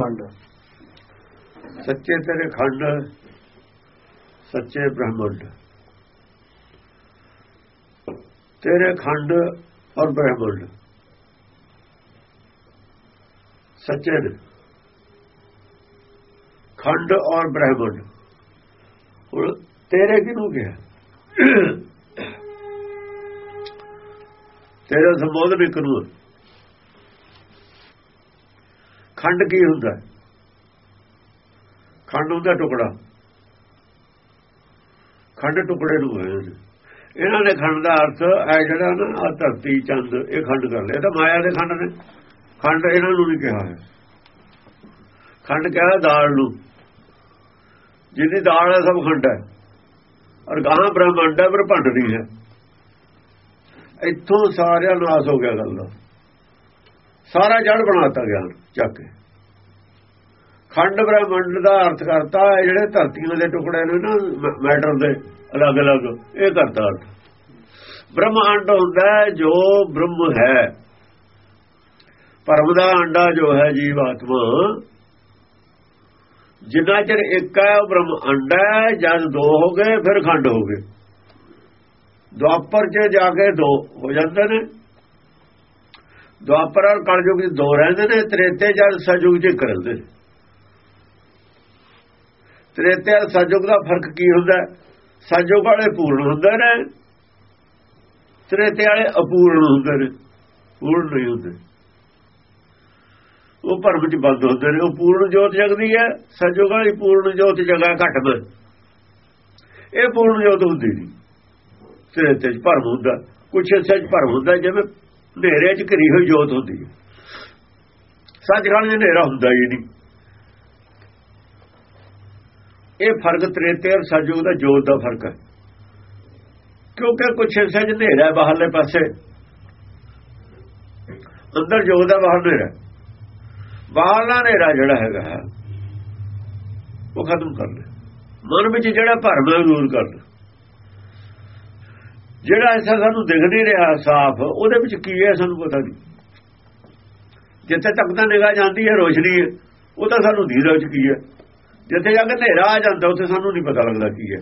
ਬ੍ਰਹਮੰਡ ਸੱਚੇ ਤੇਰੇ ਖੰਡ ਸੱਚੇ ਬ੍ਰਹਮੰਡ ਤੇਰੇ ਖੰਡ ਔਰ ਬ੍ਰਹਮੰਡ ਸੱਚੇ ਨੇ ਖੰਡ ਔਰ ਬ੍ਰਹਮੰਡ ਹੁਣ ਤੇਰੇ ਕਿਹਨੂੰ ਕਿਹਾ ਤੇਰਾ ਸੰਬੋਧਨ ਇੱਕ ਨੂੰ ਖੰਡ ਕੀ ਹੁੰਦਾ? ਖੰਡ ਹੁੰਦਾ ਟੁਕੜਾ। ਖੰਡ ਟੁਕੜੇ ਨੂੰ ਹੋਏ ਨੇ ਇਹਨਾਂ ਨੇ ਖੰਡ ਦਾ ਅਰਥ ਹੈ ਜਿਹੜਾ ਨਾ ਆ ਧਰਤੀ, ਚੰਦ, ਇਹ ਖੰਡ ਕਰ ਲਿਆ। ਤਾਂ ਮਾਇਆ ਦੇ ਖੰਡ ਨੇ। ਖੰਡ ਇਹਨਾਂ ਨੂੰ ਨਹੀਂ ਕਿਹਾ ਹੈ ਖੰਡ ਕਿਹਾ ਦਾਲ ਨੂੰ। ਜਿਹਦੀ ਦਾਲ ਹੈ ਸਭ ਖੰਡ ਹੈ। ਔਰ ਗਾਹਾਂ ਬ੍ਰਹਮੰਡ ਹੈ, ਪਰ ਭੰਡ ਨਹੀਂ ਹੈ। ਇੱਥੋਂ ਸਾਰਿਆਂ ਨਾਸ ਹੋ ਗਿਆ ਗੱਲ ਦਾ। ਸਾਰਾ ਜੜ ਬਣਾਤਾ ਗਿਆ ਚੱਕ ਕੇ। ਖੰਡ ਬ੍ਰਹਮੰਡ ਦਾ ਅਰਥ ਕਰਤਾ, ਇਹ ਜਿਹੜੇ ਧਰਤੀਆਂ ਦੇ ਟੁਕੜੇ ਨੇ ਨਾ ਮੈਟਰ ਦੇ, ਅਲੱਗ-ਅਲੱਗ, ਇਹ ਕਰਤਾ ਅਰਥ। ਬ੍ਰਹਮੰਡ ਹੁੰਦਾ ਜੋ ਬ੍ਰਹਮ ਹੈ। ਪਰਮ ਦਾ ਅੰਡਾ ਜੋ ਹੈ ਜੀਵ ਆਤਮਾ ਜਿੰਨਾ ਚਿਰ ਇੱਕ ਹੈ, ਉਹ ਬ੍ਰਹਮ ਅੰਡਾ ਜਦ ਦੋ ਹੋ ਗਏ, ਫਿਰ ਖੰਡ ਹੋ ਗਏ। ਦੁਆਪਰ 'ਚ ਜਾ ਕੇ ਦੋ ਹੋ ਜਾਂਦੇ ਨੇ। ਦੁਆਪਰ ਔਰ ਕਲਯੁਗ 'ਚ ਦੋ ਰਹਿੰਦੇ ਨੇ, ਤ੍ਰੇਤੇ ਜਦ ਸਜੁਗ 'ਚ ਕਰਦੇ ਨੇ ਤ੍ਰੇਤੇ ਔਰ ਸਜੁਗ ਦਾ ਫ਼ਰਕ ਕੀ ਹੁੰਦਾ? ਸਜੁਗ ਵਾਲੇ ਪੂਰਨ ਹੁੰਦੇ ਨੇ, ਤ੍ਰੇਤੇ ਵਾਲੇ ਅਪੂਰਨ ਹੁੰਦੇ ਨੇ, ਪੂਰਨ ਨਹੀਂ ਹੁੰਦੇ। ਉਹ ਭਰਮ ਚ ਬੰਦ ਹੁੰਦੇ ਨੇ, ਉਹ ਪੂਰਨ ਜੋਤ ਜਗਦੀ ਹੈ, ਸਜੁਗ ਵਾਲੀ ਪੂਰਨ ਜੋਤ ਜਗਾ ਘਟਦ। ਇਹ ਪੂਰਨ ਜੋਤ ਹੁੰਦੀ ਨਹੀਂ। ਤ੍ਰੇਤੇ ਚ ਭਰਮ ਹੁੰਦਾ, ਕੁਛ ਸੱਚ ਭਰਮ ਹੁੰਦਾ, ਜਿਵੇਂ ਹਨੇਰੇ ਚ ਘਰੀ ਹੋਈ ਜੋਤ ਹੁੰਦੀ ਹੈ। ਸੱਚਖੰਡ ਹਨੇਰਾ ਹੁੰਦਾ ਹੀ ਨਹੀਂ। ਇਹ ਫ਼ਰਕ ਤ੍ਰੇਤੇ ਔਰ ਸਜੂਗ ਦਾ ਜੋਤ ਦਾ ਫ਼ਰਕ ਹੈ। ਕਿਉਂਕਿ ਕੁਛ ਸੱਚ ਹਨੇਰਾ ਬਾਹਰਲੇ ਪਾਸੇ। ਅੰਦਰ ਜੋਤ ਦਾ ਬਾਹਰ ਹਨੇਰਾ ਬਾਹਰਲਾ ਹਨੇਰਾ ਜਿਹੜਾ ਹੈਗਾ ਉਹ ਖਤਮ ਕਰ ਲੈ। ਮਨ ਵਿੱਚ ਜਿਹੜਾ ਭਰਮ ਹੈ ਦੂਰ ਕਰ ਲੈ। ਜਿਹੜਾ ਐਸਾ ਸਾਨੂੰ ਦਿਖ ਨਹੀਂ ਰਿਹਾ ਸਾਫ਼, ਉਹਦੇ ਵਿੱਚ ਕੀ ਹੈ ਸਾਨੂੰ ਪਤਾ ਨਹੀਂ। ਜਿੱਥੇ ਤੱਕ ਤਾਂ ਨਿਗਾਹ ਜਾਂਦੀ ਹੈ, ਰੋਸ਼ਨੀ ਹੈ, ਉਹ ਤਾਂ ਸਾਨੂੰ ਦੀਦਾ ਵਿੱਚ ਕੀ ਹੈ। ਜਿੱਥੇ ਜਾ ਕੇ ਹਨੇਰਾ ਆ ਜਾਂਦਾ, ਉੱਥੇ ਸਾਨੂੰ ਨਹੀਂ ਪਤਾ ਲੱਗਦਾ ਕੀ ਹੈ।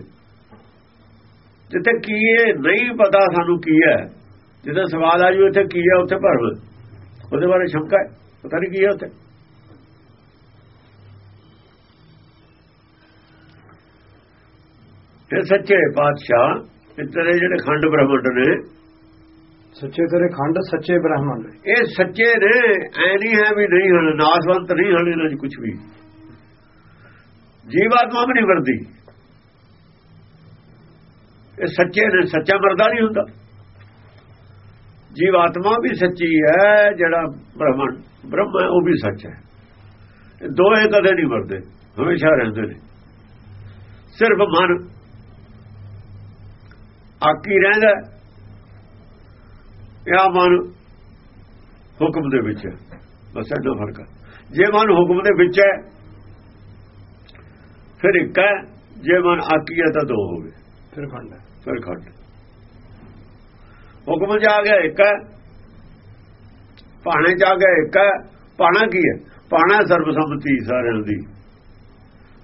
ਜਿੱਥੇ ਕੀ ਹੈ, ਨਹੀਂ ਪਤਾ ਸਾਨੂੰ ਕੀ ਹੈ। ਜਿੱਥੇ ਸਵਾਲ ਆ ਜੂ, ਉੱਥੇ ਕੀ ਹੈ, ਉੱਥੇ ਭਰਮ ਉਹਦੇ ਬਾਰੇ ਸ਼ੰਕਾ ਹੈ? ਪਤਾ ਨਹੀਂ ਕੀ ਹੈ ਉੱਥੇ। ਤੇ ਸੱਚੇ ਪਾਤਸ਼ਾਹ ਤੇਰੇ ਜਿਹੜੇ ਖੰਡ ਬ੍ਰਹਮੰਡ ਨੇ। ਸੱਚੇ ਤੇਰੇ ਖੰਡ ਸੱਚੇ ਬ੍ਰਹਮੰਡ। ਇਹ ਸੱਚੇ ਨੇ ਐ ਨਹੀਂ ਹੈ ਵੀ ਨਹੀਂ ਹਨ ਨਾਸਵੰਤ ਨਹੀਂ ਹਨ ਇਹਨਾਂ 'ਚ ਕੁਝ ਵੀ। ਜੀਵਾਤਮਾ ਵੀ ਨਹੀਂ ਵਰਦੀ। ਇਹ ਸੱਚੇ ਨੇ ਸੱਚਾ ਮਰਦਾ ਨਹੀਂ ਹੁੰਦਾ। ਜੀਵਾਤਮਾ ਵੀ ਸੱਚੀ ਹੈ ਜਿਹੜਾ ਬ੍ਰਹਮਣ ਬ੍ਰਹਮ ਹੈ ਉਹ ਵੀ ਸੱਚ ਹੈ। ਦੋਏ ਕਦੇ ਨਹੀਂ ਮਰਦੇ ਹਮੇਸ਼ਾ ਰਹਿੰਦੇ ਨੇ। ਸਿਰਫ ਮਨ ਆਕੀ ਰਹਿੰਦਾ ਇਹ ਮਨ ਹੁਕਮ ਦੇ ਵਿੱਚ ਹੈ। ਬਸ ਇਹਦਾ ਫ਼ਰਕ ਹੈ। ਜੇ ਮਨ ਹੁਕਮ ਦੇ ਵਿੱਚ ਹੈ ਫਿਰ ਇੱਕ ਹੈ ਜੇ ਮਨ ਆਕੀ ਹੈ ਤਾਂ ਦੋ ਹੋ ਗਏ। ਫਿਰ ਖੰਡ ਹੈ। ਫਿਰ ਖੰਡ। ਹੁਕਮ ਚ ਆ ਗਿਆ ਇੱਕ ਹੈ ਪਾਣੇ ਚ ਆ ਗਿਆ ਇੱਕ ਹੈ ਪਾਣਾ ਕੀ ਹੈ? ਪਾਣਾ ਸਰਬਸੰਮਤੀ ਸਾਰਿਆਂ ਦੀ।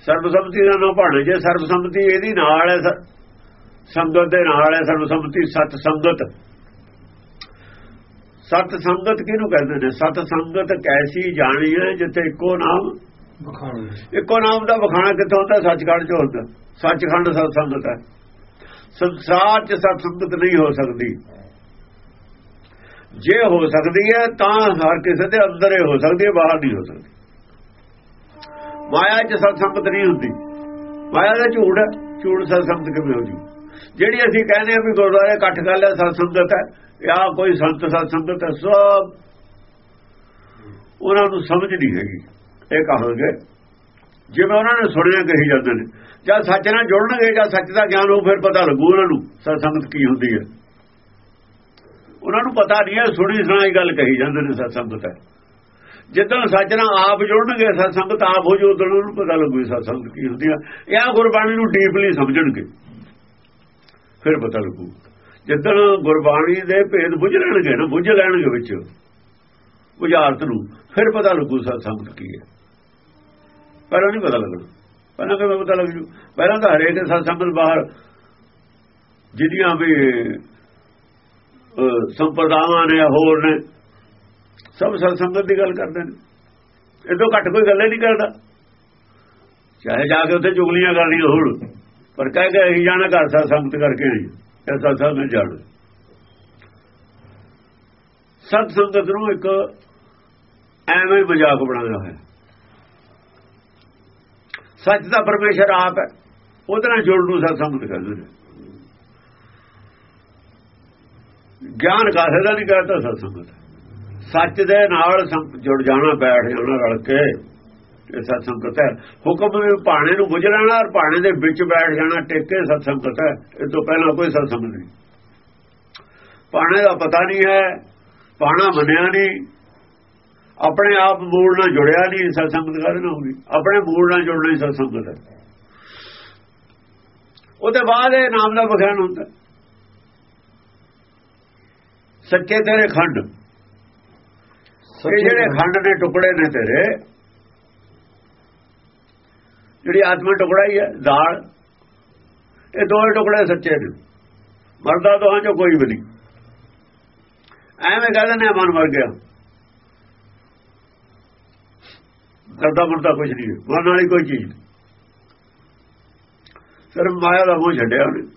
ਸਰਬਸੰਮਤੀ ਦਾ ਨਾਮ ਪਾਣੇ ਜੇ ਸਰਬਸੰਮਤੀ ਇਹਦੀ ਨਾਲ ਹੈ ਸੰਗਤ ਦੇ ਨਾਲ ਹੈ ਸਰਬਸੰਮਤੀ ਸਤ ਸੰਗਤ। ਸਤ ਸੰਗਤ ਕਿਹਨੂੰ ਕਹਿੰਦੇ ਨੇ? ਸਤ ਸੰਗਤ ਕੈਸੀ ਜਾਣੀ ਹੈ ਜਿੱਥੇ ਇੱਕੋ ਨਾਮ? ਬਖਾਣ ਇੱਕੋ ਨਾਮ ਦਾ ਬਖਾਣਾ ਕਿੱਥੋਂ ਹੁੰਦਾ? ਸੱਚਖੰਡ ਚ ਹੁੰਦਾ। ਸੱਚਖੰਡ ਸਤ ਸੰਗਤ ਹੈ। ਸੰਸਾਰ ਚ ਸਤ ਸੰਗਤ ਨਹੀਂ ਹੋ ਸਕਦੀ। ਜੇ ਹੋ ਸਕਦੀ ਹੈ ਤਾਂ ਹਰ ਕਿਸੇ ਦੇ ਅੰਦਰ ਹੀ ਹੋ ਸਕਦੀ ਹੈ ਬਾਹਰ ਨਹੀਂ ਹੋ ਸਕਦੀ। ਮਾਇਆ ਚ ਸਤ ਸੰਗਤ ਨਹੀਂ ਹੁੰਦੀ। ਮਾਇਆ ਦਾ ਝੂਠ ਹੈ। ਝੂਠ ਸਤ ਸੰਗਤ ਕਿਵੇਂ ਹੋ ਜੂ? ਜਿਹੜੀ ਅਸੀਂ ਕਹਿੰਦੇ ਆ ਵੀ ਗੁਰਦੁਆਰੇ ਇਕੱਠ ਗੱਲ ਹੈ ਸਤ ਹੈ। ਜਾਂ ਕੋਈ ਸੰਤ ਸਤ ਹੈ, ਸਭ। ਉਹਨਾਂ ਨੂੰ ਸਮਝ ਨਹੀਂ ਹੈਗੀ। ਇਹ ਕਹਾਂਗੇ। ਜਿਵੇਂ ਉਹਨਾਂ ਨੇ ਸੁਣਿਆ ਕਹੀ ਜਾਂਦੇ ਨੇ। ਜਾਂ ਸੱਚ ਨਾਲ ਜੁੜਨਗੇ ਜਾਂ ਸੱਚ ਦਾ ਗਿਆਨ ਹੋ ਫਿਰ ਪਤਾ ਲੱਗੂ ਉਹਨਾਂ ਨੂੰ ਸਤਸੰਗਤ ਕੀ ਹੁੰਦੀ ਹੈ। ਉਹਨਾਂ ਨੂੰ ਪਤਾ ਨਹੀਂ ਹੈ, ਸੁਣੀ ਸੁਣਾਈ ਗੱਲ ਕਹੀ ਜਾਂਦੇ ਨੇ ਸਤਸੰਗਤ ਹੈ। ਜਦੋਂ ਸੱਚ ਨਾਲ ਆਪ ਜੁੜਨਗੇ ਸਤਸੰਗਤ ਆਪ ਹੋ ਜੂ ਉਦੋਂ ਨੂੰ ਪਤਾ ਲੱਗੂ ਸਤ ਸੰਗਤ ਕੀ ਹੁੰਦੀ ਹੈ। ਇਹ ਗੁਰਬਾਣੀ ਨੂੰ ਡੀਪਲੀ ਸਮਝਣਗੇ। ਫਿਰ ਪਤਾ ਲੱਗੂ। ਜਿੱਦਣ ਗੁਰਬਾਣੀ ਦੇ ਭੇਦ ਬੁੱਝ ਲੈਣਗੇ ਨਾ, ਬੁੱਝ ਲੈਣਗੇ ਵਿੱਚ। ਬੁਝਾਰਤ ਨੂੰ ਫਿਰ ਪਤਾ ਲੱਗੂ ਸਤਸੰਗਤ ਕੀ ਹੈ। ਪਹਿਲਾਂ ਨਹੀਂ ਪਤਾ ਲੱਗਣਾ। ਪਹਿਲਾਂ ਕਿਵੇਂ ਪਤਾ ਲੱਗ ਜੂ? ਪਹਿਲਾਂ ਤਾਂ ਹਰੇਕ ਸਤਸੰਗ ਬਾਹਰ ਜਿਹਦੀਆਂ ਵੀ ਸੰਪਰਦਾਵਾਂ ਨੇ, ਹੋਰ ਨੇ, ਸਭ ਸਤਸੰਗਤ ਦੀ ਗੱਲ ਕਰਦੇ ਨੇ। ਇਹ ਤੋਂ ਘੱਟ ਕੋਈ ਗੱਲੇ ਨਹੀਂ ਕਰਦਾ। ਚਾਹੇ ਜਾ ਕੇ ਉੱਥੇ ਚੁਗਲੀਆਂ ਕਰਨੀਆਂ ਹੋਣ। ਪਰ ਕਹਿ ਕੇ ਅਸੀਂ ਜਾਣਾ ਘਰ ਸਤਸੰਗਤ ਕਰਕੇ ਆਈ ਇਹ ਸਤਸੰਗ ਨਹੀਂ ਜਾਣ ਸਤ ਸੰਗਤ ਨੂੰ ਇੱਕ ਐਵੇਂ ਮਜ਼ਾਕ ਬਣਾਇਆ ਹੋਇਆ ਸੱਚ ਦਾ ਪਰਮੇਸ਼ਰ ਆਪ ਹੈ। ਉਹਦੇ ਨਾਲ ਜੁੜਨ ਨੂੰ ਸਤ ਸੰਗਤ ਕਹਿੰਦੇ ਨੇ। ਗਿਆਨ ਕਾਸੇ ਦਾ ਨਹੀਂ ਕਰਦਾ ਸਤ ਸੰਗਤ। ਸੱਚ ਦੇ ਨਾਲ ਜੁੜ ਜਾਣਾ, ਬੈਠ ਜਾਣਾ, ਰਲ ਕੇ। ਸਤ ਸੰਗਤ ਹੈ। ਹੁਕਮ ਵੀ ਭਾਣੇ ਨੂੰ ਗੁਜਰਣਾ ਔਰ ਭਾਣੇ ਦੇ ਵਿੱਚ ਬੈਠ ਜਾਣਾ ਟੇਕੇ ਸਤ ਸੰਗਤ ਹੈ। ਇਹ ਤੋਂ ਪਹਿਲਾਂ ਕੋਈ ਸਤ ਸੰਗਤ ਨਹੀਂ। ਭਾਣੇ ਦਾ ਪਤਾ ਨਹੀਂ ਹੈ ਪਾਣਾ ਮੰਨਿਆ ਨਹੀਂ। ਆਪਣੇ ਆਪ ਮੂਲ ਨਾਲ ਜੁੜਿਆ ਨਹੀਂ ਸਤ ਸੰਗਤ ਨਾ ਹੋਗੀ ਆਪਣੇ ਮੂਲ ਨਾਲ ਜੁੜਨਾ ਹੀ ਸਤ ਸੰਗਤ ਹੈ। ਉਹਦੇ ਬਾਅਦ ਇਹ ਨਾਮ ਦਾ ਬਖਾਨ ਹੁੰਦਾ ਸੱਚੇ ਤੇਰੇ ਖੰਡ। ਇਹ ਜਿਹੜੇ ਖੰਡ ਨੇ ਟੁਕੜੇ ਨੇ ਤੇਰੇ ਜਿਹੜੀ ਆਤਮਾ ਟੁਕੜਾ ਹੀ ਹੈ, ਦਾਲ, ਇਹ ਦੋਵੇਂ ਟੁਕੜੇ ਸੱਚੇ ਨੇ। ਮਰਦਾ ਦੋਹਾਂ ਚੋਂ ਕੋਈ ਵੀ ਨਹੀਂ। ਐਵੇਂ ਕਹਿੰਦੇ ਨੇ ਮਨ ਮਰ ਗਿਆ। ਕਰਦਾ ਮਰਦਾ ਕੁਝ ਨਹੀਂ ਮਰਨ ਵਾਲੀ ਕੋਈ ਚੀਜ਼ ਸਿਰਫ ਮਾਇਆ ਦਾ ਮੋਹ ਛੱਡਿਆ ਉਹਨੇ।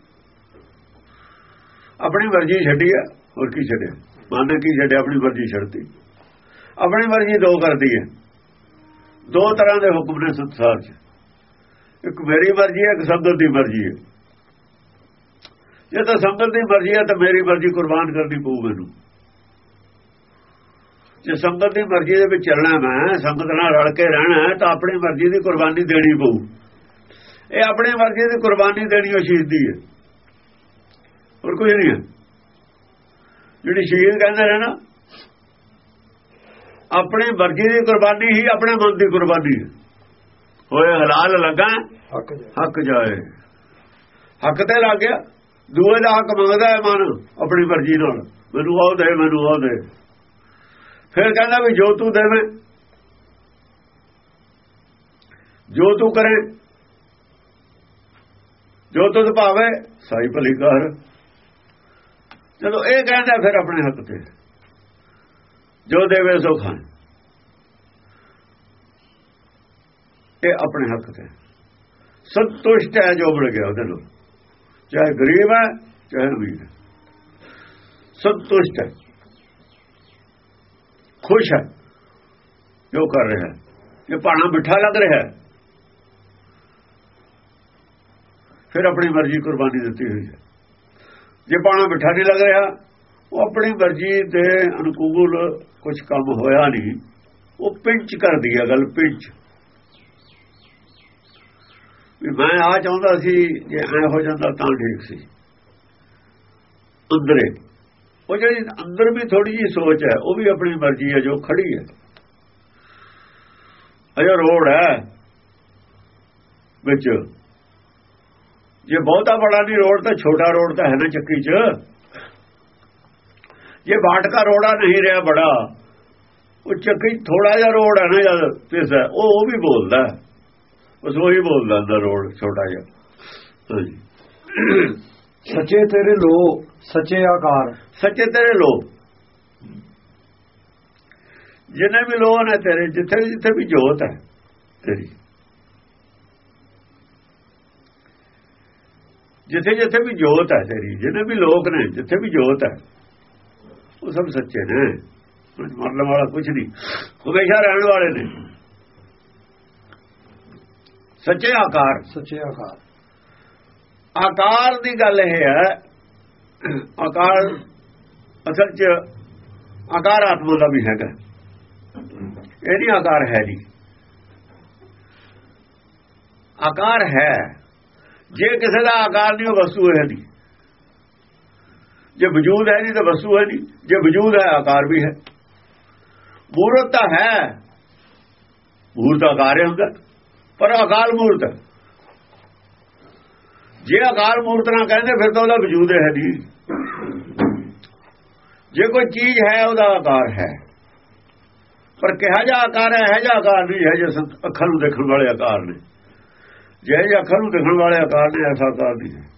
ਆਪਣੀ ਮਰਜ਼ੀ ਛੱਡੀ ਆ, ਹੋਰ ਕੀ ਛੱਡਿਆ? ਮਨ ਨੇ ਕੀ ਛੱਡਿਆ? ਆਪਣੀ ਮਰਜ਼ੀ ਛੱਡਦੀ ਆਪਣੀ ਮਰਜ਼ੀ ਦੋ ਕਰਦੀ ਹੈ। ਦੋ ਤਰ੍ਹਾਂ ਦੇ ਹੁਕਮ ਨੇ ਸੰਸਾਰ 'ਚ। ਇੱਕ ਮੇਰੀ ਮਰਜ਼ੀ ਹੈ, ਇੱਕ ਸੰਗਤ ਦੀ ਮਰਜ਼ੀ ਹੈ। ਜੇ ਤਾਂ ਸੰਗਤ ਦੀ ਮਰਜ਼ੀ ਹੈ, ਤਾਂ ਮੇਰੀ ਮਰਜ਼ੀ ਕੁਰਬਾਨ ਕਰਨੀ ਪਊ ਮੈਨੂੰ। ਜੇ ਸੰਗਤ ਦੀ ਮਰਜ਼ੀ ਦੇ ਵਿੱਚ ਚੱਲਣਾ ਮੈਂ, ਸੰਗਤ ਨਾਲ ਰਲ ਕੇ ਰਹਿਣਾ ਤਾਂ ਆਪਣੀ ਮਰਜ਼ੀ ਦੀ ਕੁਰਬਾਨੀ ਦੇਣੀ ਪਊ। ਇਹ ਆਪਣੀ ਮਰਜ਼ੀ ਦੀ ਕੁਰਬਾਨੀ ਦੇਣੀ ਉਹ ਸ਼ਹੀਦ ਦੀ ਹੈ। ਹੋਰ ਕੋਈ ਨਹੀਂ ਹੈ। ਜਿਹੜੀ ਸ਼ਹੀਦ ਕਹਿੰਦੇ ਨੇ ਨਾ, ਆਪਣੀ ਮਰਜ਼ੀ ਦੀ ਕੁਰਬਾਨੀ ਹੀ ਆਪਣੇ ਮਨ ਦੀ ਕੁਰਬਾਨੀ ਹੈ। ਹੋਏ ਹਲਾਲ ਲੱਗਾ ਹੱਕ ਜਾਏ। ਹੱਕ ਤੇ ਲੱਗ ਗਿਆ। ਦੂਏ ਦਾ ਹੱਕ ਮੰਗਦਾ ਹੈ ਮਨ ਆਪਣੀ ਮਰਜ਼ੀ ਨਾਲ। ਮੈਨੂੰ ਆਉ ਦੇ ਮੈਨੂੰ ਆਉ ਦੇ। ਫਿਰ ਕਹਿੰਦਾ ਵੀ ਜੋ ਤੂੰ ਦੇਵੇਂ ਜੋ ਤੂੰ ਕਰੇ ਜੋ ਤੁਧ ਭਾਵੇ ਸਾਈ ਭਲੀ ਕਰ। ਜਦੋਂ ਇਹ ਕਹਿੰਦਾ ਫਿਰ ਆਪਣੇ ਹੱਕ ਤੇ। ਜੋ ਦੇਵੇ ਸੋ ਖਾਣ ਇਹ ਆਪਣੇ ਹੱਕ ਤੇ। ਸੰਤੁਸ਼ਟ ਹੈ ਜੋ ਮਿਲ ਗਿਆ ਉਹਦੇ ਨੂੰ ਚਾਹੇ ਗਰੀਬ ਹੈ, ਚਾਹੇ ਅਮੀਰ ਹੈ। ਸੰਤੁਸ਼ਟ ਹੈ। ਖੁਸ਼ ਹੈ। ਜੋ ਕਰ ਰਿਹਾ ਹੈ। ਇਹ ਪਾਣਾ ਮਿੱਠਾ ਲੱਗ ਰਿਹਾ ਹੈ, ਫਿਰ ਆਪਣੀ ਮਰਜ਼ੀ ਕੁਰਬਾਨੀ ਦਿੱਤੀ ਹੋਈ ਹੈ। ਜੇ ਪਾਣਾ ਮਿੱਠਾ ਨਹੀਂ ਲੱਗ ਰਿਹਾ, ਉਹ ਆਪਣੀ ਮਰਜ਼ੀ ਦੇ ਅਨੁਕੂਲ ਕੁਝ ਕੰਮ ਹੋਇਆ ਨਹੀਂ। ਉਹ ਪਿੰਚ ਕਰਦੀ ਹੈ ਗੱਲ, ਪਿੰਚ। ਵੀ ਮੈਂ ਆ ਚਾਹੁੰਦਾ ਸੀ, ਜੇ ਐ ਹੋ ਜਾਂਦਾ ਤਾਂ ਠੀਕ ਸੀ। ਅੰਦਰੇ। ਉਹ ਜਿਹੜੀ ਅੰਦਰ ਵੀ ਥੋੜੀ ਜੀ ਸੋਚ ਹੈ, ਉਹ ਵੀ ਆਪਣੀ ਮਰਜ਼ੀ ਹੈ, ਜੋ ਖੜੀ ਹੈ। ਅਜੇ ਰੋਡ ਹੈ ਵਿੱਚ। ਜੇ ਬਹੁਤਾ ਬੜਾ ਨਹੀਂ ਰੋਡ ਤਾਂ ਛੋਟਾ ਰੋਡ ਤਾਂ ਹੈ ਨਾ ਚੱਕੀ 'ਚ। ਜੇ ਬਾਟਕਾ ਰੋੜਾ ਨਹੀਂ ਰਿਹਾ ਬੜਾ, ਉਹ ਚੱਕੀ ਥੋੜਾ ਜਿਹਾ ਰੋਡ ਹੈ ਨਾ ਜਦ ਪਿਸ ਹੈ ਉਹ ਉਹ ਵੀ ਬੋਲਦਾ ਉਸ ਉਹ ਬੋਲਦਾ ਅੰਦਰ ਰੋਡ ਛੋਟਾ ਜਿਹਾ। ਸੱਚੇ ਤੇਰੇ ਲੋ ਸੱਚੇ ਆਕਾਰ। ਸੱਚੇ ਤੇਰੇ ਲੋ। ਜਿੰਨੇ ਵੀ ਲੋਕ ਨੇ ਤੇਰੇ ਜਿੱਥੇ ਜਿੱਥੇ ਵੀ ਜੋਤ ਹੈ ਤੇਰੀ। ਜਿੱਥੇ ਜਿੱਥੇ ਵੀ ਜੋਤ ਹੈ ਤੇਰੀ ਜਿੰਨੇ ਵੀ ਲੋਕ ਨੇ ਜਿੱਥੇ ਵੀ ਜੋਤ ਹੈ ਉਹ ਸਭ ਸੱਚੇ ਨੇ। ਮਰਲਮ ਵਾਲਾ ਕੁਝ ਨਹੀਂ। ਹਮੇਸ਼ਾ ਰਹਿਣ ਵਾਲੇ ਨੇ। ਸੱਚੇ ਆਕਾਰ। ਸੱਚੇ ਆਕਾਰ। ਆਕਾਰ ਦੀ ਗੱਲ ਇਹ ਹੈ ਆਕਾਰ ਅਸਲ 'ਚ ਆਕਾਰ ਆਤਮਾ ਦਾ ਵੀ ਹੈਗਾ। ਇਹ ਨਹੀਂ ਆਕਾਰ ਹੈ ਜੀ। ਆਕਾਰ ਹੈ ਜੇ ਕਿਸੇ ਦਾ ਆਕਾਰ ਨਹੀਂ ਉਹ ਵਸਤੂ ਹੈ ਨਹੀਂ ਜੇ ਵਜੂਦ ਹੈ ਨਹੀਂ ਤਾਂ ਵਸਤੂ ਹੈ ਨਹੀਂ ਜੇ ਵਜੂਦ ਹੈ ਆਕਾਰ ਵੀ ਹੈ। ਮੂਰਤ ਤਾਂ ਹੈ। ਮੂਰਤ ਆਕਾਰ ਹੁੰਦਾ। ਪਰ ਅਕਾਲ ਮੂਰਤ। ਜੇ ਅਕਾਲ ਮੂਰਤ ਨਾ ਕਹਿੰਦੇ, ਫਿਰ ਤਾਂ ਉਹਦਾ ਵਜੂਦ ਹੈ ਨਹੀਂ। ਜੇ ਕੋਈ ਚੀਜ਼ ਹੈ, ਉਹਦਾ ਆਕਾਰ ਹੈ। ਪਰ ਕਿਹਾ ਜਾ ਆਕਾਰ ਹੈ, ਇਹ ਜਾ ਆਕਾਰ ਨਹੀਂ ਹੈ ਜੇ ਅੱਖਾਂ ਨੂੰ ਦੇਖਣ ਵਾਲੇ ਆਕਾਰ ਨੇ। ਜੇ ਜੇ ਅੱਖਾਂ ਨੂੰ ਦੇਖਣ ਵਾਲੇ ਆਕਾਰ ਨੇ, ਐਸਾ ਆਕਾਰ ਨਹੀਂ ਹੈ।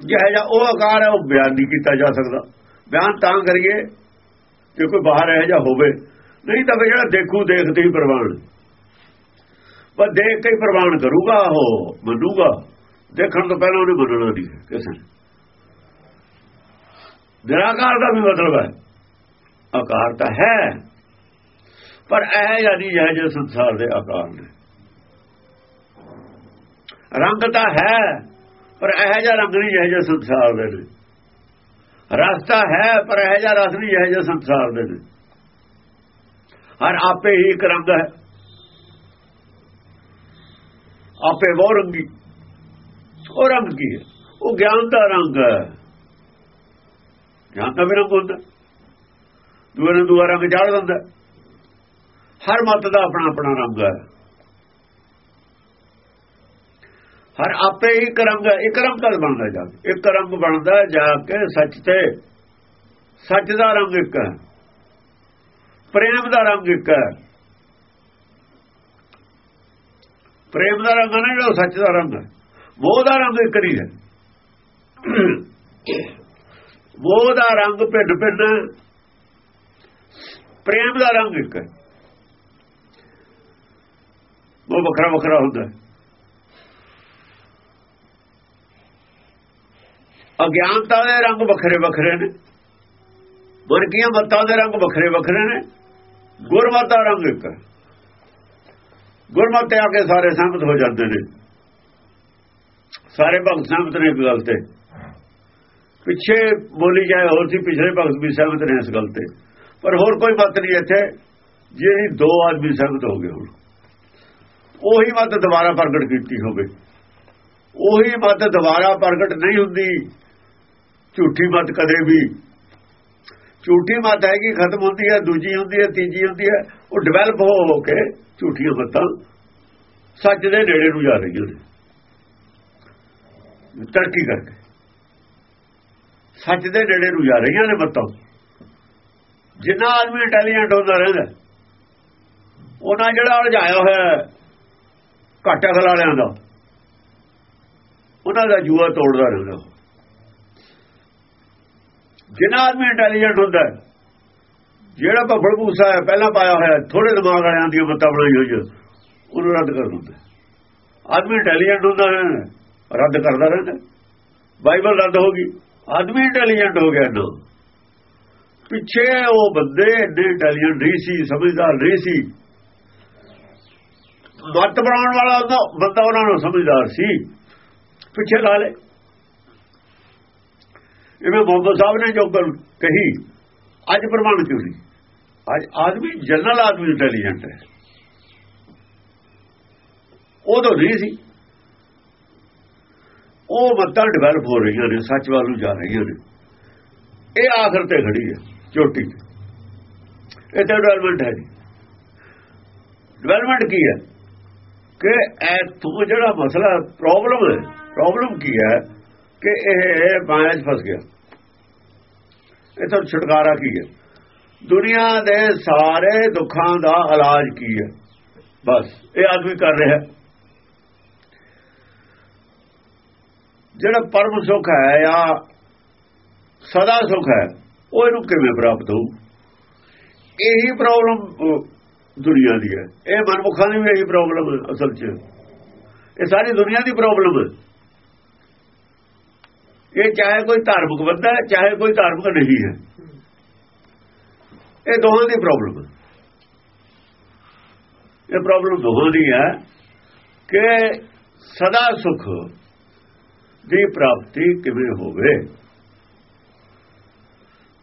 ਜਿਹੜਾ ਜਾਂ ਉਹ ਆਕਾਰ ਹੈ, ਉਹ ਬਿਆਨ ਨਹੀਂ ਕੀਤਾ ਜਾ ਸਕਦਾ। ਬਿਆਨ ਤਾਂ ਕਰੀਏ, ਜੇ ਕੋਈ ਬਾਹਰ ਹੈ ਜਾਂ ਹੋਵੇ ਨਹੀਂ ਤਾਂ ਜਿਹੜਾ ਦੇਖੂ ਦੇਖਦੇ ਹੀ ਪ੍ਰਵਾਨ। ਪਰ ਦੇਖ ਕੇ ਹੀ ਪ੍ਰਵਾਨ ਕਰੂਗਾ ਉਹ, ਮੰਨੂਗਾ। ਦੇਖਣ ਤੋਂ ਪਹਿਲਾਂ ਉਹਨੇ ਮੰਨਣਾ ਨਹੀਂ ਕਿਸੇ ਨੇ। ਨਿਰਾਕਾਰ ਦਾ ਵੀ ਮਤਲਬ ਹੈ। ਆਕਾਰ ਤਾਂ ਹੈ, ਪਰ ਇਹ ਯਾਨੀ ਹੈ ਜੋ ਸੰਸਾਰ ਦੇ ਆਕਾਰ ਨੇ। ਰੰਗ ਤਾਂ ਹੈ, ਪਰ ਇਹ ਜਿਹਾ ਰੰਗ ਨਹੀਂ ਹੈ ਜੋ ਸੰਸਾਰ ਦੇ ਨੇ। ਰਸਤਾ ਹੈ, ਪਰ ਇਹ ਜਿਹਾ ਰਸ ਨਹੀਂ ਹੈ ਜੋ ਸੰਸਾਰ ਦੇ ਨੇ। ਹਰ ਆਪੇ ਹੀ ਇੱਕ ਰੰਗ ਹੈ। ਆਪੇ ਉਹ ਰੰਗੀ, ਉਹ ਰੰਗ ਕੀ ਹੈ। ਉਹ ਗਿਆਨ ਦਾ ਰੰਗ ਹੈ। ਗਿਆਨ ਦਾ ਵੀ ਰੰਗ ਹੁੰਦਾ ਦੂਏ ਨੂੰ ਦੂਆ ਰੰਗ ਜਾੜ ਦਿੰਦਾ। ਹਰ ਮਤ ਦਾ ਆਪਣਾ ਆਪਣਾ ਰੰਗ ਹੈ। ਹਰ ਆਪੇ ਇੱਕ ਰੰਗ ਇੱਕ ਰੰਗ ਦਾ ਬਣਦਾ ਜਾ ਇੱਕ ਰੰਗ ਬਣਦਾ ਜਾ ਕੇ ਸੱਚ ਤੇ। ਸੱਚ ਦਾ ਰੰਗ ਇੱਕ ਹੈ। ਪ੍ਰੇਮ ਦਾ ਰੰਗ ਇੱਕ ਹੈ। ਪ੍ਰੇਮ ਦਾ ਰੰਗ ਨਾ ਜਿਹੜਾ ਸੱਚ ਦਾ ਰੰਗ ਹੈ। ਮੋਹ ਦਾ ਰੰਗ ਇੱਕ ਨਹੀਂ ਹੈ। ਮੋਹ ਦਾ ਰੰਗ ਭਿੰਡ ਭਿੰਨ ਪ੍ਰੇਮ ਦਾ ਰੰਗ ਇੱਕ ਹੈ। ਉਹ ਵੱਖਰਾ ਵੱਖਰਾ ਹੁੰਦਾ ਅਗਿਆਨਤਾ ਦੇ ਰੰਗ ਵੱਖਰੇ ਵੱਖਰੇ ਨੇ। ਵਰਗੀਆਂ ਮਤਾਂ ਦੇ ਰੰਗ ਵੱਖਰੇ ਵੱਖਰੇ ਨੇ। ਗੁਰਮਤ ਦਾ ਰੰਗ ਇੱਕ ਹੈ। ਤੇ ਆ ਕੇ ਸਾਰੇ ਸਹਿਮਤ ਹੋ ਜਾਂਦੇ ਨੇ। ਸਾਰੇ ਭਗਤ ਸਹਿਮਤ ਨੇ ਇਸ ਗੱਲ ਤੇ। ਪਿੱਛੇ ਬੋਲੀ ਜਾਏ ਹੋਰ ਸੀ, ਪਿਛਲੇ ਭਗਤ ਵੀ ਸਹਿਮਤ ਨੇ ਇਸ ਗੱਲ ਤੇ। ਪਰ ਹੋਰ ਕੋਈ ਮਤ ਨਹੀਂ ਇੱਥੇ। ਜਿਹੜੀ ਦੋ ਆਦਮੀ ਸਹਿਮਤ ਹੋ ਗਏ ਹੁਣ, ਉਹੀ ਮਤ ਦੁਬਾਰਾ ਪ੍ਰਗਟ ਕੀਤੀ ਹੋਵੇ। ਉਹੀ ਮਤ ਦੁਬਾਰਾ ਪ੍ਰਗਟ ਨਹੀਂ ਹੁੰਦੀ। ਝੂਠੀ ਮਤ ਕਦੇ ਵੀ ਝੂਠੀ ਮਤ ਹੈਗੀ ਖਤਮ ਹੁੰਦੀ ਹੈ, ਦੂਜੀ ਹੁੰਦੀ ਹੈ, ਤੀਜੀ ਹੁੰਦੀ ਹੈ, ਉਹ ਡਿਵੈਲਪ ਹੋ ਹੋ ਕੇ ਝੂਠੀਆਂ ਮਤਾਂ ਸੱਚ ਦੇ ਨੇੜੇ ਨੂੰ ਜਾ ਰਹੀਆਂ ਨੇ। ਤਰੱਕੀ ਕਰਕੇ। ਸੱਚ ਦੇ ਨੇੜੇ ਨੂੰ ਜਾ ਰਹੀਆਂ ਨੇ ਮਤਾਂ। ਜਿੰਨਾ ਆਦਮੀ ਇੰਟੈਲੀਜੈਂਟ ਹੁੰਦਾ ਰਹਿੰਦਾ ਉਹਨਾਂ ਜਿਹੜਾ ਉਲਝਾਇਆ ਹੋਇਆ ਘਾਟਾ ਖਲਾਲਿਆਂ ਦਾ, ਉਹਨਾਂ ਦਾ ਜੂਆ ਤੋੜਦਾ ਰਹਿੰਦਾ। ਜਿੰਨਾ ਆਦਮੀ ਇੰਟੈਲੀਜੈਂਟ ਹੁੰਦਾ ਜਿਹੜਾ ਭੱਬੜ ਭੂਸਾ ਹੈ, ਪਹਿਲਾਂ ਪਾਇਆ ਹੋਇਆ ਥੋੜੇ ਦਿਮਾਗ ਵਾਲਿਆਂ ਦੀ ਮਤਾਂ ਬਣਾਈ ਹੋਈ ਉਹਨੂੰ ਰੱਦ ਕਰ ਦਿੰਦਾ ਆਦਮੀ ਇੰਟੈਲੀਜੈਂਟ ਹੁੰਦਾ ਰੱਦ ਕਰਦਾ ਰਹਿੰਦਾ ਬਾਈਬਲ ਰੱਦ ਹੋ ਗਈ, ਆਦਮੀ ਇੰਟੈਲੀਜੈਂਟ ਹੋ ਗਿਆ ਨਾ। ਪਿੱਛੇ ਉਹ ਬੰਦੇ, ਇੰਨੇ ਇੰਟੈਲੀਜੈਂਟ ਨਹੀਂ ਸੀ, ਸਮਝਦਾਰ ਨਹੀਂ ਸੀ। ਮਤ ਬਣਾਉਣ ਵਾਲਾ ਬੰਦਾ ਉਹਨਾਂ ਨੂੰ ਸਮਝਦਾਰ ਸੀ। ਪਿੱਛੇ ਲਾ ਲੇ ਜਿਵੇਂ ਮੁਹੰਮਦ ਸਾਹਿਬ ਨੇ ਜੋ ਗੱਲ ਕਹੀ, ਅੱਜ ਪ੍ਰਮਾਣ ਕਿਉਂ ਨਹੀਂ? ਅੱਜ ਆਦਮੀ ਜਨਰਲ ਆਦਮੀ ਇੰਟੈਲੀਜੈਂਟ ਹੈ। ਉਹ ਤਾਂ ਨਹੀਂ ਸੀ। ਉਹ ਮਤਾਂ ਡਿਵੈਲਪ ਹੋ ਰਹੀਆਂ ਨੇ, ਸੱਚ ਵੱਲ ਨੂੰ ਜਾ ਰਹੀਆਂ ਨੇ। ਇਹ ਆਖਰ ਤੇ ਖੜੀ ਹੈ, ਚੋਟੀ ਇਹ ਤਾਂ ਡਿਵੈਲਪਮੈਂਟ ਹੈ ਜੀ। ਡਿਵੈਲਪਮੈਂਟ ਕੀ ਹੈ? ਕਿ ਇਹ ਤੂੰ ਜਿਹੜਾ ਮਸਲਾ ਪ੍ਰੋਬਲਮ ਹੈ ਪ੍ਰੋਬਲਮ ਕੀ ਹੈ ਕਿ ਇਹ ਮਾਇਆ 'ਚ ਫਸ ਗਿਆ। ਇਹ ਤਾਂ ਛੁਟਕਾਰਾ ਕੀ ਹੈ? ਦੁਨੀਆ ਦੇ ਸਾਰੇ ਦੁੱਖਾਂ ਦਾ ਇਲਾਜ ਕੀ ਹੈ? ਬਸ, ਇਹ ਆਦਮੀ ਕਰ ਰਿਹਾ ਜਿਹੜਾ ਪਰਮ ਸੁਖ ਹੈ ਜਾਂ ਸਦਾ ਸੁਖ ਹੈ, ਉਹ ਇਹਨੂੰ ਕਿਵੇਂ ਪ੍ਰਾਪਤ ਹੋਊ? ਇਹੀ ਪ੍ਰੋਬਲਮ ਦੁਨੀਆ ਦੀ ਹੈ। ਇਹ ਮਨਮੁਖਾਂ ਦੀ ਵੀ ਇਹੀ ਪ੍ਰੋਬਲਮ ਹੈ ਅਸਲ 'ਚ ਇਹ ਸਾਰੀ ਦੁਨੀਆ ਦੀ ਪ੍ਰੋਬਲਮ ਹੈ। ਇਹ ਚਾਹੇ ਕੋਈ ਧਾਰਮਿਕ ਬੰਦਾ ਹੈ, ਚਾਹੇ ਕੋਈ ਧਾਰਮਿਕ ਨਹੀਂ ਹੈ। ਇਹ ਦੋਹਾਂ ਦੀ ਪ੍ਰੋਬਲਮ ਹੈ। ਇਹ ਪ੍ਰੋਬਲਮ ਦੋਹਾਂ ਦੀ ਹੈ ਕਿ ਸਦਾ ਸੁਖ ਦੀ ਪ੍ਰਾਪਤੀ ਕਿਵੇਂ ਹੋਵੇ।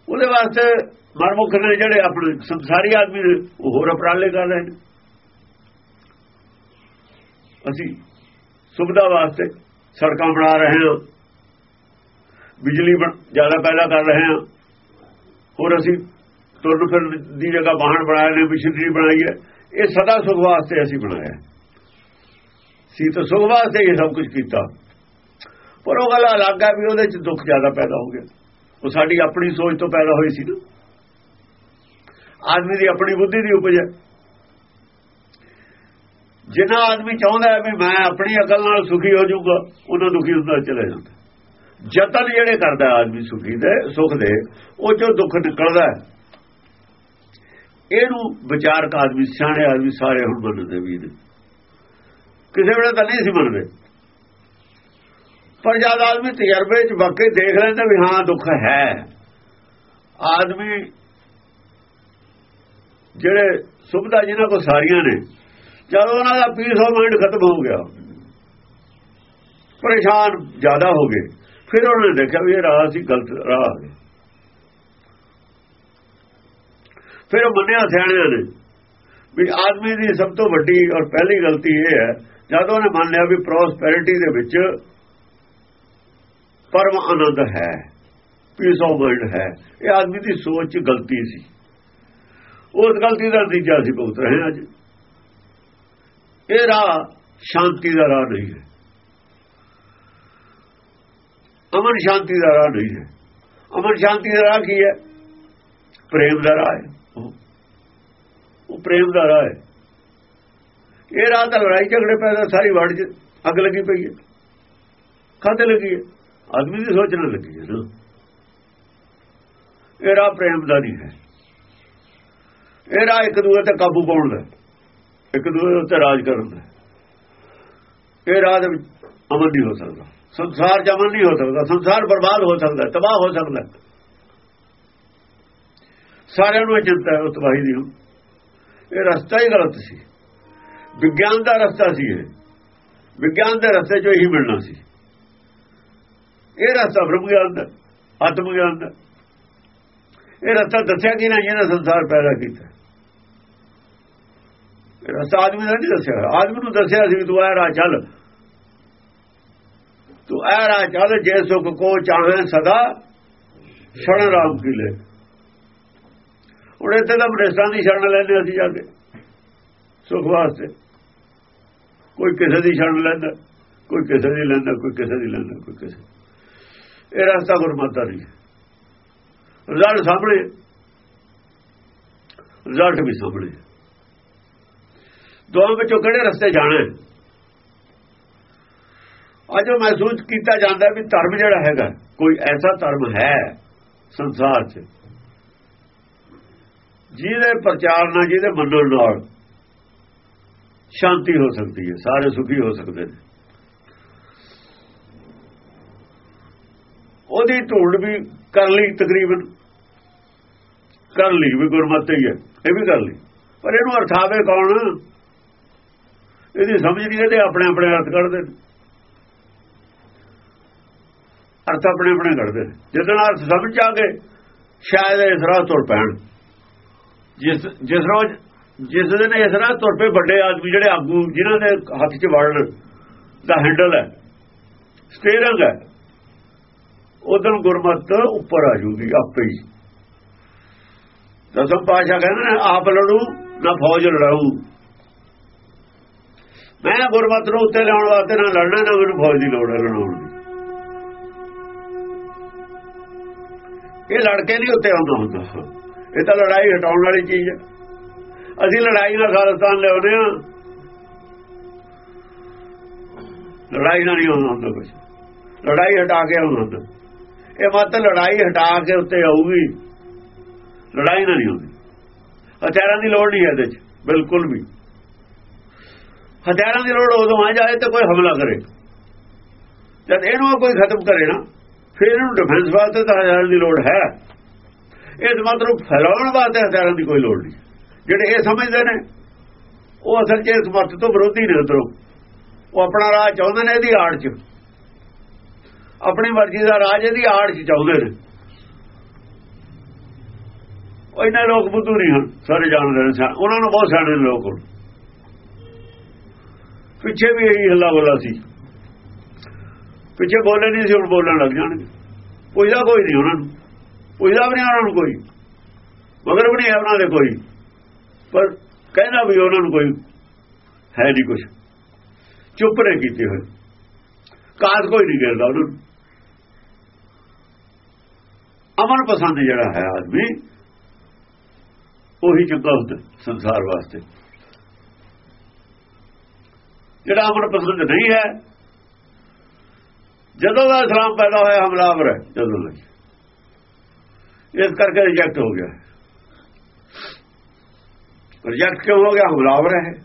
ਉਹਦੇ ਵਾਸਤੇ ਮਨਮੁਖ ਨੇ ਜਿਹੜੇ ਆਪਣੇ ਸੰਸਾਰੀ ਆਦਮੀ ਨੇ, ਉਹ ਹੋਰ ਉਪਰਾਲੇ ਕਰ ਰਹੇ ਨੇ। ਅਸੀਂ ਸੁਵਿਧਾ ਵਾਸਤੇ ਸੜਕਾਂ ਬਣਾ ਰਹੇ ਹਾਂ। ਬਿਜਲੀ ਜ਼ਿਆਦਾ ਪੈਦਾ ਕਰ ਰਹੇ ਹਾਂ। ਹੋਰ ਅਸੀਂ ਤੁਰਨ ਫਿਰ ਦੀ ਜਗ੍ਹਾ ਵਾਹਨ ਬਣਾਏ ਨੇ, ਮਸ਼ੀਨਰੀ ਬਣਾਈ ਹੈ। ਇਹ ਸਦਾ ਸੁਖ ਵਾਸਤੇ ਅਸੀਂ ਬਣਾਇਆ। ਸੀ ਤਾਂ ਸੁਖ ਵਾਸਤੇ ਇਹ ਸਭ ਕੁਝ ਕੀਤਾ। ਪਰ ਉਹ ਗੱਲ ਅਲੱਗ ਹੈ ਵੀ ਉਹਦੇ ਚ ਦੁੱਖ ਜ਼ਿਆਦਾ ਪੈਦਾ ਹੋ ਗਿਆ। ਉਹ ਸਾਡੀ ਆਪਣੀ ਸੋਚ ਤੋਂ ਪੈਦਾ ਹੋਈ ਸੀ ਨਾ। ਆਦਮੀ ਦੀ ਆਪਣੀ ਬੁੱਧੀ ਦੀ ਉਪਜ ਹੈ। ਜਿੰਨਾ ਆਦਮੀ ਚਾਹੁੰਦਾ ਹੈ ਵੀ ਮੈਂ ਆਪਣੀ ਅਕਲ ਨਾਲ ਸੁਖੀ ਹੋ ਜਾਊਗਾ, ਉਹਨਾਂ ਦੁਖੀ ਹੁੰਦਾ, ਚਲੇ ਜਾਂਦਾ। ਯਤਨ ਜਿਹੜੇ ਕਰਦਾ ਆਦਮੀ ਸੁਖੀ ਦੇ, ਸੁਖ ਦੇ, ਉਹ ਚੋਂ ਦੁੱਖ ਨਿਕਲਦਾ ਇਹਨੂੰ ਵਿਚਾਰਕ ਆਦਮੀ, ਸਿਆਣੇ ਆਦਮੀ ਸਾਰੇ ਹੁਣ ਮੰਨਦੇ ਵੀ ਨੇ। ਕਿਸੇ ਵੇਲੇ ਤਾਂ ਨਹੀਂ ਸੀ ਮੰਨਦੇ। ਪਰ ਜਦ ਆਦਮੀ ਤਜਰਬੇ ਚ ਵਾਕਈ ਦੇਖ ਲੈਂਦਾ ਵੀ ਹਾਂ, ਦੁੱਖ ਹੈ। ਆਦਮੀ ਜਿਹੜੇ ਸੁਭਦਾ ਜਿਨ੍ਹਾਂ ਕੋ ਸਾਰੀਆਂ ਨੇ, ਜਦੋਂ ਉਹਨਾਂ ਦਾ ਪੀਸ ਆਫ ਮਾਈਂਡ ਖਤਮ ਹੋ ਗਿਆ, ਪਰੇਸ਼ਾਨ ਜ਼ਿਆਦਾ ਹੋ ਗਏ। ਫਿਰ ਉਹਨਾਂ ਨੇ ਦੇਖਿਆ ਵੀ ਇਹ ਰਾਹ ਸੀ, ਗਲਤ ਰਾਹ ਹੈ ਫਿਰ ਉਹ ਮੰਨਿਆ ਸਿਆਣਿਆਂ ਨੇ ਵੀ ਆਦਮੀ ਦੀ ਸਭ ਤੋਂ ਵੱਡੀ ਔਰ ਪਹਿਲੀ ਗਲਤੀ ਇਹ ਹੈ, ਜਦੋਂ ਉਹਨੇ ਮੰਨ ਲਿਆ ਵੀ ਪ੍ਰੋਸਪੈਰਿਟੀ ਦੇ ਵਿੱਚ ਪਰਮ ਆਨੰਦ ਹੈ ਪੀਸ ਆਫ ਮਾਈਂਡ ਹੈ, ਇਹ ਆਦਮੀ ਦੀ ਸੋਚ ਚ ਗਲਤੀ ਸੀ। ਉਸ ਗਲਤੀ ਦਾ ਨਤੀਜਾ ਅਸੀਂ ਭੁਗਤ ਰਹੇ ਹਾਂ ਅੱਜ। ਇਹ ਰਾਹ ਸ਼ਾਂਤੀ ਦਾ ਰਾਹ ਨਹੀਂ ਹੈ। ਅਮਨ ਸ਼ਾਂਤੀ ਦਾ ਰਾਹ ਨਹੀਂ ਹੈ। ਅਮਨ ਸ਼ਾਂਤੀ ਦਾ ਰਾਹ ਕੀ ਹੈ? ਪ੍ਰੇਮ ਦਾ ਰਾਹ ਹੈ। ਉਹ ਪ੍ਰੇਮ ਦਾ ਰਾਹ ਹੈ। ਇਹ ਰਾਹ ਤਾਂ ਲੜਾਈ ਝਗੜੇ ਪੈਦਾ ਸਾਰੀ ਵੜ ਚ ਅੱਗ ਲੱਗੀ ਪਈ ਹੈ। ਕਾਹਦੇ ਲੱਗੀ ਹੈ। ਆਦਮੀ ਦੀ ਸੋਚ ਨਾਲ ਲੱਗੀ ਹੈ ਨਾ। ਇਹ ਰਾਹ ਪ੍ਰੇਮ ਦਾ ਨਹੀਂ ਹੈ। ਇਹ ਰਾਹ ਇੱਕ ਦੂਜੇ ਤੇ ਕਾਬੂ ਪਾਉਣ ਦਾ ਇੱਕ ਦੂਜੇ ਉੱਤੇ ਰਾਜ ਕਰਨ ਦਾ ਇਹ ਰਾਹ ਦੇ ਵਿੱਚ ਅਮਨ ਨਹੀਂ ਹੋ ਸਕਦਾ। ਸੰਸਾਰ ਜਮਨ ਨਹੀਂ ਹੋ ਸਕਦਾ, ਸੰਸਾਰ ਬਰਬਾਦ ਹੋ ਸਕਦਾ, ਤਬਾਹ ਹੋ ਸਕਦਾ। ਸਾਰਿਆਂ ਨੂੰ ਚਿੰਤਾ ਹੈ, ਉਸ ਤਬਾਹੀ ਦੀ। ਇਹ ਰਸਤਾ ਹੀ ਗਲਤ ਸੀ। ਵਿਗਿਆਨ ਦਾ ਰਸਤਾ ਸੀ ਇਹ। ਵਿਗਿਆਨ ਦੇ ਰਸਤੇ 'ਚੋਂ ਹੀ ਮਿਲਣਾ ਸੀ। ਇਹ ਰਸਤਾ ਬ੍ਰਹਮ ਗਿਆਨ ਦਾ ਆਤਮ ਗਿਆਨ ਦਾ ਇਹ ਰਸਤਾ ਦੱਸਿਆ ਕਿ ਨਾ, ਜਿਹਨੇ ਸੰਸਾਰ ਪੈਦਾ ਕੀਤਾ। ਇਹ ਰਸਤਾ ਆਦਮੀ ਨੇ ਨਹੀਂ ਦੱਸਿਆ। ਆਦਮੀ ਨੂੰ ਦੱਸਿਆ ਸੀ ਤੂੰ ਆਇਆ ਰਾਹ ਚੱਲ। ਤੂੰ ਆ ਰਾਹ ਚੱਲ, ਜੇ ਸੁਖ ਕੋ ਚਾਹੇ ਸਦਾ, ਸ਼ਰਨ ਰਾਮ ਕੀ ਲੈ। ਹੁਣ ਇੱਥੇ ਤਾਂ ਬ੍ਰਿਸ਼ਟਾਂ ਦੀ ਸ਼ਰਨ ਲੈਂਦੇ ਅਸੀਂ ਜਾ ਕੇ, ਸੁਖ ਵਾਸਤੇ। ਕੋਈ ਕਿਸੇ ਦੀ ਸ਼ਰਨ ਲੈਂਦਾ, ਕੋਈ ਕਿਸੇ ਦੀ ਲੈਂਦਾ, ਕੋਈ ਕਿਸੇ ਦੀ ਲੈਂਦਾ, ਕੋਈ ਕਿਸੇ ਇਹ ਰਸਤਾ ਗੁਰਮਤਿ ਨਹੀਂ ਰਿਜ਼ਲਟ ਸਾਹਮਣੇ। ਰਿਜ਼ਲਟ ਵੀ ਸਾਹਮਣੇ। ਦੋਵਾਂ ਵਿੱਚੋਂ ਕਿਹੜੇ ਰਸਤੇ ਜਾਣਾ ਅੱਜ ਉਹ ਮਹਿਸੂਸ ਕੀਤਾ ਜਾਂਦਾ ਵੀ ਧਰਮ ਜਿਹੜਾ ਹੈਗਾ, ਕੋਈ ਐਸਾ ਧਰਮ ਹੈ ਸੰਸਾਰ 'ਚ, ਜਿਹਦੇ ਪ੍ਰਚਾਰ ਨਾਲ, ਜਿਹਦੇ ਮੰਨਣ ਨਾਲ ਸ਼ਾਂਤੀ ਹੋ ਸਕਦੀ ਹੈ, ਸਾਰੇ ਸੁਖੀ ਹੋ ਸਕਦੇ ਨੇ। ਉਹਦੀ ਢੂੰਡ ਵੀ ਕਰ ਲਈ ਤਕਰੀਬਨ, ਕਰ ਲਈ ਵੀ ਗੁਰਮਤਿ ਹੀ ਹੈ, ਇਹ ਵੀ ਕਰ ਲਈ। ਪਰ ਇਹਨੂੰ ਅਰਥਾਵੇ ਕੌਣ? ਇਹਦੀ ਸਮਝ ਨਹੀਂ, ਇਹਦੇ ਆਪਣੇ ਆਪਣੇ ਅਰਥ ਕੱਢਦੇ ਨੇ। ਅਰਥ ਆਪਣੇ ਆਪਣੇ ਕੱਢਦੇ ਨੇ। ਜਦੋਂ ਅਰਥ ਸਮਝ ਆ ਗਏ, ਸ਼ਾਇਦ ਇਸ ਰਾਹ ਤੁਰ ਪੈਣ। ਜਿਸ ਜਿਸ ਰੋਜ਼ ਜਿਸ ਦਿਨ ਇਸ ਰਾਹ ਤੁਰ ਪਏ ਵੱਡੇ ਆਦਮੀ ਜਿਹੜੇ ਆਗੂ, ਜਿਨ੍ਹਾਂ ਦੇ ਹੱਥ 'ਚ ਵੜਨ ਦਾ ਹੈਂਡਲ ਹੈ, ਸਟੀਅਰਿੰਗ ਹੈ ਉਦੋਂ ਗੁਰਮਤ ਉੱਪਰ ਆ ਜੂਗੀ, ਆਪੇ ਹੀ। ਦਸਮ ਪਾਸ਼ਾ ਕਹਿੰਦੇ ਨੇ, ਆਪ ਲੜੂ, ਨਾ ਫੌਜ ਲੜਾਊ। ਮੈਂ ਗੁਰਮਤ ਨੂੰ ਉੱਤੇ ਲਾਉਣ ਵਾਸਤੇ ਨਾ ਲੜਨਾ, ਨਾ ਮੈਨੂੰ ਫੌਜ ਦੀ ਲੋੜ ਹੈ, ਲੜਾਉਣ ਦੀ। ਇਹ ਲੜਕੇ ਨਹੀਂ ਉੱਤੇ ਆਉਂਦਾ। ਹੁੰਦਾ ਇਹ ਤਾਂ ਲੜਾਈ ਹਟਾਉਣ ਵਾਲੀ ਚੀਜ਼ ਹੈ। ਅਸੀਂ ਲੜਾਈ ਨਾਲ ਖਾਲਸਤਾਨ ਲਿਆਉਂਦੇ ਆ ਲੜਾਈ ਨਾਲ ਨਹੀਂ ਹੁੰਦਾ ਕੁਝ ਲੜਾਈ ਹਟਾ ਕੇ ਹੁੰਦਾ। ਇਹ ਮਤ ਲੜਾਈ ਹਟਾ ਕੇ ਉੱਤੇ ਆਊਗੀ। ਲੜਾਈ ਨਾਲ ਨਹੀਂ ਹੁੰਦੀ ਹਥਿਆਰਾਂ ਦੀ ਲੋੜ ਨਹੀਂ ਹੈ ਇਹਦੇ 'ਚ, ਬਿਲਕੁਲ ਵੀ। ਹਥਿਆਰਾਂ ਦੀ ਲੋੜ ਉਦੋਂ ਆ ਜਾਏ ਤੇ ਕੋਈ ਹਮਲਾ ਕਰੇ। ਜਦ ਇਹਨੂੰ ਕੋਈ ਖਤਮ ਕਰੇ ਨਾ ਫਿਰ ਇਹਨੂੰ ਡਿਫੈਂਸ ਵਾਸਤੇ ਤਾਂ ਹਥਿਆਰਾਂ ਦੀ ਲੋੜ ਹੈ। ਇਸ ਮਤਲਬ ਫੈਲਾਉਣ ਵਾਸਤੇ ਹਥਿਆਰਾਂ ਦੀ ਕੋਈ ਲੋੜ ਨਹੀਂ। ਜਿਹੜੇ ਇਹ ਸਮਝਦੇ ਨੇ, ਉਹ ਅਸਲ 'ਚ ਇਸ ਮਤ ਤੋਂ ਵਿਰੋਧੀ ਨੇ ਉਧਰੋਂ ਉਹ ਆਪਣਾ ਰਾਜ ਚਾਹੁੰਦੇ ਨੇ ਇਹਦੀ ਆੜ 'ਚ। ਆਪਣੀ ਮਰਜ਼ੀ ਦਾ ਰਾਜ ਇਹਦੀ ਆੜ 'ਚ ਚਾਹੁੰਦੇ ਨੇ। ਉਹ ਇਹਨਾਂ ਲੋਕ ਬੁੱਧੂ ਨਹੀਂ ਹਨ, ਸਾਰੇ ਜਾਣਦੇ ਨੇ ਉਹਨਾਂ ਨੂੰ ਬਹੁਤ ਸਿਆਣੇ ਲੋਕ ਹਨ ਪਿੱਛੇ ਵੀ ਇਹੀ ਹੱਲਾ ਬੋਲਾ ਸੀ। ਪਿੱਛੇ ਬੋਲੇ ਨਹੀਂ ਸੀ, ਹੁਣ ਬੋਲਣ ਲੱਗ ਜਾਣਗੇ। ਪੁੱਛਦਾ ਕੋਈ ਨਹੀਂ ਉਹਨਾਂ ਨੂੰ। ਪੁੱਛਦਾ ਵੀ ਨਹੀਂ ਉਹਨਾਂ ਨੂੰ ਕੋਈ। ਮਗਰ ਵੀ ਨਹੀਂ ਉਹਨਾਂ ਦੇ ਕੋਈ। ਪਰ ਕਹਿੰਦਾ ਵੀ ਉਹਨਾਂ ਨੂੰ ਕੋਈ ਹੈ ਨਹੀਂ ਕੁਝ ਚੁੱਪ ਰਹੇ ਕੀਤੇ ਹੋਏ। ਕਾਸ ਕੋਈ ਨਹੀਂ ਕਰਦਾ ਉਹਨਾਂ ਨੂੰ। ਅਮਨ ਪਸੰਦ ਜਿਹੜਾ ਹੈ ਆਦਮੀ, ਉਹੀ ਚੰਗਾ ਹੁੰਦਾ ਸੰਸਾਰ ਵਾਸਤੇ। ਜਿਹੜਾ ਅਮਨ ਪਸੰਦ ਨਹੀਂ ਹੈ ਜਦੋਂ ਦਾ ਇਸਲਾਮ ਪੈਦਾ ਹੋਇਆ ਹਮਲਾਵਰ ਹੈ, ਜਦੋਂ ਦਾ। ਇਸ ਕਰਕੇ ਰਿਜੈਕਟ ਹੋ ਗਿਆ। ਰਿਜੈਕਟ ਕਿਉਂ ਹੋ ਗਿਆ? ਹਮਲਾਵਰ ਹੈ।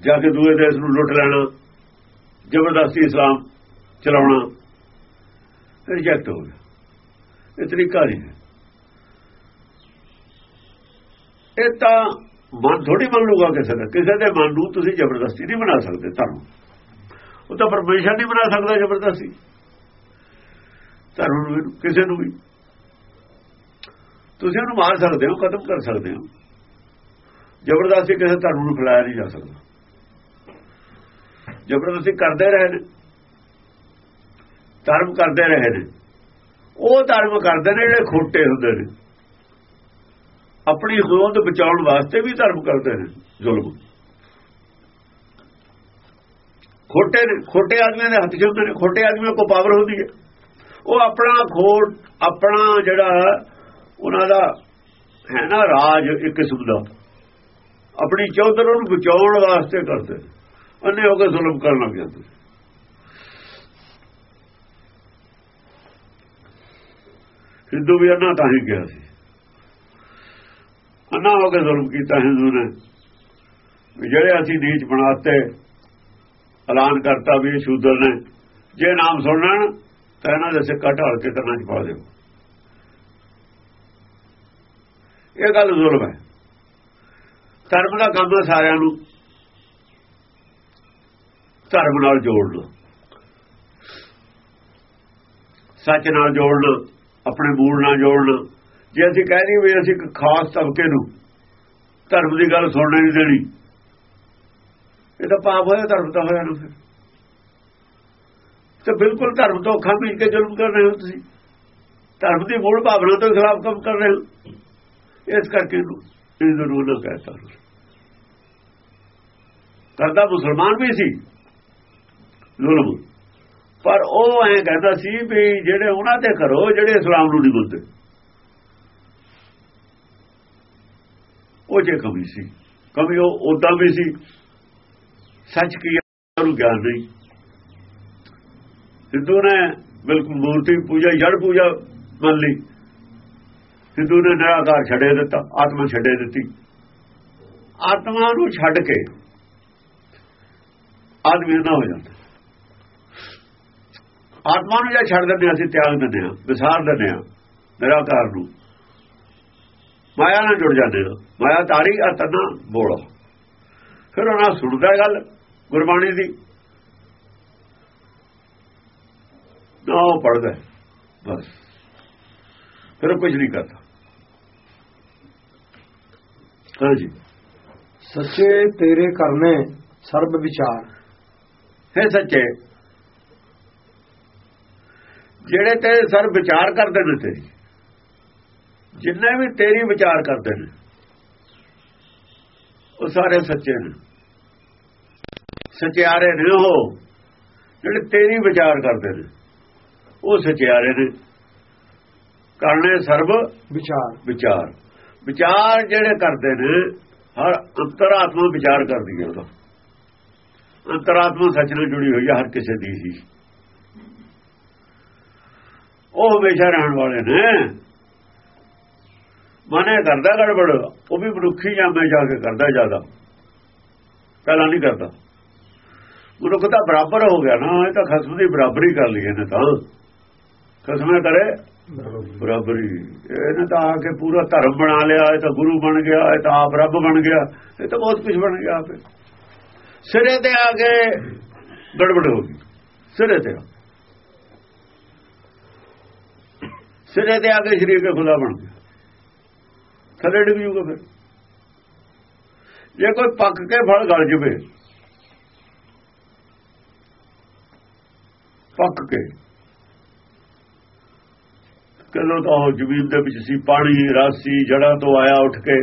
ਜਾ ਕੇ ਦੂਏ ਦੇਸ਼ ਨੂੰ ਲੁੱਟ ਲੈਣਾ, ਜ਼ਬਰਦਸਤੀ ਇਸਲਾਮ ਚਲਾਉਣਾ ਰਿਜੈਕਟ ਹੋ ਗਿਆ। ਇਹ ਤਰੀਕਾ ਨਹੀਂ ਹੈ। ਇਹ ਤਾਂ ਮਨ ਥੋੜੀ ਮੰਨ ਲੂਗਾ ਕਿਸੇ ਦਾ। ਕਿਸੇ ਦੇ ਮਨ ਨੂੰ ਤੁਸੀਂ ਜ਼ਬਰਦਸਤੀ ਨਹੀਂ ਬਣਾ ਸਕਦੇ, ਧਰਮ। ਉਹ ਤਾਂ ਪਰਮੇਸ਼ਰ ਨਹੀਂ ਬਣਾ ਸਕਦਾ ਜ਼ਬਰਦਸਤੀ। ਧਰਮ ਨੂੰ ਕਿਸੇ ਨੂੰ ਵੀ। ਤੁਸੀਂ ਉਹਨੂੰ ਮਾਰ ਸਕਦੇ ਹੋ, ਖਤਮ ਕਰ ਸਕਦੇ ਹੋ। ਜ਼ਬਰਦਸਤੀ ਕਿਸੇ ਧਰਮ ਨੂੰ ਫੈਲਾਇਆ ਨਹੀਂ ਜਾ ਸਕਦਾ। ਜ਼ਬਰਦਸਤੀ ਕਰਦੇ ਰਹੇ ਨੇ। ਧਰਮ ਕਰਦੇ ਰਹੇ ਨੇ। ਉਹ ਧਰਮ ਕਰਦੇ ਨੇ ਜਿਹੜੇ ਖੋਟੇ ਹੁੰਦੇ ਨੇ। ਆਪਣੀ ਹੋਂਦ ਬਚਾਉਣ ਵਾਸਤੇ ਵੀ ਧਰਮ ਕਰਦੇ ਨੇ, ਜ਼ੁਲਮ। ਖੋਟੇ ਨੇ ਖੋਟੇ ਆਦਮੀਆਂ ਦੇ ਹੱਥ ਜਾਂਦੇ ਨੇ, ਖੋਟੇ ਆਦਮੀਆਂ ਕੋ ਪਾਵਰ ਹੁੰਦੀ ਹੈ। ਉਹ ਆਪਣਾ ਖੋਟ, ਆਪਣਾ ਜਿਹੜਾ ਉਹਨਾਂ ਦਾ ਹੈ ਨਾ ਰਾਜ ਇੱਕ ਕਿਸਮ ਦਾ। ਆਪਣੀ ਚੌਧਰ ਨੂੰ ਬਚਾਉਣ ਵਾਸਤੇ ਕਰਦੇ ਉਹਨੇ ਹੋ ਕੇ ਜ਼ੁਲਮ ਕਰਨ ਲੱਗ ਜਾਂਦੇ ਹਿੰਦੂ ਵੀ ਅੰਨਾ ਤਾਂ ਹੀ ਗਿਆ ਸੀ। ਅੰਨਾ ਹੋ ਕੇ ਜ਼ੁਲਮ ਕੀਤਾ ਹਿੰਦੂ ਨੇ। ਜਿਹੜੇ ਅਸੀਂ ਨੀਚ ਬਣਾਤੇ ਐਲਾਨ ਕਰਤਾ ਵੀ ਸ਼ੂਦਰ ਨੇ। ਜੇ ਨਾਮ ਸੁਣਨ, ਤਾਂ ਇਹਨਾਂ ਦੇ ਸਿੱਕਾ ਢਾਲ ਕੇ ਕਰਨਾ ਚ ਪਾ ਦਿਓ। ਇਹ ਗੱਲ ਜ਼ੁਲਮ ਹੈ। ਧਰਮ ਦਾ ਕੰਮ ਹੈ ਸਾਰਿਆਂ ਨੂੰ। ਧਰਮ ਨਾਲ ਜੋੜਨਾ। ਸੱਚ ਨਾਲ ਜੋੜਨਾ, ਆਪਣੇ ਮੂਲ ਨਾਲ ਜੋੜਨਾ। ਜੇ ਅਸੀਂ ਕਹਿ ਰਹੀ ਵੀ ਅਸੀਂ ਇੱਕ ਖਾਸ ਤਬਕੇ ਨੂੰ ਧਰਮ ਦੀ ਗੱਲ ਸੁਣਨੇ ਨਹੀਂ ਦੇਣੀ ਇਹ ਤਾਂ ਪਾਪ ਹੋਇਆ, ਧਰਮ ਤਾਂ ਹੋਇਆ ਨਾ ਫਿਰ। ਤੇ ਬਿਲਕੁਲ ਧਰਮ ਤੋਂ ਅੱਖਾਂ ਮੀਚ ਕੇ ਜ਼ੁਲਮ ਕਰ ਰਹੇ ਹੋ ਤੁਸੀਂ। ਧਰਮ ਦੀ ਮੂਲ ਭਾਵਨਾ ਤੋਂ ਖਿਲਾਫ ਕੰਮ ਕਰ ਰਹੇ ਹੋ। ਇਸ ਕਰਕੇ ਇਹ ਜ਼ਰੂਰ ਨਾ ਕਹਿਤਾ ਕਰਦਾ ਮੁਸਲਮਾਨ ਵੀ ਸੀ, ਜ਼ੁਲਮ। ਪਰ ਉਹ ਐ ਕਹਿੰਦਾ ਸੀ ਵੀ ਜਿਹੜੇ ਉਹਨਾਂ ਤੇ ਕਰੋ ਜਿਹੜੇ ਇਸਲਾਮ ਨੂੰ ਨਹੀਂ ਮੰਨਦੇ ਉਹ ਜੇ ਕਮੀ ਸੀ। ਕਮੀ ਉਹ ਉਦਾਂ ਵੀ ਸੀ ਸੱਚ ਕੀ ਨੂੰ ਗਿਆਨ ਨਹੀਂ ਹਿੰਦੂ ਨੇ ਬਿਲਕੁਲ ਮੂਰਤੀ ਪੂਜਾ, ਜੜ ਪੂਜਾ ਮੰਨ ਲਈ। ਸਿੱਧੂ ਨੇ ਨਿਰਾਕਾਰ ਛੱਡੇ ਦਿੱਤਾ, ਆਤਮਾ ਛੱਡੇ ਦਿੱਤੀ। ਆਤਮਾ ਨੂੰ ਛੱਡ ਕੇ ਆਦਮੀ ਨਾ ਹੋ ਜਾਂਦਾ। ਆਤਮਾ ਨੂੰ ਜੇ ਛੱਡ ਦਿੰਦੇ ਅਸੀਂ ਤਿਆਗ ਦਿੰਦੇ ਹਾਂ, ਵਿਸਾਰ ਦਿੰਦੇ ਹਾਂ, ਨਿਰਾਕਾਰ ਨੂੰ। ਮਾਇਆ ਨਾਲ ਜੁੜ ਜਾਂਦੇ ਹਾਂ। ਮਾਇਆ ਤਾਰੀ ਅਤਨਾ ਬੋਲਾ। ਫਿਰ ਉਹਨਾਂ ਸੁਣਦਾ ਗੱਲ। ਗੁਰਬਾਣੀ ਦੀ। ਨਾ ਉਹ ਪੜਦਾ ਬਸ। ਫਿਰ ਕੁਝ ਨਹੀਂ ਕਰਦਾ। ਹਾਂਜੀ। ਸੱਚੇ ਤੇਰੇ ਕਰਨੇ ਸਰਬ ਵਿਚਾਰ। ਹੈ ਸੱਚੇ। ਜਿਹੜੇ ਤੇ ਸਰ ਵਿਚਾਰ ਕਰਦੇ ਨੇ ਤੇਰੀ ਜਿੰਨੇ ਵੀ ਤੇਰੀ ਵਿਚਾਰ ਕਰਦੇ ਨੇ ਉਹ ਸਾਰੇ ਸੱਚੇ ਨੇ। ਸਚਿਆਰੇ ਨੇ ਉਹ ਜਿਹੜੇ ਤੇਰੀ ਵਿਚਾਰ ਕਰਦੇ ਨੇ ਉਹ ਸਚਿਆਰੇ ਨੇ। ਕਰਨੇ ਸਰਬ ਵਿਚਾਰ। ਵਿਚਾਰ। ਵਿਚਾਰ ਜਿਹੜੇ ਕਰਦੇ ਨੇ ਹਰ ਅੰਤਰਾਤਮਾ ਵਿਚਾਰ ਕਰਦੀ ਹੈ ਉਹਦਾ। ਅੰਤਰਾਤਮਾ ਸੱਚ ਨਾਲ ਜੁੜੀ ਹੋਈ ਹੈ ਹਰ ਕਿਸੇ ਦੀ ਹੀ। ਉਹ ਹਮੇਸ਼ਾ ਰਹਿਣ ਵਾਲੇ ਨੇ। ਮਨੇ ਕਰਦਾ ਗੜਬੜ ਉਹ ਵੀ ਮਨੁੱਖੀ ਜਾਂਦੇ ਜਾ ਕੇ ਕਰਦਾ ਜ਼ਿਆਦਾ। ਪਹਿਲਾਂ ਨਹੀਂ ਕਰਦਾ। ਮਨੁੱਖ ਤਾਂ ਬਰਾਬਰ ਹੋ ਗਿਆ ਨਾ ਇਹ ਤਾਂ ਖਸਮ ਦੀ ਬਰਾਬਰੀ ਕਰ ਲਈ ਇਹਨੇ ਤਾਂ। ਖਸਮੇ ਕਰੇ। ਬਰਾਬਰੀ। ਇਹਨੇ ਤਾਂ ਆ ਕੇ ਪੂਰਾ ਧਰਮ ਬਣਾ ਲਿਆ ਇਹ ਤਾਂ ਗੁਰੂ ਬਣ ਗਿਆ ਇਹ ਤਾਂ ਆਪ ਰੱਬ ਬਣ ਗਿਆ ਇਹ ਤਾਂ ਬਹੁਤ ਕੁਝ ਬਣ ਗਿਆ ਆਪੇ। ਸਿਰੇ ਤੇ ਆ ਕੇ ਗੜਬੜ ਹੋ ਗਈ। ਸਿਰੇ ਤੇ ਸਿਰੇ ਤੇ ਆ ਕੇ ਸ਼ਰੀਰ ਕੇ ਖੁਦਾ ਬਣ ਗਿਆ। ਥੱਲੇ ਡਿੱਗ ਜੂਗਾ ਫਿਰ। ਜੇ ਕੋਈ ਪੱਕ ਕੇ ਫਲ ਗਲ ਜਵੇ ਪੱਕ ਕੇ। ਕਦੋਂ ਤਾਂ ਉਹ ਜ਼ਮੀਨ ਦੇ ਵਿੱਚ ਸੀ, ਪਾਣੀ, ਰਾਸੀ ਜੜਾਂ ਤੋਂ ਆਇਆ ਉੱਠ ਕੇ।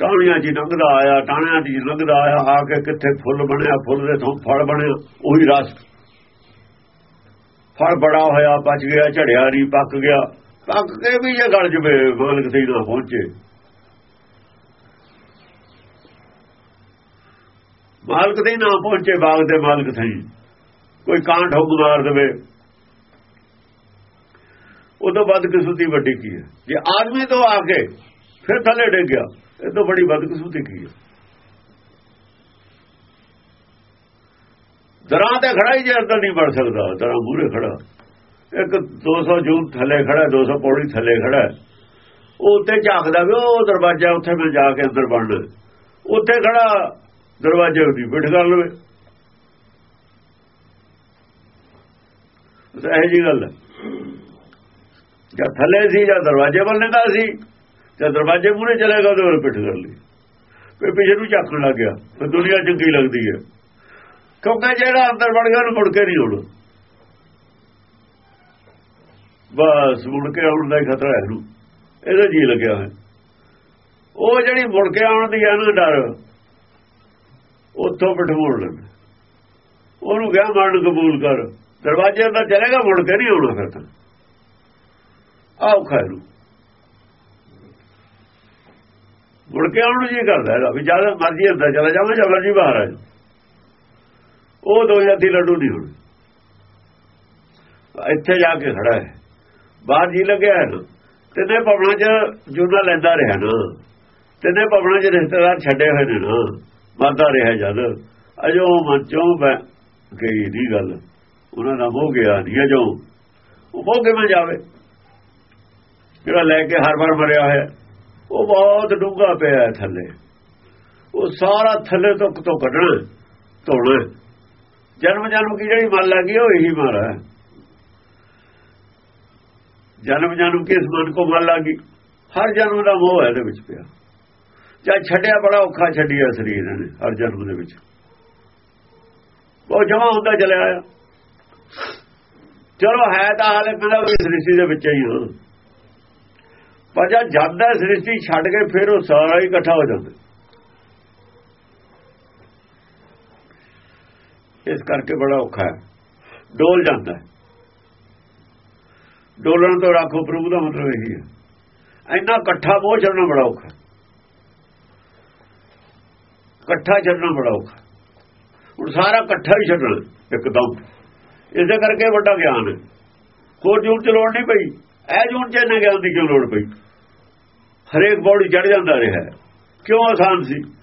ਟਾਹਣੀਆਂ ਜੀ ਲੰਘਦਾ ਆਇਆ, ਟਾਹਣਿਆਂ ਦੀ ਲੰਘਦਾ ਆਇਆ, ਆ ਕੇ ਕਿੱਥੇ ਫੁੱਲ ਬਣਿਆ, ਫੁੱਲ ਦੇ ਤੋਂ ਫਲ ਬਣਿਆ, ਉਹੀ ਰਸ। ਫਲ ਬੜਾ ਹੋਇਆ, ਬਚ ਗਿਆ, ਝੜਿਆ ਨਹੀਂ ਪੱਕ ਗਿਆ। ਪੱਕ ਕੇ ਵੀ ਜੇ ਗਲ ਜਵੇ, ਮਾਲਕ ਤੇ ਨਾ ਪਹੁੰਚੇ। ਮਾਲਕ ਤੇ ਨਾ ਪਹੁੰਚੇ, ਬਾਗ ਦੇ ਮਾਲਕ ਸਹੀ ਕੋਈ ਕਾਂ ਠੋਕ ਮਾਰ ਦੇਵੇ ਉਹ ਤੋਂ ਵੱਧ ਕਿਸਮਤੀ ਵੱਡੀ ਕੀ ਹੈ? ਜੇ ਆਦਮੀ ਤੋਂ ਆ ਕੇ ਫਿਰ ਥੱਲੇ ਡਿੱਗ ਗਿਆ, ਇਹ ਤੋਂ ਬੜੀ ਬਦਕਿਸਮਤੀ ਕੀ ਹੈ? ਦਰਾਂ ਤੇ ਖੜਾ ਹੀ ਜੇ ਅੰਦਰ ਨਹੀਂ ਵੜ ਸਕਦਾ, ਦਰਾਂ ਮੂਰੇ ਖੜਾ। ਇੱਕ 200 ਜੂਨ ਥੱਲੇ ਖੜਾ 200 ਪੌੜੀ ਥੱਲੇ ਖੜਾ। ਉਹ ਉੱਤੇ ਝਾਕਦਾ ਵੀ, ਉਹ ਦਰਵਾਜ਼ਾ ਉੱਥੇ ਮੈਂ ਜਾ ਕੇ ਅੰਦਰ ਵੜਨਾ। ਉੱਥੇ ਖੜਾ, ਦਰਵਾਜ਼ੇ ਦੀ ਬਿਠ ਕਰ ਲਵੇ। ਇਹ ਜੀ ਗੱਲ ਹੈ। ਜਦ ਥੱਲੇ ਸੀ, ਜਾਂ ਦਰਵਾਜ਼ੇ ਵੱਲ ਨਿਕਲ ਸੀ ਜਦ ਦਰਵਾਜ਼ੇ ਮੂਰੇ ਚਲੇਗਾ ਉਹਦੇ ਵੱਲ ਪਿੱਠ ਕਰ ਲਈ। ਫਿਰ ਪਿੱਛੇ ਨੂੰ ਝਾਕਣ ਲੱਗ ਗਿਆ ਫਿਰ ਦੁਨੀਆ ਚੰਗੀ ਲੱਗਦੀ ਹੈ। ਕਿਉਂਕਿ ਜਿਹੜਾ ਅੰਦਰ ਵੜ ਗਿਆ, ਉਹਨੂੰ ਮੁੜ ਕੇ ਨਹੀਂ ਆਉਣਾ ਬਸ ਮੁੜ ਕੇ ਆਉਣ ਦਾ ਹੀ ਖਤਰਾ ਹੈ ਇਹਨੂੰ। ਇਹਦਾ ਜੀ ਲੱਗਿਆ ਹੈ ਉਹ ਜਿਹੜੀ ਮੁੜ ਕੇ ਆਉਣ ਦੀ ਹੈ ਨਾ ਡਰ, ਉੱਥੋਂ ਪਿੱਠ ਮੋੜ ਲੈਂਦਾ ਉਹਨੂੰ ਕਿਹਾ ਮਰਨ ਕਬੂਲ ਕਰ। ਦਰਵਾਜ਼ੇ ਅੰਦਰ ਚਲੇਗਾ ਮੁੜ ਕੇ ਨਹੀਂ ਆਉਣਾ ਫਿਰ ਤਾਂ। ਆਓ ਖੈਰੂ ਮੁੜ ਕੇ ਆਉਣ ਨੂੰ ਜੀ ਕਰਦਾ ਹੈਗਾ ਵੀ ਜਦ ਮਰਜ਼ੀ ਅੰਦਰ ਚਲਾ ਜਾਵਾਂ ਜਾਂ ਮਰਜ਼ੀ ਬਾਹਰ ਆ ਉਹ ਦੋ ਜੱਦੀ ਲੱਡੂ ਨਹੀਂ ਹੁਣ। ਇੱਥੇ ਜਾ ਕੇ ਖੜਾ ਹੈ। ਬਾਹਰ ਜੀ ਲੱਗਿਆ ਹੈ ਨਾ। ਤਿੰਨੇ ਭਵਨਾਂ 'ਚ ਜੁਨਾ ਲੈਂਦਾ ਰਿਹਾ ਨਾ। ਤਿੰਨੇ ਭਵਨਾਂ 'ਚ ਰਿਸ਼ਤੇਦਾਰ ਛੱਡੇ ਹੋਏ ਨੇ ਨਾ। ਮਰਦਾ ਰਿਹਾ ਜਦ। ਅਜੋ ਮਨ ਚੋਂ ਗਈ ਦੀ ਗੱਲ। ਉਹਨਾਂ ਦਾ ਹੋ ਗਿਆ ਨਹੀਂ ਜੋ ਉਹ ਹੋ ਕਿਵੇਂ ਜਾਵੇ? ਜਿਹੜਾ ਲੈ ਕੇ ਹਰ ਵਾਰ ਮਰਿਆ ਹੋਇਆ, ਉਹ ਬਹੁਤ ਡੂੰਘਾ ਪਿਆ ਥੱਲੇ। ਉਹ ਸਾਰਾ ਥੱਲੇ ਤੋਂ ਤੋਂ ਕੱਢਣਾ, ਧੋਣਾ। ਜਨਮ ਜਨਮ ਕੀ ਜਿਹੜੀ ਮਨ ਲੱਗੀ, ਉਹ ਇਹੀ ਮਾਰਾ ਜਨਮ ਜਨਮ ਕੇ ਇਸ ਮਨ ਕੋ ਮਨ ਲੱਗੀ? ਹਰ ਜਨਮ ਦਾ ਮੋਹ ਹੈ ਇਹਦੇ ਵਿੱਚ ਪਿਆ। ਜਾਂ ਛੱਡਿਆ ਬੜਾ ਔਖਾ ਛੱਡਿਆ ਸਰੀਰ ਨੇ ਹਰ ਜਨਮ ਦੇ ਵਿੱਚ। ਉਹ ਜਮਾ ਹੁੰਦਾ ਚਲਿਆ ਆਇਆ। ਚਲੋ ਹੈ ਤਾਂ ਹਾਲੇ ਕਹਿੰਦਾ ਵੀ ਸ੍ਰਿਸ਼ਟੀ ਦੇ ਵਿੱਚ ਹੀ ਹਾਂ ਪਰ ਜਦ ਜਾਂਦਾ ਸ੍ਰਿਸ਼ਟੀ ਛੱਡ ਕੇ, ਫਿਰ ਉਹ ਸਾਰਾ ਹੀ ਇਕੱਠਾ ਹੋ ਜਾਂਦਾ ਇਸ ਕਰਕੇ ਬੜਾ ਔਖਾ ਹੈ। ਡੋਲ ਜਾਂਦਾ ਡੋਲਣ ਤੋਂ ਰੱਖੋ ਪ੍ਰਭੂ ਦਾ ਮਤਲਬ ਇਹੀ ਹੈ। ਇੰਨਾ ਇਕੱਠਾ ਮੋਹ ਛੱਡਣਾ ਬੜਾ ਔਖਾ ਇਕੱਠਾ ਛੱਡਣਾ ਬੜਾ ਔਖਾ ਹੁਣ ਸਾਰਾ ਇਕੱਠਾ ਹੀ ਛੱਡਣਾ ਇੱਕਦਮ। ਇਸੇ ਕਰਕੇ ਵੱਡਾ ਗਿਆਨ ਹੈ। ਹੋਰ ਜੂਨ ਚ ਲੋੜ ਨਹੀਂ ਪਈ। ਇਹ ਜੂਨ ਚ ਇਹਨਾਂ ਗਿਆਨ ਦੀ ਕਿਉਂ ਲੋੜ ਪਈ? ਹਰੇਕ ਬੌੜੀ ਚੜ ਜਾਂਦਾ ਰਿਹਾ ਕਿਉਂ ਆਸਾਨ ਸੀ?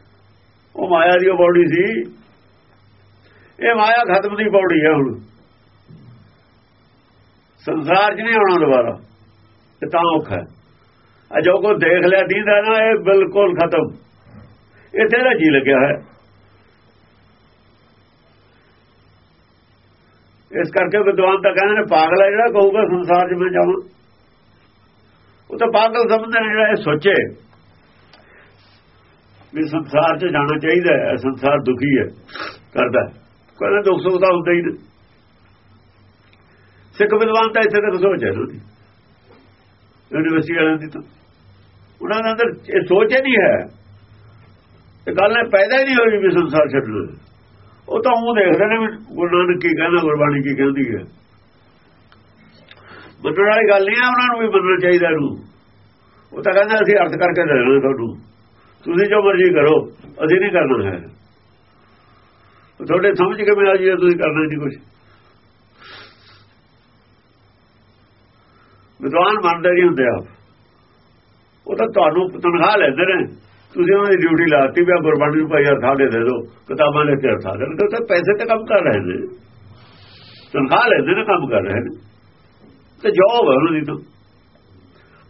ਉਹ ਮਾਇਆ ਦੀ ਉਹ ਬੌੜੀ ਸੀ। ਇਹ ਮਾਇਆ ਖਤਮ ਦੀ ਬੌੜੀ ਹੈ ਹੁਣ। ਸੰਸਾਰ 'ਚ ਨਹੀਂ ਆਉਣਾ ਦੁਬਾਰਾ। ਇਹ ਤਾਂ ਔਖਾ ਹੈ। ਜੋ ਕੋ ਦੇਖ ਲਿਆ, ਦੀਦਾ ਨਾ, ਇਹ ਬਿਲਕੁਲ ਖਤਮ। ਇੱਥੇ ਦਾ ਜੀ ਲੱਗਿਆ ਹੈ। ਇਸ ਕਰਕੇ ਵਿਦਵਾਨ ਤਾਂ ਕਹਿੰਦੇ ਨੇ, ਪਾਗਲ ਹੈ ਜਿਹੜਾ, ਕਹੂਗਾ ਸੰਸਾਰ 'ਚ ਮੈਂ ਜਾਵਾਂ। ਉਹ ਤਾਂ ਪਾਗਲ ਸਮਝਦੇ ਨੇ ਜਿਹੜਾ ਇਹ ਸੋਚੇ ਵੀ ਸੰਸਾਰ 'ਚ ਜਾਣਾ ਚਾਹੀਦਾ ਹੈ ਸੰਸਾਰ ਦੁਖੀ ਹੈ, ਕਰਦਾ ਕਹਿੰਦਾ ਦੁੱਖ ਸੁੱਖ ਦਾ ਹੁੰਦਾ ਹੀ ਨਹੀਂ ਸਿੱਖ ਵਿਦਵਾਨ ਤਾਂ ਇੱਥੇ ਤੱਕ ਸੋਚ ਹੈ ਉਹਦੀ ਯੂਨੀਵਰਸਿਟੀ ਵਾਲਿਆਂ ਦੀ ਤਾਂ। ਉਹਨਾਂ ਦੇ ਅੰਦਰ ਇਹ ਸੋਚ ਹੀ ਨਹੀਂ ਹੈ। ਇਹ ਗੱਲ ਨੇ ਪੈਦਾ ਹੀ ਨਹੀਂ ਹੋਈ ਵੀ ਸੰਸਾਰ ਛੱਡਣਾ ਉਹ ਤਾਂ ਉਹ ਦੇਖਦੇ ਨੇ ਵੀ ਗੁਰੂ ਨਾਨਕ ਕੀ ਕਹਿੰਦਾ, ਗੁਰਬਾਣੀ ਕੀ ਕਹਿੰਦੀ ਹੈ। ਮੰਨਣ ਵਾਲੀ ਗੱਲ ਨਹੀਂ ਹੈ, ਉਹਨਾਂ ਨੂੰ ਵੀ ਮੰਨਣਾ ਚਾਹੀਦਾ ਨੂੰ ਉਹ ਤਾਂ ਕਹਿੰਦਾ, ਅਸੀਂ ਅਰਥ ਕਰਕੇ ਦੇਣਾ ਤੁਹਾਨੂੰ। ਤੁਸੀਂ ਜੋ ਮਰਜ਼ੀ ਕਰੋ, ਅਸੀਂ ਨਹੀਂ ਕਰਨਾ ਹੈ। ਤੁਹਾਡੇ ਸਮਝ ਕੇ ਮੈਂ ਆ ਜੀ ਤੁਸੀਂ ਕਰਨਾ ਨਹੀਂ ਕੁਝ ਵਿਦਵਾਨ ਮੰਨਦੇ ਨਹੀਂ ਹੁੰਦੇ ਆਪ। ਉਹ ਤਾਂ ਤੁਹਾਨੂੰ ਤਨਖਾਹ ਲੈਂਦੇ ਨੇ। ਤੁਸੀਂ ਉਹਨਾਂ ਦੀ ਡਿਊਟੀ ਲਾਤੀ ਵੀ ਆ ਗੁਰਬਾਣੀ ਨੂੰ ਭਾਈ ਅਰਥਾ ਦੇ ਦੇ ਦਿਓ, ਕਿਤਾਬਾਂ ਲੈ ਕੇ ਅਰਥਾ ਦੇ ਤਾਂ ਪੈਸੇ ਤੇ ਕੰਮ ਕਰ ਰਹੇ ਨੇ। ਤਨਖਾਹ ਲੈਂਦੇ ਨੇ ਕੰਮ ਕਰ ਰਹੇ ਨੇ। ਤੇ ਜੋਬ ਹੈ ਉਹਨਾਂ ਦੀ ਤਾਂ।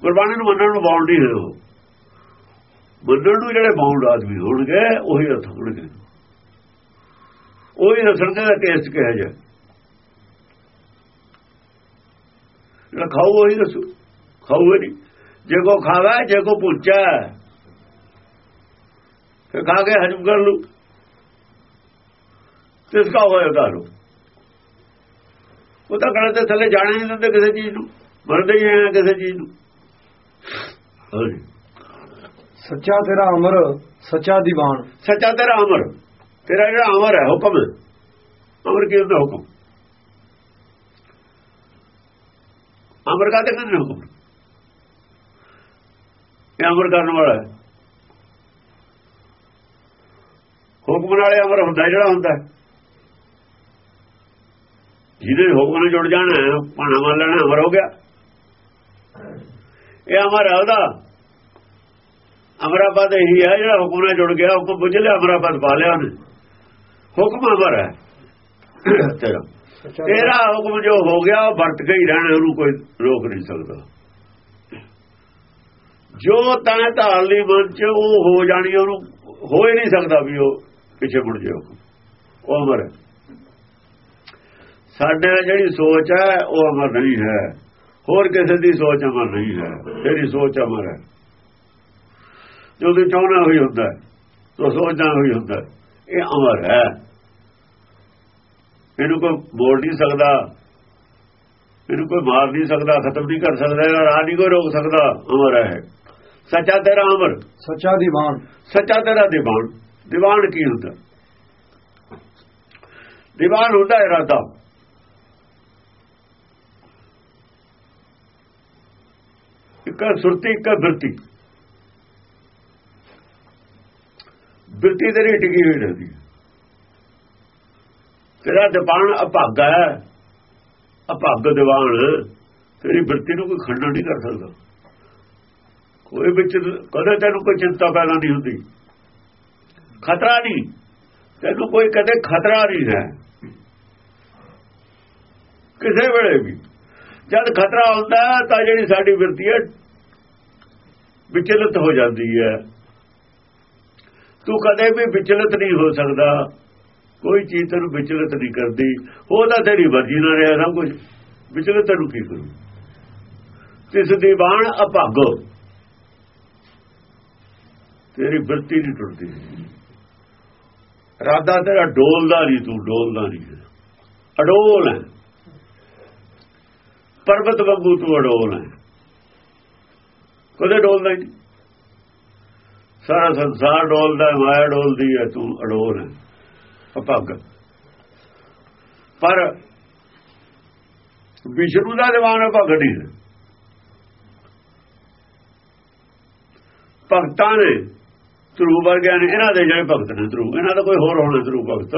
ਗੁਰਬਾਣੀ ਨੂੰ ਮੰਨਣ ਨੂੰ ਬਾਉਂਡ ਨਹੀਂ ਹੈ ਉਹ ਮੰਨਣ ਨੂੰ ਜਿਹੜੇ ਬਾਉਂਡ ਆਦਮੀ ਹੋਣਗੇ, ਉਹੀ ਅਰਥ ਹੋਣਗੇ। ਉਹੀ ਦੱਸਣਗੇ ਦਾ ਟੇਸਟ ਕਿਹਾ ਜਾ ਜਿਹੜਾ ਖਾਊ ਉਹੀ ਦੱਸੂ। ਖਾਊ ਨਹੀਂ। ਜੇ ਕੋ ਖਾਵਾ, ਜੇ ਕੋ ਪੁੱਛਾ। ਫਿਰ ਖਾ ਕੇ ਹਜਮ ਕਰ ਲੂ ਕਿਸ ਕਾ ਹੋਏਗਾ ਲੋ ਉਹ ਤਾਂ ਕਹਿੰਦੇ ਥੱਲੇ ਜਾਣੇ ਨਹੀਂ ਦਿੰਦੇ ਕਿਸੇ ਚੀਜ਼ ਨੂੰ। ਮਰਦੇ ਹੀ ਆ ਕਿਸੇ ਚੀਜ਼ ਨੂੰ। ਸੱਚਾ ਤੇਰਾ ਅਮਰ ਸੱਚਾ ਦੀਵਾਨ। ਸੱਚਾ ਤੇਰਾ ਅਮਰ। ਤੇਰਾ ਜਿਹੜਾ ਅਮਰ ਹੈ ਹੁਕਮ ਅਮਰ ਕੀ ਹੁੰਦਾ ਹੁਕਮ? ਅਮਰ ਕਾ ਤੇ ਕਹਿੰਦੇ ਹੁਕਮ? ਇਹ ਅਮਰ ਕਰਨ ਵਾਲਾ ਹੈ। ਹੁਕਮ ਨਾਲੇ ਅਮਰ ਹੁੰਦਾ ਜਿਹੜਾ ਹੁੰਦਾ। ਜਿਹਦੇ ਹੁਕਮ ਨਾਲ ਜੁੜ ਜਾਣਾ, ਭਾਣਾ ਮੰਨ ਲੈਣਾ, ਅਮਰ ਹੋ ਗਿਆ। ਇਹ ਅਮਰ ਹੈ ਉਹਦਾ ਅਮਰਾਪਦ ਇਹੀ ਹੈ, ਜਿਹੜਾ ਹੁਕਮ ਨਾਲ ਜੁੜ ਗਿਆ, ਹੁਕਮ ਬੁੱਝ ਲਿਆ, ਅਮਰਾਪਦ ਪਾ ਲਿਆ ਉਹਨੇ। ਹੁਕਮ ਅਮਰ ਹੈ। ਤੇਰਾ ਤੇਰਾ ਹੁਕਮ ਜੋ ਹੋ ਗਿਆ, ਉਹ ਵਰਤ ਕੇ ਹੀ ਰਹਿਣਾ, ਉਹਨੂੰ ਕੋਈ ਰੋਕ ਨਹੀਂ ਸਕਦਾ। ਜੋ ਤਾਂ ਢਾਲ ਦੀ ਮਨ ਚ ਉਹ ਹੋ ਜਾਣੀ, ਉਹਨੂੰ ਹੋ ਹੀ ਨਹੀਂ ਸਕਦਾ ਵੀ ਉਹ ਪਿੱਛੇ ਮੁੜ ਜਾਓ। ਉਹ ਅਮਰ ਸਾਡੇ ਜਿਹੜੀ ਸੋਚ ਹੈ ਉਹ ਅਮਰ ਨਹੀਂ ਹੈ। ਹੋਰ ਕਿਸੇ ਦੀ ਸੋਚ ਅਮਰ ਨਹੀਂ ਹੈ। ਤੇਰੀ ਸੋਚ ਅਮਰ ਹੈ। ਜੋ ਤੂੰ ਚਾਹਣਾ ਹੋਈ ਹੁੰਦਾ ਤੋ ਸੋਚਣਾ ਹੋਈ ਹੁੰਦਾ ਇਹ ਅਮਰ ਹੈ। ਇਹਨੂੰ ਕੋਈ ਮੋੜ ਨਹੀਂ ਸਕਦਾ। ਇਹਨੂੰ ਕੋਈ ਮਾਰ ਨਹੀਂ ਸਕਦਾ। ਖਤਮ ਨਹੀਂ ਕਰ ਸਕਦਾ। ਇਹਦਾ ਰਾਹ ਨਹੀਂ ਕੋਈ ਰੋਕ ਸਕਦਾ। ਅਮਰ ਹੈ। ਸੱਚਾ ਤੇਰਾ ਅਮਰ। ਸੱਚਾ ਦੀਵਾਨ। ਸੱਚਾ ਤੇਰਾ ਦੀਵਾਨ। ਦੀਵਾਨ ਕੀ ਹੁੰਦਾ? ਦੀਵਾਨ ਹੁੰਦਾ ਇਰਾਦਾ। ਇੱਕ ਸੁਰਤੀ, ਇੱਕ ਬਿਰਤੀ। ਬਿਰਤੀ ਤੇਰੀ ਟਿਕੀ ਹੋਈ ਰਹਿੰਦੀ ਤੇਰਾ ਦੀਵਾਨ ਅਭਾਗਾ ਹੈ। ਅਭਾਗ ਦੀਵਾਨ, ਤੇਰੀ ਬਿਰਤੀ ਨੂੰ ਕੋਈ ਖੰਡਾ ਨਹੀਂ ਕਰ ਸਕਦਾ। ਕੋਈ ਵਿੱਚ ਕਦੇ ਤੈਨੂੰ ਕੋਈ ਚਿੰਤਾ ਪੈਦਾ ਨਹੀਂ ਹੁੰਦੀ। ਖਤਰਾ ਨਹੀਂ। ਤੈਨੂੰ ਕੋਈ ਕਦੇ ਖਤਰਾ ਨਹੀਂ ਹੈ। ਕਿਸੇ ਵੇਲੇ ਵੀ। ਜਦ ਖਤਰਾ ਹੁੰਦਾ ਤਾਂ ਜਿਹੜੀ ਸਾਡੀ ਬਿਰਤੀ ਹੈ, ਵਿਚਲਿਤ ਹੋ ਜਾਂਦੀ ਹੈ। ਤੂੰ ਕਦੇ ਵੀ ਵਿਚਲਿਤ ਨਹੀਂ ਹੋ ਸਕਦਾ। ਕੋਈ ਚੀਜ਼ ਤੈਨੂੰ ਵਿਚਲਿਤ ਨਹੀਂ ਕਰਦੀ। ਉਹਦਾ ਤੇਰੀ ਵਰਜ਼ੀ ਨਾਲ ਰਿਹਾ ਸਭ ਕੁਝ। ਵਿਚਲਿਤ ਤੈਨੂੰ ਕੀ ਕਰੂ? ਤਿਸ ਦੀ ਬਾਣ ਅਭਾਗੋ। ਤੇਰੀ ਬਿਰਤੀ ਨਹੀਂ ਟੁੱਟਦੀ। ਰਾਦਾ ਤੇਰਾ ਡੋਲਦਾ ਨਹੀਂ, ਤੂੰ ਡੋਲਦਾ ਨਹੀਂ। ਅਡੋਲ ਹੈ। ਪਰਬਤ ਵਾਂਗੂ ਤੂੰ ਅਡੋਲ ਹੈ। ਕਦੇ ਡੋਲਦਾ ਨਹੀਂ। ਸਾਰਾ ਸੰਸਾਰ ਡੋਲਦਾ ਮਾਇਆ ਡੋਲਦੀ ਹੈ, ਤੂੰ ਅਡੋਲ ਹੈ। ਅਪੱਗ ਪਰ ਵਿਸ਼ਨੂੰ ਦਾ ਦੀਵਾਨ ਭਗਤ ਨਹੀਂ ਹੈ ਭਗਤਾਂ ਨੇ ਧਰੂ ਵਰਗਿਆਂ ਨੇ, ਇਹਨਾਂ ਦੇ ਜਿਹੜੇ ਭਗਤ ਨੇ ਧਰੂ, ਇਹਨਾਂ ਦਾ ਕੋਈ ਹੋਰ ਹੋਣਾ ਧਰੂ ਭਗਤ?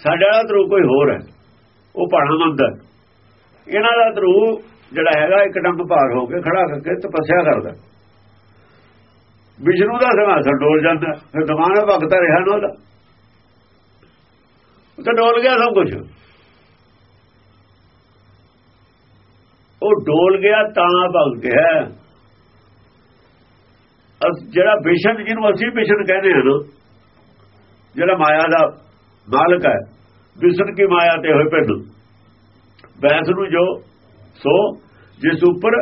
ਸਾਡਾ ਧਰੂ ਕੋਈ ਹੋਰ ਹੈ, ਉਹ ਭਾਣਾ ਮੰਦਾ ਇਹਨਾਂ ਦਾ ਧਰੂ ਜਿਹੜਾ ਹੈਗਾ, ਇੱਕ ਡੰਬ ਭਾਰ ਹੋ ਕੇ ਖੜਾ ਕਰਕੇ ਤਪੱਸਿਆ ਕਰਦਾ। ਵਿਸ਼ਨੂੰ ਦਾ ਸਿੰਘਾਸਨ ਡੋਲ ਜਾਂਦਾ, ਫਿਰ ਦਮਾਨ ਭਗਤ ਰਿਹਾ ਨਾ ਉਹਦਾ। ਉਹ ਤਾਂ ਡੋਲ ਗਿਆ ਸਭ ਕੁਝ ਉਹ ਡੋਲ ਗਿਆ ਤਾਂ ਭਗਤ ਹੈ। ਜਿਹੜਾ ਵਿਸ਼ਨ ਜਿਹਨੂੰ ਅਸੀਂ ਬਿਸ਼ਨ ਕਹਿੰਦੇ ਹਾਂ ਨਾ ਜਿਹੜਾ ਮਾਇਆ ਦਾ ਮਾਲਕ ਹੈ ਬਿਸਨ ਕੀ ਮਾਇਆ ਤੇ ਹੋਏ ਪਿੰਡ। ਬੈਸ ਨੂੰ ਜੋ ਸੋ, ਜਿਸ ਉੱਪਰ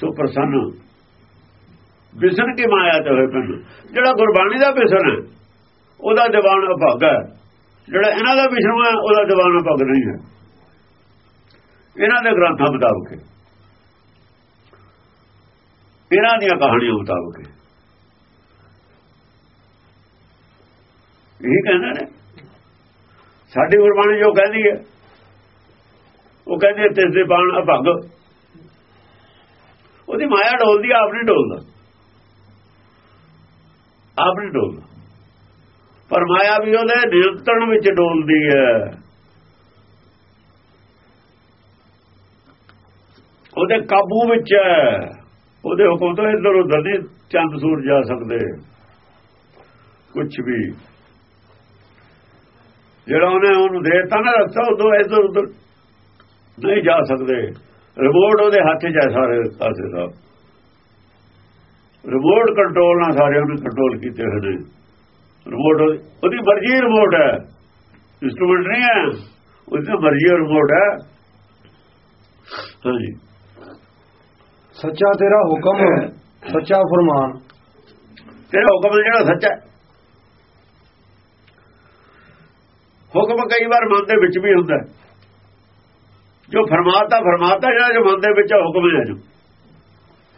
ਸੋ ਪ੍ਰਸੰਨ ਬਿਸਨ ਕੀ ਮਾਇਆ ਤੇ ਹੋਏ ਪਿੰਡ। ਜਿਹੜਾ ਗੁਰਬਾਣੀ ਦਾ ਵਿਸ਼ਨ ਹੈ, ਉਹਦਾ ਦੀਵਾਨ ਅਭਾਗ ਹੈ। ਜਿਹੜਾ ਇਹਨਾਂ ਦਾ ਵਿਸ਼ਨ ਹੈ ਉਹਦਾ ਦੀਵਾਨ ਅਭਾਗ ਨਹੀਂ ਹੈ। ਇਹਨਾਂ ਦੇ ਗ੍ਰੰਥਾਂ ਮੁਤਾਬਕ ਇਹਨਾਂ ਦੀਆਂ ਕਹਾਣੀਆਂ ਮੁਤਾਬਕ ਇਹ ਕਹਿੰਦੇ ਨੇ। ਸਾਡੀ ਗੁਰਬਾਣੀ ਜੋ ਕਹਿੰਦੀ ਹੈ, ਉਹ ਕਹਿੰਦੇ ਤਿਸ ਦੇ ਬਾਣ ਅਭੰਗ। ਉਹਦੀ ਮਾਇਆ ਡੋਲਦੀ ਆਪ ਨਹੀਂ ਡੋਲਦਾ। ਆਪ ਨਹੀਂ ਡੋਲਦਾ। ਪਰ ਮਾਇਆ ਵੀ ਉਹਦੇ ਨਿਯੰਤਰਣ ਵਿੱਚ ਡੋਲਦੀ ਹੈ। ਉਹਦੇ ਕਾਬੂ ਵਿੱਚ ਹੈ। ਉਹਦੇ ਹੁਕਮ ਤੋਂ ਇੱਧਰ ਉੱਧਰ ਨਹੀਂ ਚੰਦ ਸੂਰ ਜਾ ਸਕਦੇ। ਕੁਝ ਵੀ। ਜਿਹੜਾ ਉਹਨੇ ਉਹਨੂੰ ਦੇਤਾ ਨਾ ਰਸਤਾ, ਉਦੋਂ ਇੱਧਰ ਉੱਧਰ ਨਹੀਂ ਜਾ ਸਕਦੇ। ਰਿਮੋਟ ਉਹਦੇ ਹੱਥ 'ਚ ਹੈ ਸਾਰੇ ਪਾਸੇ ਦਾ। ਰਿਮੋਟ ਕੰਟਰੋਲ ਨਾਲ ਸਾਰੇ ਉਹਨੇ ਕੰਟਰੋਲ ਕੀਤੇ ਹੋਏ ਨੇ। ਰਿਮੋਟ ਉਹਦੀ ਮਰਜ਼ੀ ਰਿਮੋਟ ਹੈ। ਇਨਸਟਰੂਮੈਂਟ ਨਹੀਂ ਹੈ। ਉਹਦੀ ਮਰਜ਼ੀ ਰਿਮੋਟ ਹੈ। ਹਾਂਜੀ। ਸੱਚਾ ਤੇਰਾ ਹੁਕਮ ਸੱਚਾ ਫਰਮਾਨ। ਤੇਰਾ ਹੁਕਮ ਜਿਹੜਾ ਸੱਚਾ ਹੁਕਮ ਕਈ ਵਾਰ ਮਨ ਦੇ ਵਿੱਚ ਵੀ ਹੁੰਦਾ ਜੋ ਫਰਮਾਤਾ ਫਰਮਾਤਾ ਜਿਹੜਾ, ਜੋ ਮਨ ਦੇ ਵਿੱਚ ਹੁਕਮ ਹੈ ਜੋ।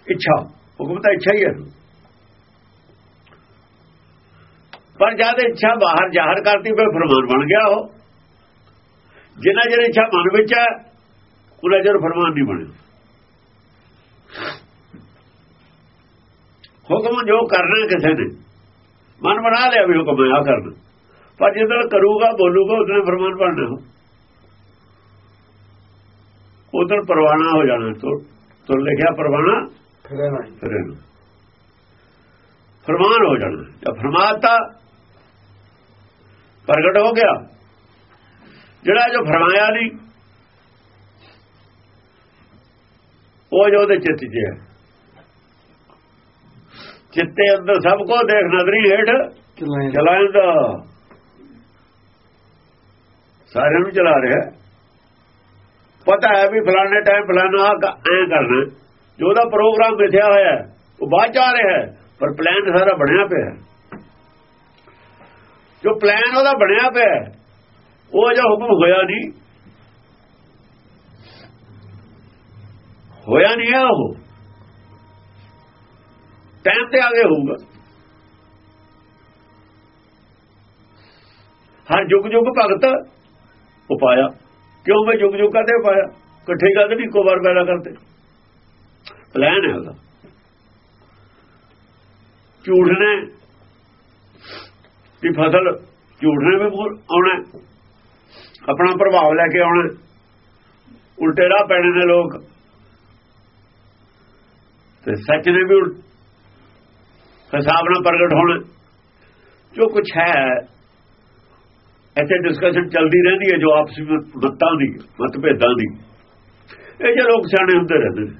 ਇੱਛਾ, ਹੁਕਮ ਤਾਂ ਇੱਛਾ ਹੀ ਹੈ। ਪਰ ਜਦ ਇੱਛਾ ਬਾਹਰ ਜ਼ਾਹਰ ਕਰਤੀ, ਫਿਰ ਫਰਮਾਨ ਬਣ ਗਿਆ ਉਹ। ਜਿੰਨਾ ਜਰ ਇੱਛਾ ਮਨ ਵਿੱਚ ਹੈ ਉਹਨਾਂ ਜਰ ਫਰਮਾਨ ਨਹੀਂ ਬਣਿਆ। ਹੁਕਮ ਜੋ ਕਰਨਾ ਕਿਸੇ ਨੇ। ਮਨ ਬਣਾ ਲਿਆ ਵੀ ਹੁਕਮ ਆ ਕਰਨਾ। ਪਰ ਜਦੋਂ ਕਰੂਗਾ ਬੋਲੂਗਾ ਉਸਨੇ ਫਰਮਾਨ ਪੜਨਾ ਉਦੋਂ ਪਰਵਾਨਾ ਹੋ ਜਾਣਾ। ਤੋਂ ਤੋਂ ਲਿਖਿਆ ਪਰਵਾਨਾ ਫਿਰੇ ਇਹਨੂੰ ਫਰਮਾਨ ਹੋ ਜਾਣਾ। ਜਦ ਫਰਮਾਤਾ ਪ੍ਰਗਟ ਹੋ ਗਿਆ। ਜਿਹੜਾ ਜੋ ਫਰਮਾਇਆ ਨਹੀਂ ਉਹ ਜੋ ਉਹਦੇ ਚਿੱਤ 'ਚ ਹੈ। ਚਿੱਤੇ ਅੰਦਰ ਸਭ ਕੋ ਦੇਖ ਨਜ਼ਰੀ ਹੇਠ। ਚਲਾਉਂਦਾ ਸਾਰਿਆਂ ਨੂੰ ਚਲਾ ਰਿਹਾ। ਪਤਾ ਹੈ ਵੀ ਫਲਾਣੇ ਟਾਈਮ ਫਲਾਣਾ ਐ ਕਰਨਾ। ਜੋ ਉਹਦਾ ਪ੍ਰੋਗਰਾਮ ਮਿਥਿਆ ਹੋਇਆ ਉਹ ਬਾਅਦ ਚ ਆ ਰਿਹਾ ਹੈ ਪਰ ਪਲਾਨ ਸਾਰਾ ਬਣਿਆ ਪਿਆ ਹੈ। ਜੋ ਪਲਾਨ ਉਹਦਾ ਬਣਿਆ ਪਿਆ ਉਹ ਜੋ ਹੁਕਮ ਹੋਇਆ ਨਹੀਂ। ਹੋਇਆ ਨਹੀਂ ਉਹ। ਟਾਈਮ ਤੇ ਆਗੇ ਹੋਊਗਾ। ਹਰ ਯੁਗ ਯੁਗ ਭਗਤ ਉਪਾਇਆ ਕਿਉਂ ਮੈਂ ਯੁਗ ਯੁਗ ਕਦੇ ਪਾਇਆ? ਇਕੱਠੇ ਗੱਲ ਵੀ ਇੱਕੋ ਵਾਰ ਪੈਦਾ ਕਰਦੇ। ਪਲਾਨ ਹੈ ਉਹਦਾ। ਝੂਠ ਨੇ ਦੀ ਫਸਲ ਝੂਠ ਨੇ ਵੀ ਮੂਹਰ ਆਉਣਾ ਆਪਣਾ ਪ੍ਰਭਾਵ ਲੈ ਕੇ ਆਉਣਾ ਉਲਟੇ ਰਾਹ ਪੈਣੇ ਨੇ ਲੋਕ। ਤੇ ਸੱਚ ਨੇ ਵੀ ਉਲ- ਹਿਸਾਬ ਨਾਲ ਪ੍ਰਗਟ ਹੋਣਾ। ਜੋ ਕੁਝ ਹੈ, ਇੱਥੇ ਡਿਸਕਸ਼ਨ ਚੱਲਦੀ ਰਹਿੰਦੀ ਹੈ, ਜੋ ਆਪਸੀ ਮਤ- ਮਤਾਂ ਦੀ, ਮਤਭੇਦਾਂ ਦੀ। ਇਹ ਜੇ ਲੋਕ ਸਿਆਣੇ ਹੁੰਦੇ ਰਹਿੰਦੇ ਨੇ।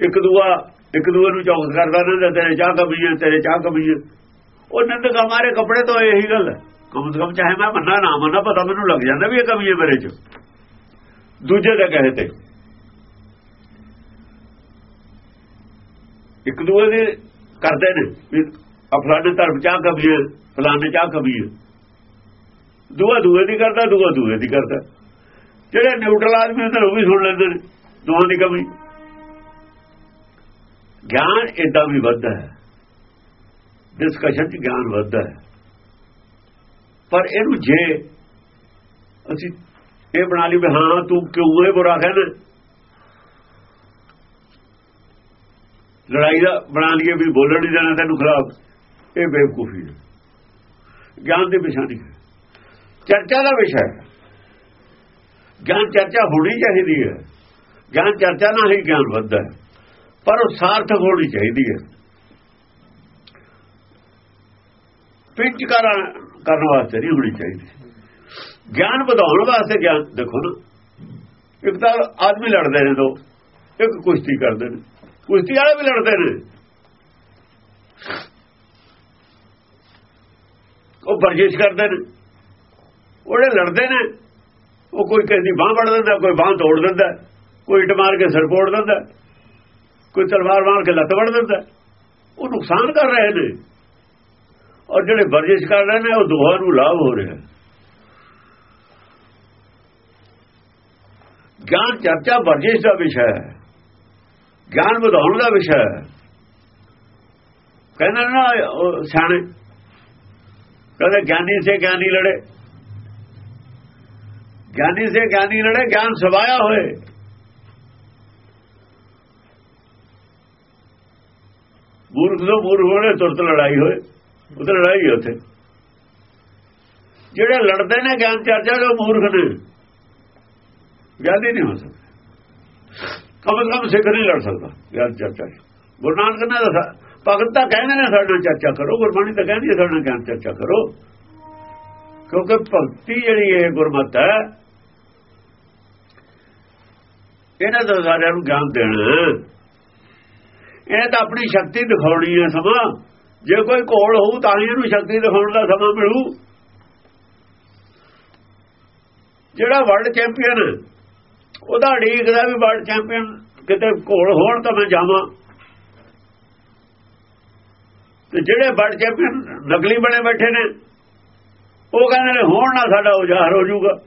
ਇੱਕ ਦੂਆ, ਇੱਕ ਦੂਏ ਨੂੰ ਚੌਕਸ ਕਰਦਾ ਰਹਿੰਦਾ, ਤੇਰੇ ਚਾਹ ਕਮੀ ਹੈ ਤੇਰੇ ਚਾਹ ਕਮੀ ਹੈ ਉਹ ਨੰਦ ਹਮਾਰੇ ਕੱਪੜੇ ਤੋਂ ਇਹੀ ਗੱਲ ਹੈ। ਕਮ ਸੇ ਕਮ ਚਾਹੇ ਮੈਂ ਮੰਨਾ, ਨਾ ਮੰਨਾ, ਪਤਾ ਮੈਨੂੰ ਲੱਗ ਜਾਂਦਾ ਵੀ ਇਹ ਕਮੀ ਹੈ ਮੇਰੇ ਚ। ਦੂਜੇ ਦੇ ਕਹੇ ਤੇ। ਇੱਕ ਦੂਏ ਦੇ ਕਰਦੇ ਨੇ ਵੀ ਫਲਾਣੇ ਧਰਮ ਚਾਹ ਕਮੀ ਹੈ ਫਲਾਣੇ ਚਾਹ ਕਮੀ ਹੈ ਦੂਆ ਦੂਏ ਦੀ ਕਰਦਾ ਦੂਆ ਦੂਏ ਦੀ ਕਰਦਾ। ਜਿਹੜੇ ਨਿਊਟਰਲ ਆਦਮੀ ਹੁੰਦੇ ਨੇ ਉਹ ਵੀ ਸੁਣ ਲੈਂਦੇ ਨੇ, ਦੋਹਾਂ ਦੀ ਕਮੀ। ਗਿਆਨ ਇਦਾਂ ਵੀ ਵੱਧਦਾ ਹੈ। ਡਿਸਕਸ਼ਨ ਚ ਗਿਆਨ ਵੱਧਦਾ ਹੈ। ਪਰ ਇਹਨੂੰ ਜੇ ਅਸੀਂ ਇਹ ਬਣਾ ਲਈ ਵੀ ਹਾਂ, ਤੂੰ ਕਿਉਂ ਇਹ ਬੁਰਾ ਕਹਿੰਦਾ ਲੜਾਈ ਦਾ ਬਣਾ ਲਈਏ ਵੀ ਬੋਲਣ ਨਹੀਂ ਦੇਣਾ ਤੈਨੂੰ ਖਰਾਬ ਇਹ ਬੇਵਕੂਫੀ ਹੈ। ਗਿਆਨ ਦੇ ਵਿਸ਼ਾ ਨਹੀਂ ਹੈ। ਚਰਚਾ ਦਾ ਵਿਸ਼ਾ ਹੈ। ਗਿਆਨ ਚਰਚਾ ਹੋਣੀ ਚਾਹੀਦੀ ਹੈ। ਗਿਆਨ ਚਰਚਾ ਨਾਲ ਹੀ ਗਿਆਨ ਵੱਧਦਾ ਪਰ ਉਹ ਸਾਰਥਕ ਹੋਣੀ ਚਾਹੀਦੀ ਹੈ। ਪਿੰਚ ਕਰਨ ਵਾਸਤੇ ਨਹੀਂ ਹੋਣੀ ਚਾਹੀਦੀ। ਗਿਆਨ ਵਧਾਉਣ ਵਾਸਤੇ ਗਿਆਨ, ਦੇਖੋ ਨਾ। ਇੱਕ ਤਾਂ ਆਦਮੀ ਲੜਦੇ ਨੇ ਦੋ, ਇੱਕ ਕੁਸ਼ਤੀ ਕਰਦੇ ਨੇ। ਕੁਸ਼ਤੀ ਵਾਲੇ ਵੀ ਲੜਦੇ ਨੇ। ਉਹ ਵਰਜਿਸ਼ ਕਰਦੇ ਨੇ। ਉਹਦੇ ਲੜਦੇ ਨੇ, ਉਹ ਕੋਈ ਕਿਸੇ ਦੀ ਬਾਹ ਵੜ ਦਿੰਦਾ, ਕੋਈ ਬਾਹ ਤੋੜ ਦਿੰਦਾ, ਕੋਈ ਇੱਟ ਮਾਰ ਕੇ ਸਿਰ ਫੋੜ ਦਿੰਦਾ, ਕੋਈ ਤਲਵਾਰ ਮਾਰ ਕੇ ਲੱਤ ਵੜ ਦਿੰਦਾ। ਉਹ ਨੁਕਸਾਨ ਕਰ ਰਹੇ ਨੇ। ਔਰ ਜਿਹੜੇ ਵਰਜਿਸ਼ ਕਰ ਰਹੇ ਨੇ, ਉਹ ਦੋਹਾਂ ਨੂੰ ਲਾਭ ਹੋ ਰਿਹਾ। ਗਿਆਨ, ਚਰਚਾ, ਵਰਜਿਸ਼ ਦਾ ਵਿਸ਼ਾ ਹੈ। ਗਿਆਨ ਵਧਾਉਣ ਦਾ ਵਿਸ਼ਾ ਹੈ। ਕਹਿੰਦਾ ਨਾ, ਉਹ ਸਿਆਣੇ, ਕਹਿੰਦੇ ਗਿਆਨੀ ਸੇ ਗਿਆਨੀ ਲੜੇ। ਗਿਆਨੀ ਸੇ ਗਿਆਨੀ ਲੜੇ, ਗਿਆਨ ਸਵਾਇਆ ਹੋਏ। ਮੂਰਖ ਤੋਂ ਮੂਰਖ ਹੋਣੇ, ਤੁਰਤ ਲੜਾਈ ਹੋਏ। ਉਧਰ ਲੜਾਈ ਹੈ ਉੱਥੇ। ਜਿਹੜੇ ਲੜਦੇ ਨੇ ਗਿਆਨ ਚਰਚਾ ਦੇ ਉਹ ਮੂਰਖ ਨੇ। ਗਿਆਨੀ ਨਹੀਂ ਹੋ ਸਕਦਾ। ਕਮ ਕਮ ਸਿੱਖ ਨਹੀਂ ਲੜ ਸਕਦਾ। ਗਿਆਨ ਚਰਚਾ 'ਚ। ਗੁਰੂ ਨਾਨਕ ਨੇ ਭਗਤ ਤਾਂ ਕਹਿੰਦੇ ਨੇ ਸਾਡੇ ਨਾਲ ਚਰਚਾ ਕਰੋ, ਗੁਰਬਾਣੀ ਤਾਂ ਕਹਿੰਦੀ ਹੈ ਸਾਡੇ ਨਾਲ ਗਿਆਨ ਚਰਚਾ ਕਰੋ। ਕਿਉਂਕਿ ਭਗਤੀ ਜਿਹੜੀ ਇਹ ਗੁਰਮਤ ਹੈ, ਇਹਨਾਂ ਦਾ ਸਾਰਿਆਂ ਨੂੰ ਗਿਆਨ ਦੇਣਾ ਇਹ ਤਾਂ ਆਪਣੀ ਸ਼ਕਤੀ ਦਿਖਾਉਣੀ ਹੈ ਸਮਾਂ। ਜੇ ਕੋਈ ਕੋਲ ਹੋਊ ਤਾਂ ਹੀ ਇਹਨੂੰ ਸ਼ਕਤੀ ਦਿਖਾਉਣ ਦਾ ਸਮਾਂ ਮਿਲੂ। ਜਿਹੜਾ ਵਰਲਡ ਚੈਂਪੀਅਨ ਉਹਦਾ ਢੀਕਦਾ ਵੀ ਵਰਲਡ ਚੈਂਪੀਅਨ ਕਿਤੇ ਘੋਲ ਹੋਣ ਤਾਂ ਮੈਂ ਜਾਵਾਂ। ਤੇ ਜਿਹੜੇ ਵਰਲਡ ਚੈਂਪੀਅਨ ਨਕਲੀ ਬਣੇ ਬੈਠੇ ਨੇ, ਉਹ ਕਹਿੰਦੇ ਨੇ, ਹੋਣ ਨਾ ਸਾਡਾ ਉਜਾਹਰ ਹੋ ਜਾਊਗਾ।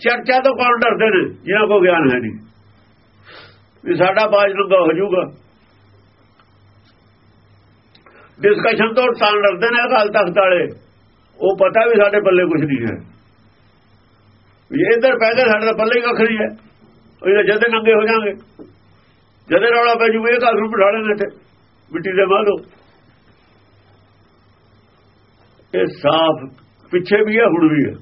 ਚਰਚਾ ਤੋਂ ਕੌਣ ਡਰਦੇ ਨੇ? ਜਿਨ੍ਹਾਂ ਕੋ ਗਿਆਨ ਹੈ ਨਹੀਂ। ਵੀ ਸਾਡਾ ਬਾਜ ਲੰਗਾ ਹੋ ਜਾਊਗਾ। ਡਿਸਕਸ਼ਨ ਤੋਂ ਤਾਂ ਡਰਦੇ ਨੇ ਅਕਾਲ ਤਖਤ ਵਾਲੇ। ਉਹ ਪਤਾ ਵੀ ਸਾਡੇ ਪੱਲੇ ਕੁਝ ਨਹੀਂ ਹੈ। ਵੀ ਇਧਰ ਪੈ ਗਏ ਸਾਡੇ ਤਾਂ ਪੱਲੇ ਹੀ ਕੱਖ ਨਹੀਂ ਹੈ ਉਹ ਜਦੇ ਨੰਗੇ ਹੋ ਜਾਣਗੇ ਜਦੇ ਰੌਲਾ ਪੈ ਜੂ ਇਹ ਘਰ ਨੂੰ ਬਿਠਾ ਲੈਣੇ ਤੇ ਮਿੱਟੀ ਦੇ ਮਾਲੋ ਇਹ ਸਾਫ਼, ਪਿੱਛੇ ਵੀ ਹੈ, ਹੁਣ ਵੀ ਹੈ।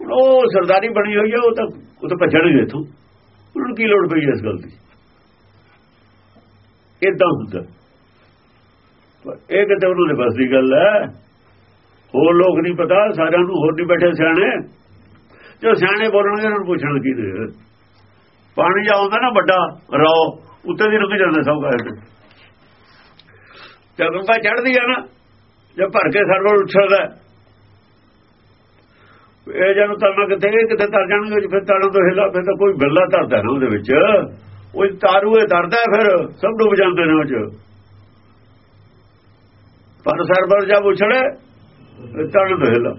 ਹੁਣ ਉਹ ਸਰਦਾਰੀ ਬਣੀ ਹੋਈ ਹੈ, ਉਹ ਤਾਂ ਉਹ ਤਾਂ ਭੱਜਣਗੇ ਇਥੋਂ। ਉਹਨਾਂ ਨੂੰ ਕੀ ਲੋੜ ਪਈ ਇਸ ਗੱਲ ਦੀ? ਇਦਾਂ ਹੁੰਦਾ। ਇਹ ਕਿਤੇ ਉਹਨਾਂ ਦੇ ਬਸ ਦੀ ਗੱਲ ਹੈ। ਹੋਰ ਲੋਕ ਨਹੀਂ ਪਤਾ, ਸਾਰਿਆਂ ਨੂੰ ਹੋਰ ਨਹੀਂ ਬੈਠੇ ਸਿਆਣੇ। ਜੋ ਸਿਆਣੇ ਬੋਲਣਗੇ, ਉਹਨਾਂ ਨੂੰ ਪੁੱਛਣ ਕੀ ਦੇ ਪਾਣੀ ਆਉਂਦਾ ਨਾ ਵੱਡਾ, ਰੋ, ਉੱਤੇ ਦੀ ਰੁਕ ਜਾਂਦਾ ਸਭ ਕਹਿੰਦੇ ਜਦੋਂ ਕਾ ਚੜਦੀ ਆ ਨਾ, ਜੇ ਭਰ ਕੇ ਸਰਵਰ ਉੱਛਲਦਾ। ਇਹ ਜਨ ਤਰਨਾ ਕਿਤੇ ਕਿਤੇ ਤਰ ਜਾਣਗੇ ਫਿਰ ਤੜਨ ਤੋਂ ਹਿਲਾ ਫਿਰ ਤਾਂ ਕੋਈ ਬਿੱਲਾ ਧਰਦਾ ਨਾ ਉਹਦੇ ਵਿੱਚ। ਉਹ ਤਾਰੂਏ ਧਰਦਾ ਫਿਰ, ਸਭ ਡੁੱਬ ਜਾਂਦੇ ਨੇ ਉਹ ਚ। ਪਰ ਸਰਵਰ ਜਦ ਉਛੜੇ ਤੜਨ ਤੋਂ ਹਿਲਾ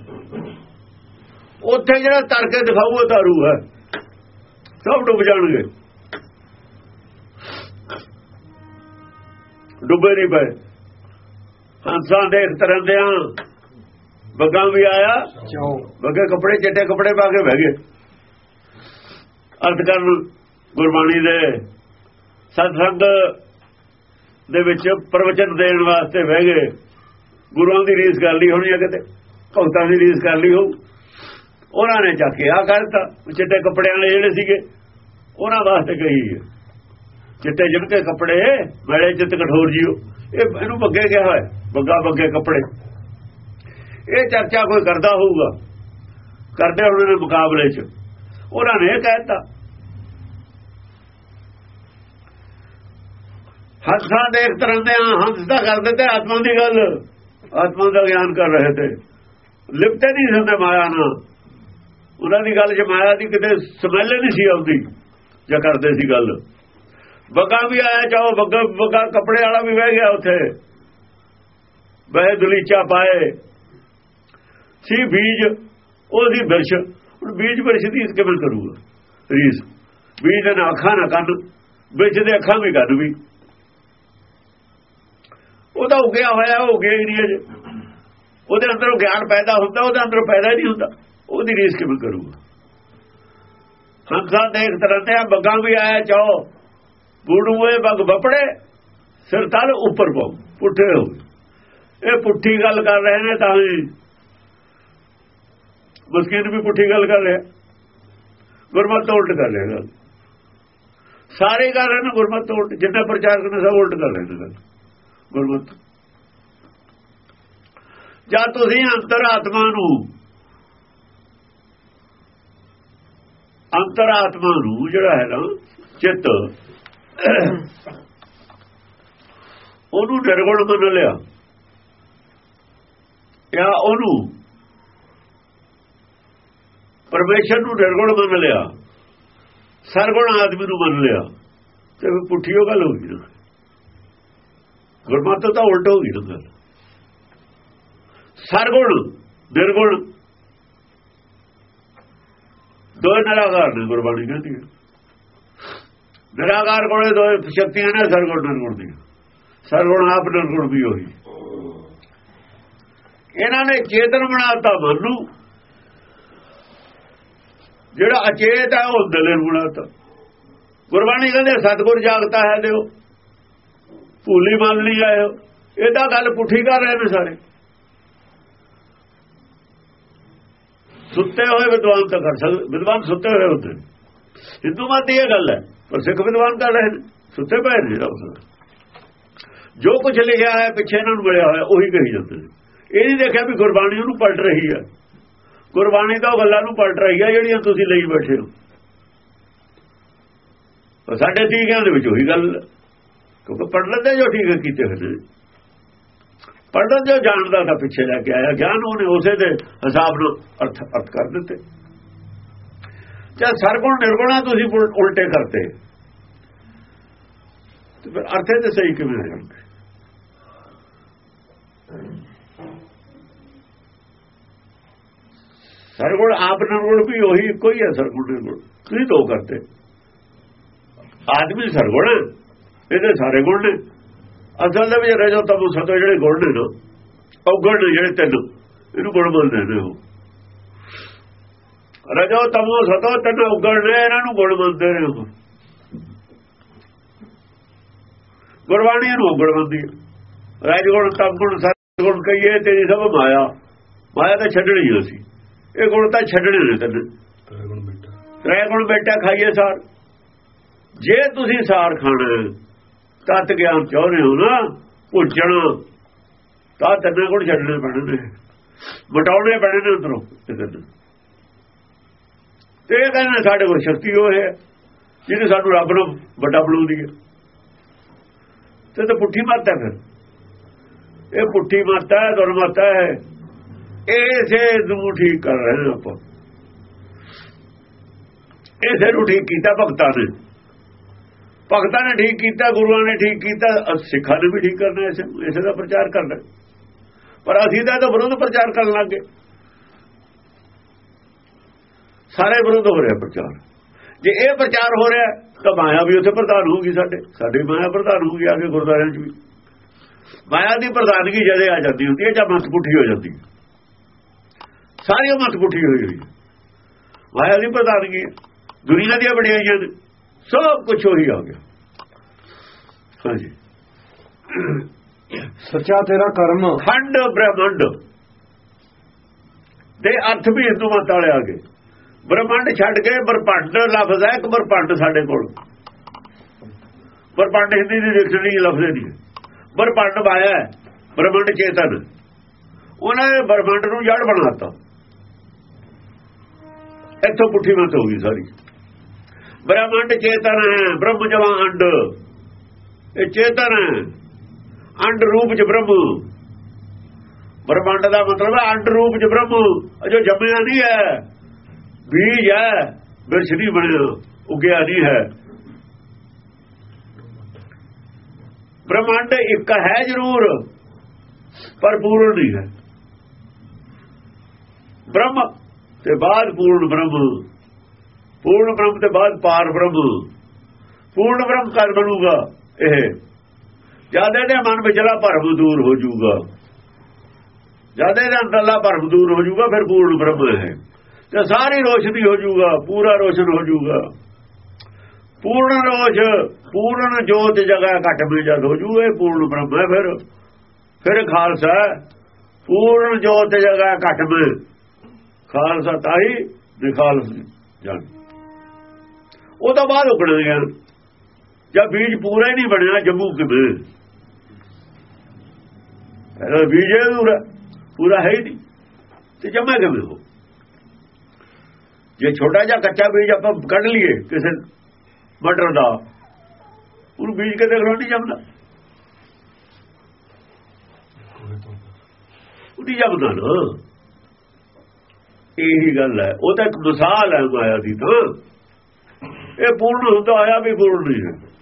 ਉੱਥੇ ਜਿਹੜਾ ਤਰ ਕੇ ਦਿਖਾਊਗਾ ਤਾਰੂ ਹੈ। ਸਭ ਡੁੱਬ ਜਾਣਗੇ। ਡੁੱਬੇ ਨਹੀਂ ਪਏ। ਹੰਸਾਂ ਦੇਖ ਤਰੰਦਿਆਂ ਬੱਗਾ ਵੀ ਆਇਆ। ਬੱਗੇ ਕੱਪੜੇ ਚਿੱਟੇ ਕੱਪੜੇ ਪਾ ਕੇ ਬਹਿ ਗਏ। ਅਰਥ ਕਰਨ ਗੁਰਬਾਣੀ ਦੇ ਸਤਸੰਗ ਦੇ ਵਿੱਚ ਪ੍ਰਵਚਨ ਦੇਣ ਵਾਸਤੇ ਬਹਿ ਗਏ। ਗੁਰੂਆਂ ਦੀ ਰੀਸ ਕਰ ਲਈ ਹੋਣੀ ਹੈ ਕਿਤੇ? ਭਗਤਾਂ ਦੀ ਰੀਸ ਕਰ ਲਈ ਹੋਊ। ਉਹਨਾਂ ਨੇ ਚੱਕ ਕੇ ਆ ਕਰਤਾ ਚਿੱਟੇ ਕੱਪੜਿਆਂ ਵਾਲੇ ਜਿਹੜੇ ਸੀਗੇ, ਉਹਨਾਂ ਵਾਸਤੇ ਕਹੀ ਹੈ। ਚਿੱਟੇ ਜਿਣਕੇ ਕੱਪੜੇ ਬੜੇ ਚਿੱਤ ਕਠੋਰ ਜੀਓ। ਇਹ ਇਹਨੂੰ ਬੱਗੇ ਕਿਹਾ ਹੋਇਆ ਬੱਗਾ ਬੱਗੇ ਕੱਪੜੇ। ਇਹ ਚਰਚਾ ਕੋਈ ਕਰਦਾ ਹੋਊਗਾ। ਕਰਦੇ ਉਹਨਾਂ ਨੇ ਮੁਕਾਬਲੇ 'ਚ। ਉਹਨਾਂ ਨੇ ਇਹ ਕਹਿਤਾ ਹੰਸਾਂ ਦੇਖ ਤਰੰਦੇ ਆ ਹੰਸ ਦਾ ਕਰ ਦਿੱਤੇ, ਆਤਮਾ ਦੀ ਗੱਲ। ਆਤਮਾ ਦਾ ਗਿਆਨ ਕਰ ਰਹੇ ਤੇ। ਲਿਪਟੇ ਨਹੀਂ ਹੁੰਦੇ ਮਾਇਆ ਨਾਲ। ਉਹਨਾਂ ਦੀ ਗੱਲ 'ਚ ਮਾਇਆ ਦੀ ਕਿਤੇ ਸਮੈਲ ਨਹੀਂ ਸੀ ਆਉਂਦੀ, ਜਾਂ ਕਰਦੇ ਸੀ ਗੱਲ। ਬੱਗਾ ਵੀ ਆਇਆ, ਚਾਹੋ ਬੱਗਾ ਬੱਗਾ ਕੱਪੜੇ ਵਾਲਾ ਵੀ ਬਹਿ ਗਿਆ ਉੱਥੇ। ਬਹਿ ਦਲੀਚਾ ਪਾਏ। ਸੀ ਬੀਜ, ਉਹ ਸੀ ਬਿਰਸ਼। ਹੁਣ ਬੀਜ ਬਿਰਸ਼ ਦੀ ਕਿਵੇਂ ਕਰੂਗਾ? ਰੀਸ। ਬੀਜ ਦੇ ਨਾ ਅੱਖਾਂ ਨਾ ਕੰਨ, ਬਿਰਸ਼ ਦੇ ਅੱਖਾਂ ਵੀ ਕੰਨ ਵੀ। ਉਹ ਤਾਂ ਉਗਿਆ ਹੋਇਆ, ਉਹ ਉਗਿਆ ਹੀ ਨਹੀਂ ਅਜੇ ਉਹਦੇ ਅੰਦਰੋਂ ਗਿਆਨ ਪੈਦਾ ਹੁੰਦਾ, ਉਹਦੇ ਅੰਦਰੋਂ ਪੈਦਾ ਹੀ ਨਹੀਂ ਹੁੰਦਾ। ਉਹਦੀ ਰੀਸ ਕਿਵੇਂ ਕਰੂਗਾ? ਹੰਸਾਂ ਦੇਖ ਤਰ੍ਹਾਂ ਤੇ ਬੱਗਾ ਵੀ ਆਇਆ ਚਾਹੋ ਬੂੜੂਏ ਬੱਗ ਬਪੜੇ ਸਿਰ ਤਲ ਉੱਪਰ ਪਾਉ ਪੁੱਠੇ ਹੋ। ਇਹ ਪੁੱਠੀ ਗੱਲ ਕਰ ਰਹੇ ਨੇ ਤਾਂ ਹੀ ਮਸਕੀਨ ਵੀ ਪੁੱਠੀ ਗੱਲ ਕਰ ਰਿਹਾ। ਗੁਰਮਤ ਤੋਂ ਉਲਟ ਕਰ ਰਿਹਾ ਗੱਲ। ਸਾਰੇ ਕਰ ਰਹੇ ਨੇ ਗੁਰਮਤ ਤੋਂ ਉਲਟ, ਜਿੰਨਾ ਪ੍ਰਚਾਰ ਕਰਨੇ ਸਭ ਉਲਟ ਕਰ ਰਹੇ ਨੇ ਗੱਲ। ਗੁਰਮਤ। ਜਾਂ ਤੁਸੀਂ ਅੰਤਰਾਤਮਾ ਨੂੰ ਅੰਤਰਾਤਮਾ ਨੂੰ ਜਿਹੜਾ ਹੈ ਨਾ, ਚਿੱਤ, ਉਹਨੂੰ ਨਿਰਗੁਣ ਮੰਨ ਲਿਆ। ਜਾਂ ਉਹਨੂੰ ਪਰਮੇਸ਼ਰ ਨੂੰ ਨਿਰਗੁਣ ਮੰਨ ਲਿਆ। ਸਰਗੁਣ ਆਦਮੀ ਨੂੰ ਮੰਨ ਲਿਆ। ਤੇ ਫਿਰ ਪੁੱਠੀ ਉਹ ਗੱਲ ਹੋ ਗਈ ਨਾ। ਗੁਰਮਤਿ ਤਾਂ ਉਲਟ ਹੋ ਗਈ ਨਾ ਗੱਲ ਸਰਗੁਣ, ਨਿਰਗੁਣ। ਦੋ ਨਿਰਾਕਾਰ ਨੇ ਗੁਰਬਾਣੀ ਕਹਿੰਦੀ ਹੈ। ਨਿਰਾਕਾਰ ਕੋਲੇ ਦੋ ਸ਼ਕਤੀਆਂ ਨੇ, ਸਰਗੁਣ, ਨਿਰਗੁਣ ਦੀਆਂ। ਸਰਗੁਣ ਆਪ ਨਿਰਗੁਣ ਵੀ ਹੋਈ ਇਹਨਾਂ ਨੇ ਚੇਤਨ ਬਣਾਤਾ ਮਨ। ਨੂੰ ਜਿਹੜਾ ਅਚੇਤ ਹੈ, ਉਹ ਦਿਲ ਨੂੰ ਬਣਾਤਾ। ਗੁਰਬਾਣੀ ਕਹਿੰਦੇ ਸਤਗੁਰ ਜਾਗਤਾ ਹੈ, ਦਿਓ। ਭੂਲੀ ਮੰਨ ਲਈ ਆਇਓ ਇਹ ਤਾਂ ਗੱਲ ਪੁੱਠੀ ਕਰ ਰਹੇ ਨੇ ਸਾਰੇ। ਸੁੱਤੇ ਹੋਏ ਵਿਦਵਾਨ ਤਾਂ ਕਰ ਸਕਦੇ। ਵਿਦਵਾਨ ਸੁੱਤੇ ਹੋਏ ਹੁੰਦੇ ਨੇ। ਹਿੰਦੂ ਮਤ ਦੀ ਇਹ ਗੱਲ ਹੈ, ਪਰ ਸਿੱਖ ਵਿਦਵਾਨ ਕਰ ਰਹੇ ਨੇ। ਸੁੱਤੇ ਪਏ ਨੇ ਉਸ ਜੋ ਕੁਝ ਲਿਖਿਆ ਹੈ ਪਿੱਛੇ ਇਹਨਾਂ ਨੂੰ ਮਿਲਿਆ ਹੋਇਆ, ਉਹੀ ਕਹੀ ਜਾਂਦੇ ਨੇ। ਇਹ ਨਹੀਂ ਦੇਖਿਆ ਵੀ ਗੁਰਬਾਣੀ ਉਹਨੂੰ ਪਲਟ ਰਹੀ ਹੈ। ਗੁਰਬਾਣੀ ਤਾਂ ਉਹ ਗੱਲਾਂ ਨੂੰ ਪਲਟ ਰਹੀ ਹੈ, ਜਿਹੜੀਆਂ ਤੁਸੀਂ ਲਈ ਬੈਠੇ ਹੋ। ਉਹ ਸਾਡੇ ਤੀਕਿਆਂ ਦੇ ਵਿੱਚ ਉਹੀ ਗੱਲ ਕਿਉਂਕਿ ਪੜ ਲੈਂਦੇ ਜੋ ਠੀਕ ਕੀਤੇ ਹੋਏ ਨੇ ਪੜਨ ਜੋ ਜਾਣਦਾ ਤਾਂ ਪਿੱਛੇ ਲੈ ਕੇ ਆਇਆ। ਗਿਆਨ ਉਹਨੇ ਉਸੇ ਦੇ ਹਿਸਾਬ ਨਾਲ ਅਰਥ ਅਰਥ ਕਰ ਦਿੱਤੇ। ਜਦ ਸਰਗੁਣ ਨਿਰਗੁਣਾ ਤੁਸੀਂ ਉਲਟੇ ਕਰਤੇ। ਤੇ ਫਿਰ ਅਰਥੇ ਤੇ ਸਹੀ ਕਿਵੇਂ ਹੋ? ਜਾਣਗੇ ਸਰਗੁਣ ਆਪ ਨਿਰਗੁਣ ਵੀ ਉਹੀ ਕੋਈ ਹੈ ਸਰਗੁਣ ਨਿਰਗੁਣ। ਤੁਸੀਂ ਦੋ ਕਰਤੇ। ਆਦਮੀ ਸਰਗੁਣ ਇਹਦੇ ਸਾਰੇ ਗੁਣ ਨੇ। ਅਸਲ ਦੇ ਵਿੱਚ ਰਜੋ ਤਮੋ ਸਤੋ ਜਿਹੜੇ ਗੁਣ ਨੇ ਨਾ ਉਹ ਗੁਣ ਨੇ ਜਿਹੜੇ ਤਿੰਨ। ਇਹਨੂੰ ਗੁਣ ਬੋਲਦੇ ਨੇ ਉਹ। ਰਜੋ ਤਮੋ ਸਤੋ ਤਨ ਉਗੜਨੇ ਇਹਨਾਂ ਨੂੰ ਗੁਣ ਮੰਨਦੇ ਨੇ ਉਹ। ਗੁਰਬਾਣੀ ਨੂੰ ਮੰਨਦੀ ਹੈ ਰਾਜ ਗੁਣ ਤਮ ਗੁਣ ਸਤ ਗੁਣ ਕਹੀਏ ਤੇਰੀ ਸਭ ਮਾਇਆ। ਮਾਇਆ ਤਾਂ ਛੱਡਣੀ ਹੀ ਸੀ ਇਹ ਗੁਣ ਤਾਂ ਛੱਡਣੇ ਨੇ ਤੈਨੂੰ। ਤ੍ਰੈਗੁਣ ਬੇਟਾ। ਤ੍ਰੈ ਗੁਣ ਬੇਟਾ ਖਾਈਏ ਸਾਰ। ਜੇ ਤੁਸੀਂ ਸਾਰ ਖਾਣਾ ਤਤ ਗਿਆਨ ਚਾਹੁੰਦੇ ਹੋ ਨਾ ਪੁੱਛਣ ਤਾਂ ਤੰਨੇ ਕੋਲ ਛੱਡਣੇ ਪੈਣੇ ਨੇ। ਮਟਾਉਣੇ ਪੈਣੇ ਨੇ ਅੰਦਰੋਂ ਤੇ ਇਹ ਕਹਿੰਦੇ ਸਾਡੇ ਕੋਲ ਸ਼ਕਤੀ ਉਹ ਹੈ, ਜਿਹਨੇ ਸਾਨੂੰ ਰੱਬ ਨੂੰ ਵੱਡਾ ਬਣਾਉਂਦੀ ਹੈ। ਤੇ ਤਾਂ ਪੁੱਠੀ ਮਾਤਾ ਫਿਰ। ਇਹ ਪੁੱਠੀ ਮਾਤਾ ਹੈ ਦੁਰਮਾਤਾ ਹੈ। ਇਸੇ ਨੂੰ ਠੀਕ ਕਰ ਰਹੇ ਨੇ ਆਪਾਂ। ਇਸੇ ਨੂੰ ਠੀਕ ਕੀਤਾ ਭਗਤਾਂ ਨੇ। ਭਗਤਾਂ ਨੇ ਠੀਕ ਕੀਤਾ, ਗੁਰੂਆਂ ਨੇ ਠੀਕ ਕੀਤਾ ਸਿੱਖਾਂ ਨੇ ਵੀ ਠੀਕ ਕਰਨਾ, ਇਸੇ ਇਸੇ ਦਾ ਪ੍ਰਚਾਰ ਕਰਨਾ। ਪਰ ਅਸੀਂ ਤਾਂ ਇਹਦਾ ਵਿਰੋਧ ਪ੍ਰਚਾਰ ਕਰਨ ਲੱਗ ਗਏ। ਸਾਰੇ ਵਿਰੋਧ ਹੋ ਰਿਹਾ ਪ੍ਰਚਾਰ। ਜੇ ਇਹ ਪ੍ਰਚਾਰ ਹੋ ਰਿਹਾ, ਤਾਂ ਮਾਇਆ ਵੀ ਉੱਥੇ ਪ੍ਰਧਾਨ ਹੋਊਗੀ ਸਾਡੇ। ਸਾਡੇ ਮਾਇਆ ਪ੍ਰਧਾਨ ਹੋਊਗੀ ਆ ਕੇ ਗੁਰਦਾਰਿਆਂ 'ਚ ਵੀ। ਮਾਇਆ ਦੀ ਪ੍ਰਧਾਨਗੀ ਜਦੇ ਆ ਜਾਂਦੀ ਹੁੰਦੀ ਹੈ, ਜਾਂ ਮੱਤ ਪੁੱਠੀ ਹੋ ਜਾਂਦੀ ਹੈ। ਸਾਰੀ ਮੱਤ ਪੁੱਠੀ ਹੋਈ ਹੋਈ ਮਾਇਆ ਦੀ ਪ੍ਰਧਾਨਗੀ ਹੈ। ਦੁਨੀਆ ਦੀਆਂ ਬੜੀਆਂ ਹੋਈਆਂ ਨੇ। ਸਭ ਕੁਝ ਉਹੀ ਆ ਗਿਆ। ਹਾਂਜੀ। ਸੱਚਾ ਤੇਰਾ ਕਰਮ। ਖੰਡ ਬ੍ਰਹਮੰਡ। ਦੇ ਅਰਥ ਵੀ ਹਿੰਦੂ ਮਤ ਵਾਲੇ ਆ ਗਏ। ਬ੍ਰਹਮੰਡ ਛੱਡ ਕੇ ਬਰਪੰਡ ਲਫ਼ਜ਼ ਹੈ ਇੱਕ ਬਰਪੰਡ ਸਾਡੇ ਕੋਲ। ਬਰਪੰਡ ਹਿੰਦੀ ਦੀ ਡਿਕਸ਼ਨਰੀ ਲਫ਼ਜ਼ ਹੈ। ਬਰਪੰਡ ਮਾਇਆ ਹੈ, ਬ੍ਰਹਮੰਡ ਚੇਤਨ। ਉਹਨਾਂ ਨੇ ਬ੍ਰਹਮੰਡ ਨੂੰ ਜੜ ਬਣਾਤਾ ਇੱਥੋਂ ਪੁੱਠੀ ਮਤ ਹੋ ਗਈ ਸਾਰੀ। ਬ੍ਰਹਮੰਡ ਚੇਤਨ ਹੈ, ਬ੍ਰਹਮ ਜਵਾ ਅੰਡ। ਇਹ ਚੇਤਨ ਹੈ, ਅੰਡ ਰੂਪ ਚ ਬ੍ਰਹਮ। ਬ੍ਰਹਮੰਡ ਦਾ ਮਤਲਬ ਹੈ ਅੰਡ ਰੂਪ ਚ ਬ੍ਰਹਮ ਇਹ ਜੋ ਜੰਮਿਆ ਨਹੀਂ ਹੈ। ਬੀਜ ਹੈ, ਬਿਰਛ ਨਹੀਂ ਬਣਿਆ, ਉਗਿਆ ਨਹੀਂ ਹੈ। ਬ੍ਰਹਮੰਡ ਇੱਕ ਹੈ ਜ਼ਰੂਰ, ਪਰ ਪੂਰਨ ਨਹੀਂ ਹੈ। ਬ੍ਰਹਮ ਤੇ ਬਾਅਦ ਪੂਰਨ ਬ੍ਰਹਮ। ਪੂਰਨ ਬ੍ਰਹਮ ਤੇ ਬਾਅਦ ਪਾਰ ਬ੍ਰਹਮ। ਪੂਰਨ ਬ੍ਰਹਮ ਕਰ ਬਣੂਗਾ ਇਹ। ਜਦ ਇਹਦੇ ਮਨ ਵਿਚਲਾ ਭਰਮ ਦੂਰ ਹੋ ਜਾਊਗਾ, ਜਦ ਇਹਦੇ ਅੰਦਰਲਾ ਭਰਮ ਦੂਰ ਹੋ ਜਾਊਗਾ, ਫਿਰ ਪੂਰਨ ਬ੍ਰਹਮ ਹੈ ਤੇ ਸਾਰੀ ਰੋਸ਼ਨੀ ਹੋ ਜਾਊਗਾ, ਪੂਰਾ ਰੋਸ਼ਨ ਹੋ ਜਾਊਗਾ। ਪੂਰਨ ਰੋਸ਼, ਪੂਰਨ ਜੋਤ ਜਗ੍ਹਾ ਘਟ ਮੇ ਜਦ ਹੋ ਜੂ, ਇਹ ਪੂਰਨ ਬ੍ਰਹਮ ਹੈ ਫਿਰ। ਫਿਰ ਖਾਲਸਾ, ਪੂਰਨ ਜੋਤ ਜਗ੍ਹਾ ਘਟ ਮੇ ਖਾਲਸਾ ਤਾਹੀ ਦਿਖਾਲਸ ਜਾਣ। ਉਹ ਤਾਂ ਬਾਅਦ ਉਕੜ ਗਿਆ ਜਦ ਬੀਜ ਪੂਰਾ ਹੀ ਨਹੀਂ ਬਣਿਆ ਜੰਮੂ ਕਿਵੇਂ ਇਹਦਾ ਬੀਜ ਹੀ, ਪੂਰਾ ਪੂਰਾ ਹੈ ਹੀ ਨਹੀਂ। ਤੇ ਜੰਮੇ ਕਿਵੇਂ ਹੋ? ਜੇ ਛੋਟਾ ਜਿਹਾ ਕੱਚਾ ਬੀਜ ਆਪਾਂ ਕੱਢ ਲਈਏ ਕਿਸੇ ਮਟਰ ਦਾ, ਉਹਨੂੰ ਬੀਜ ਕਿਤੇ ਦੇਖ ਲਓ ਨਹੀਂ ਜੰਮਦਾ। ਉਹਦੇ ਜੰਮਦਾ ਨਾ। ਇਹੀ ਗੱਲ ਹੈ। ਉਹ ਤਾਂ ਇੱਕ ਮਿਸਾਲ ਹੈ ਮਾਇਆ ਦੀ ਤਾਂ। ਇਹ ਪੂਰਨ ਹੁੰਦਾ ਆਇਆ ਵੀ ਪੂਰਨ ਨਹੀਂ ਹੈ।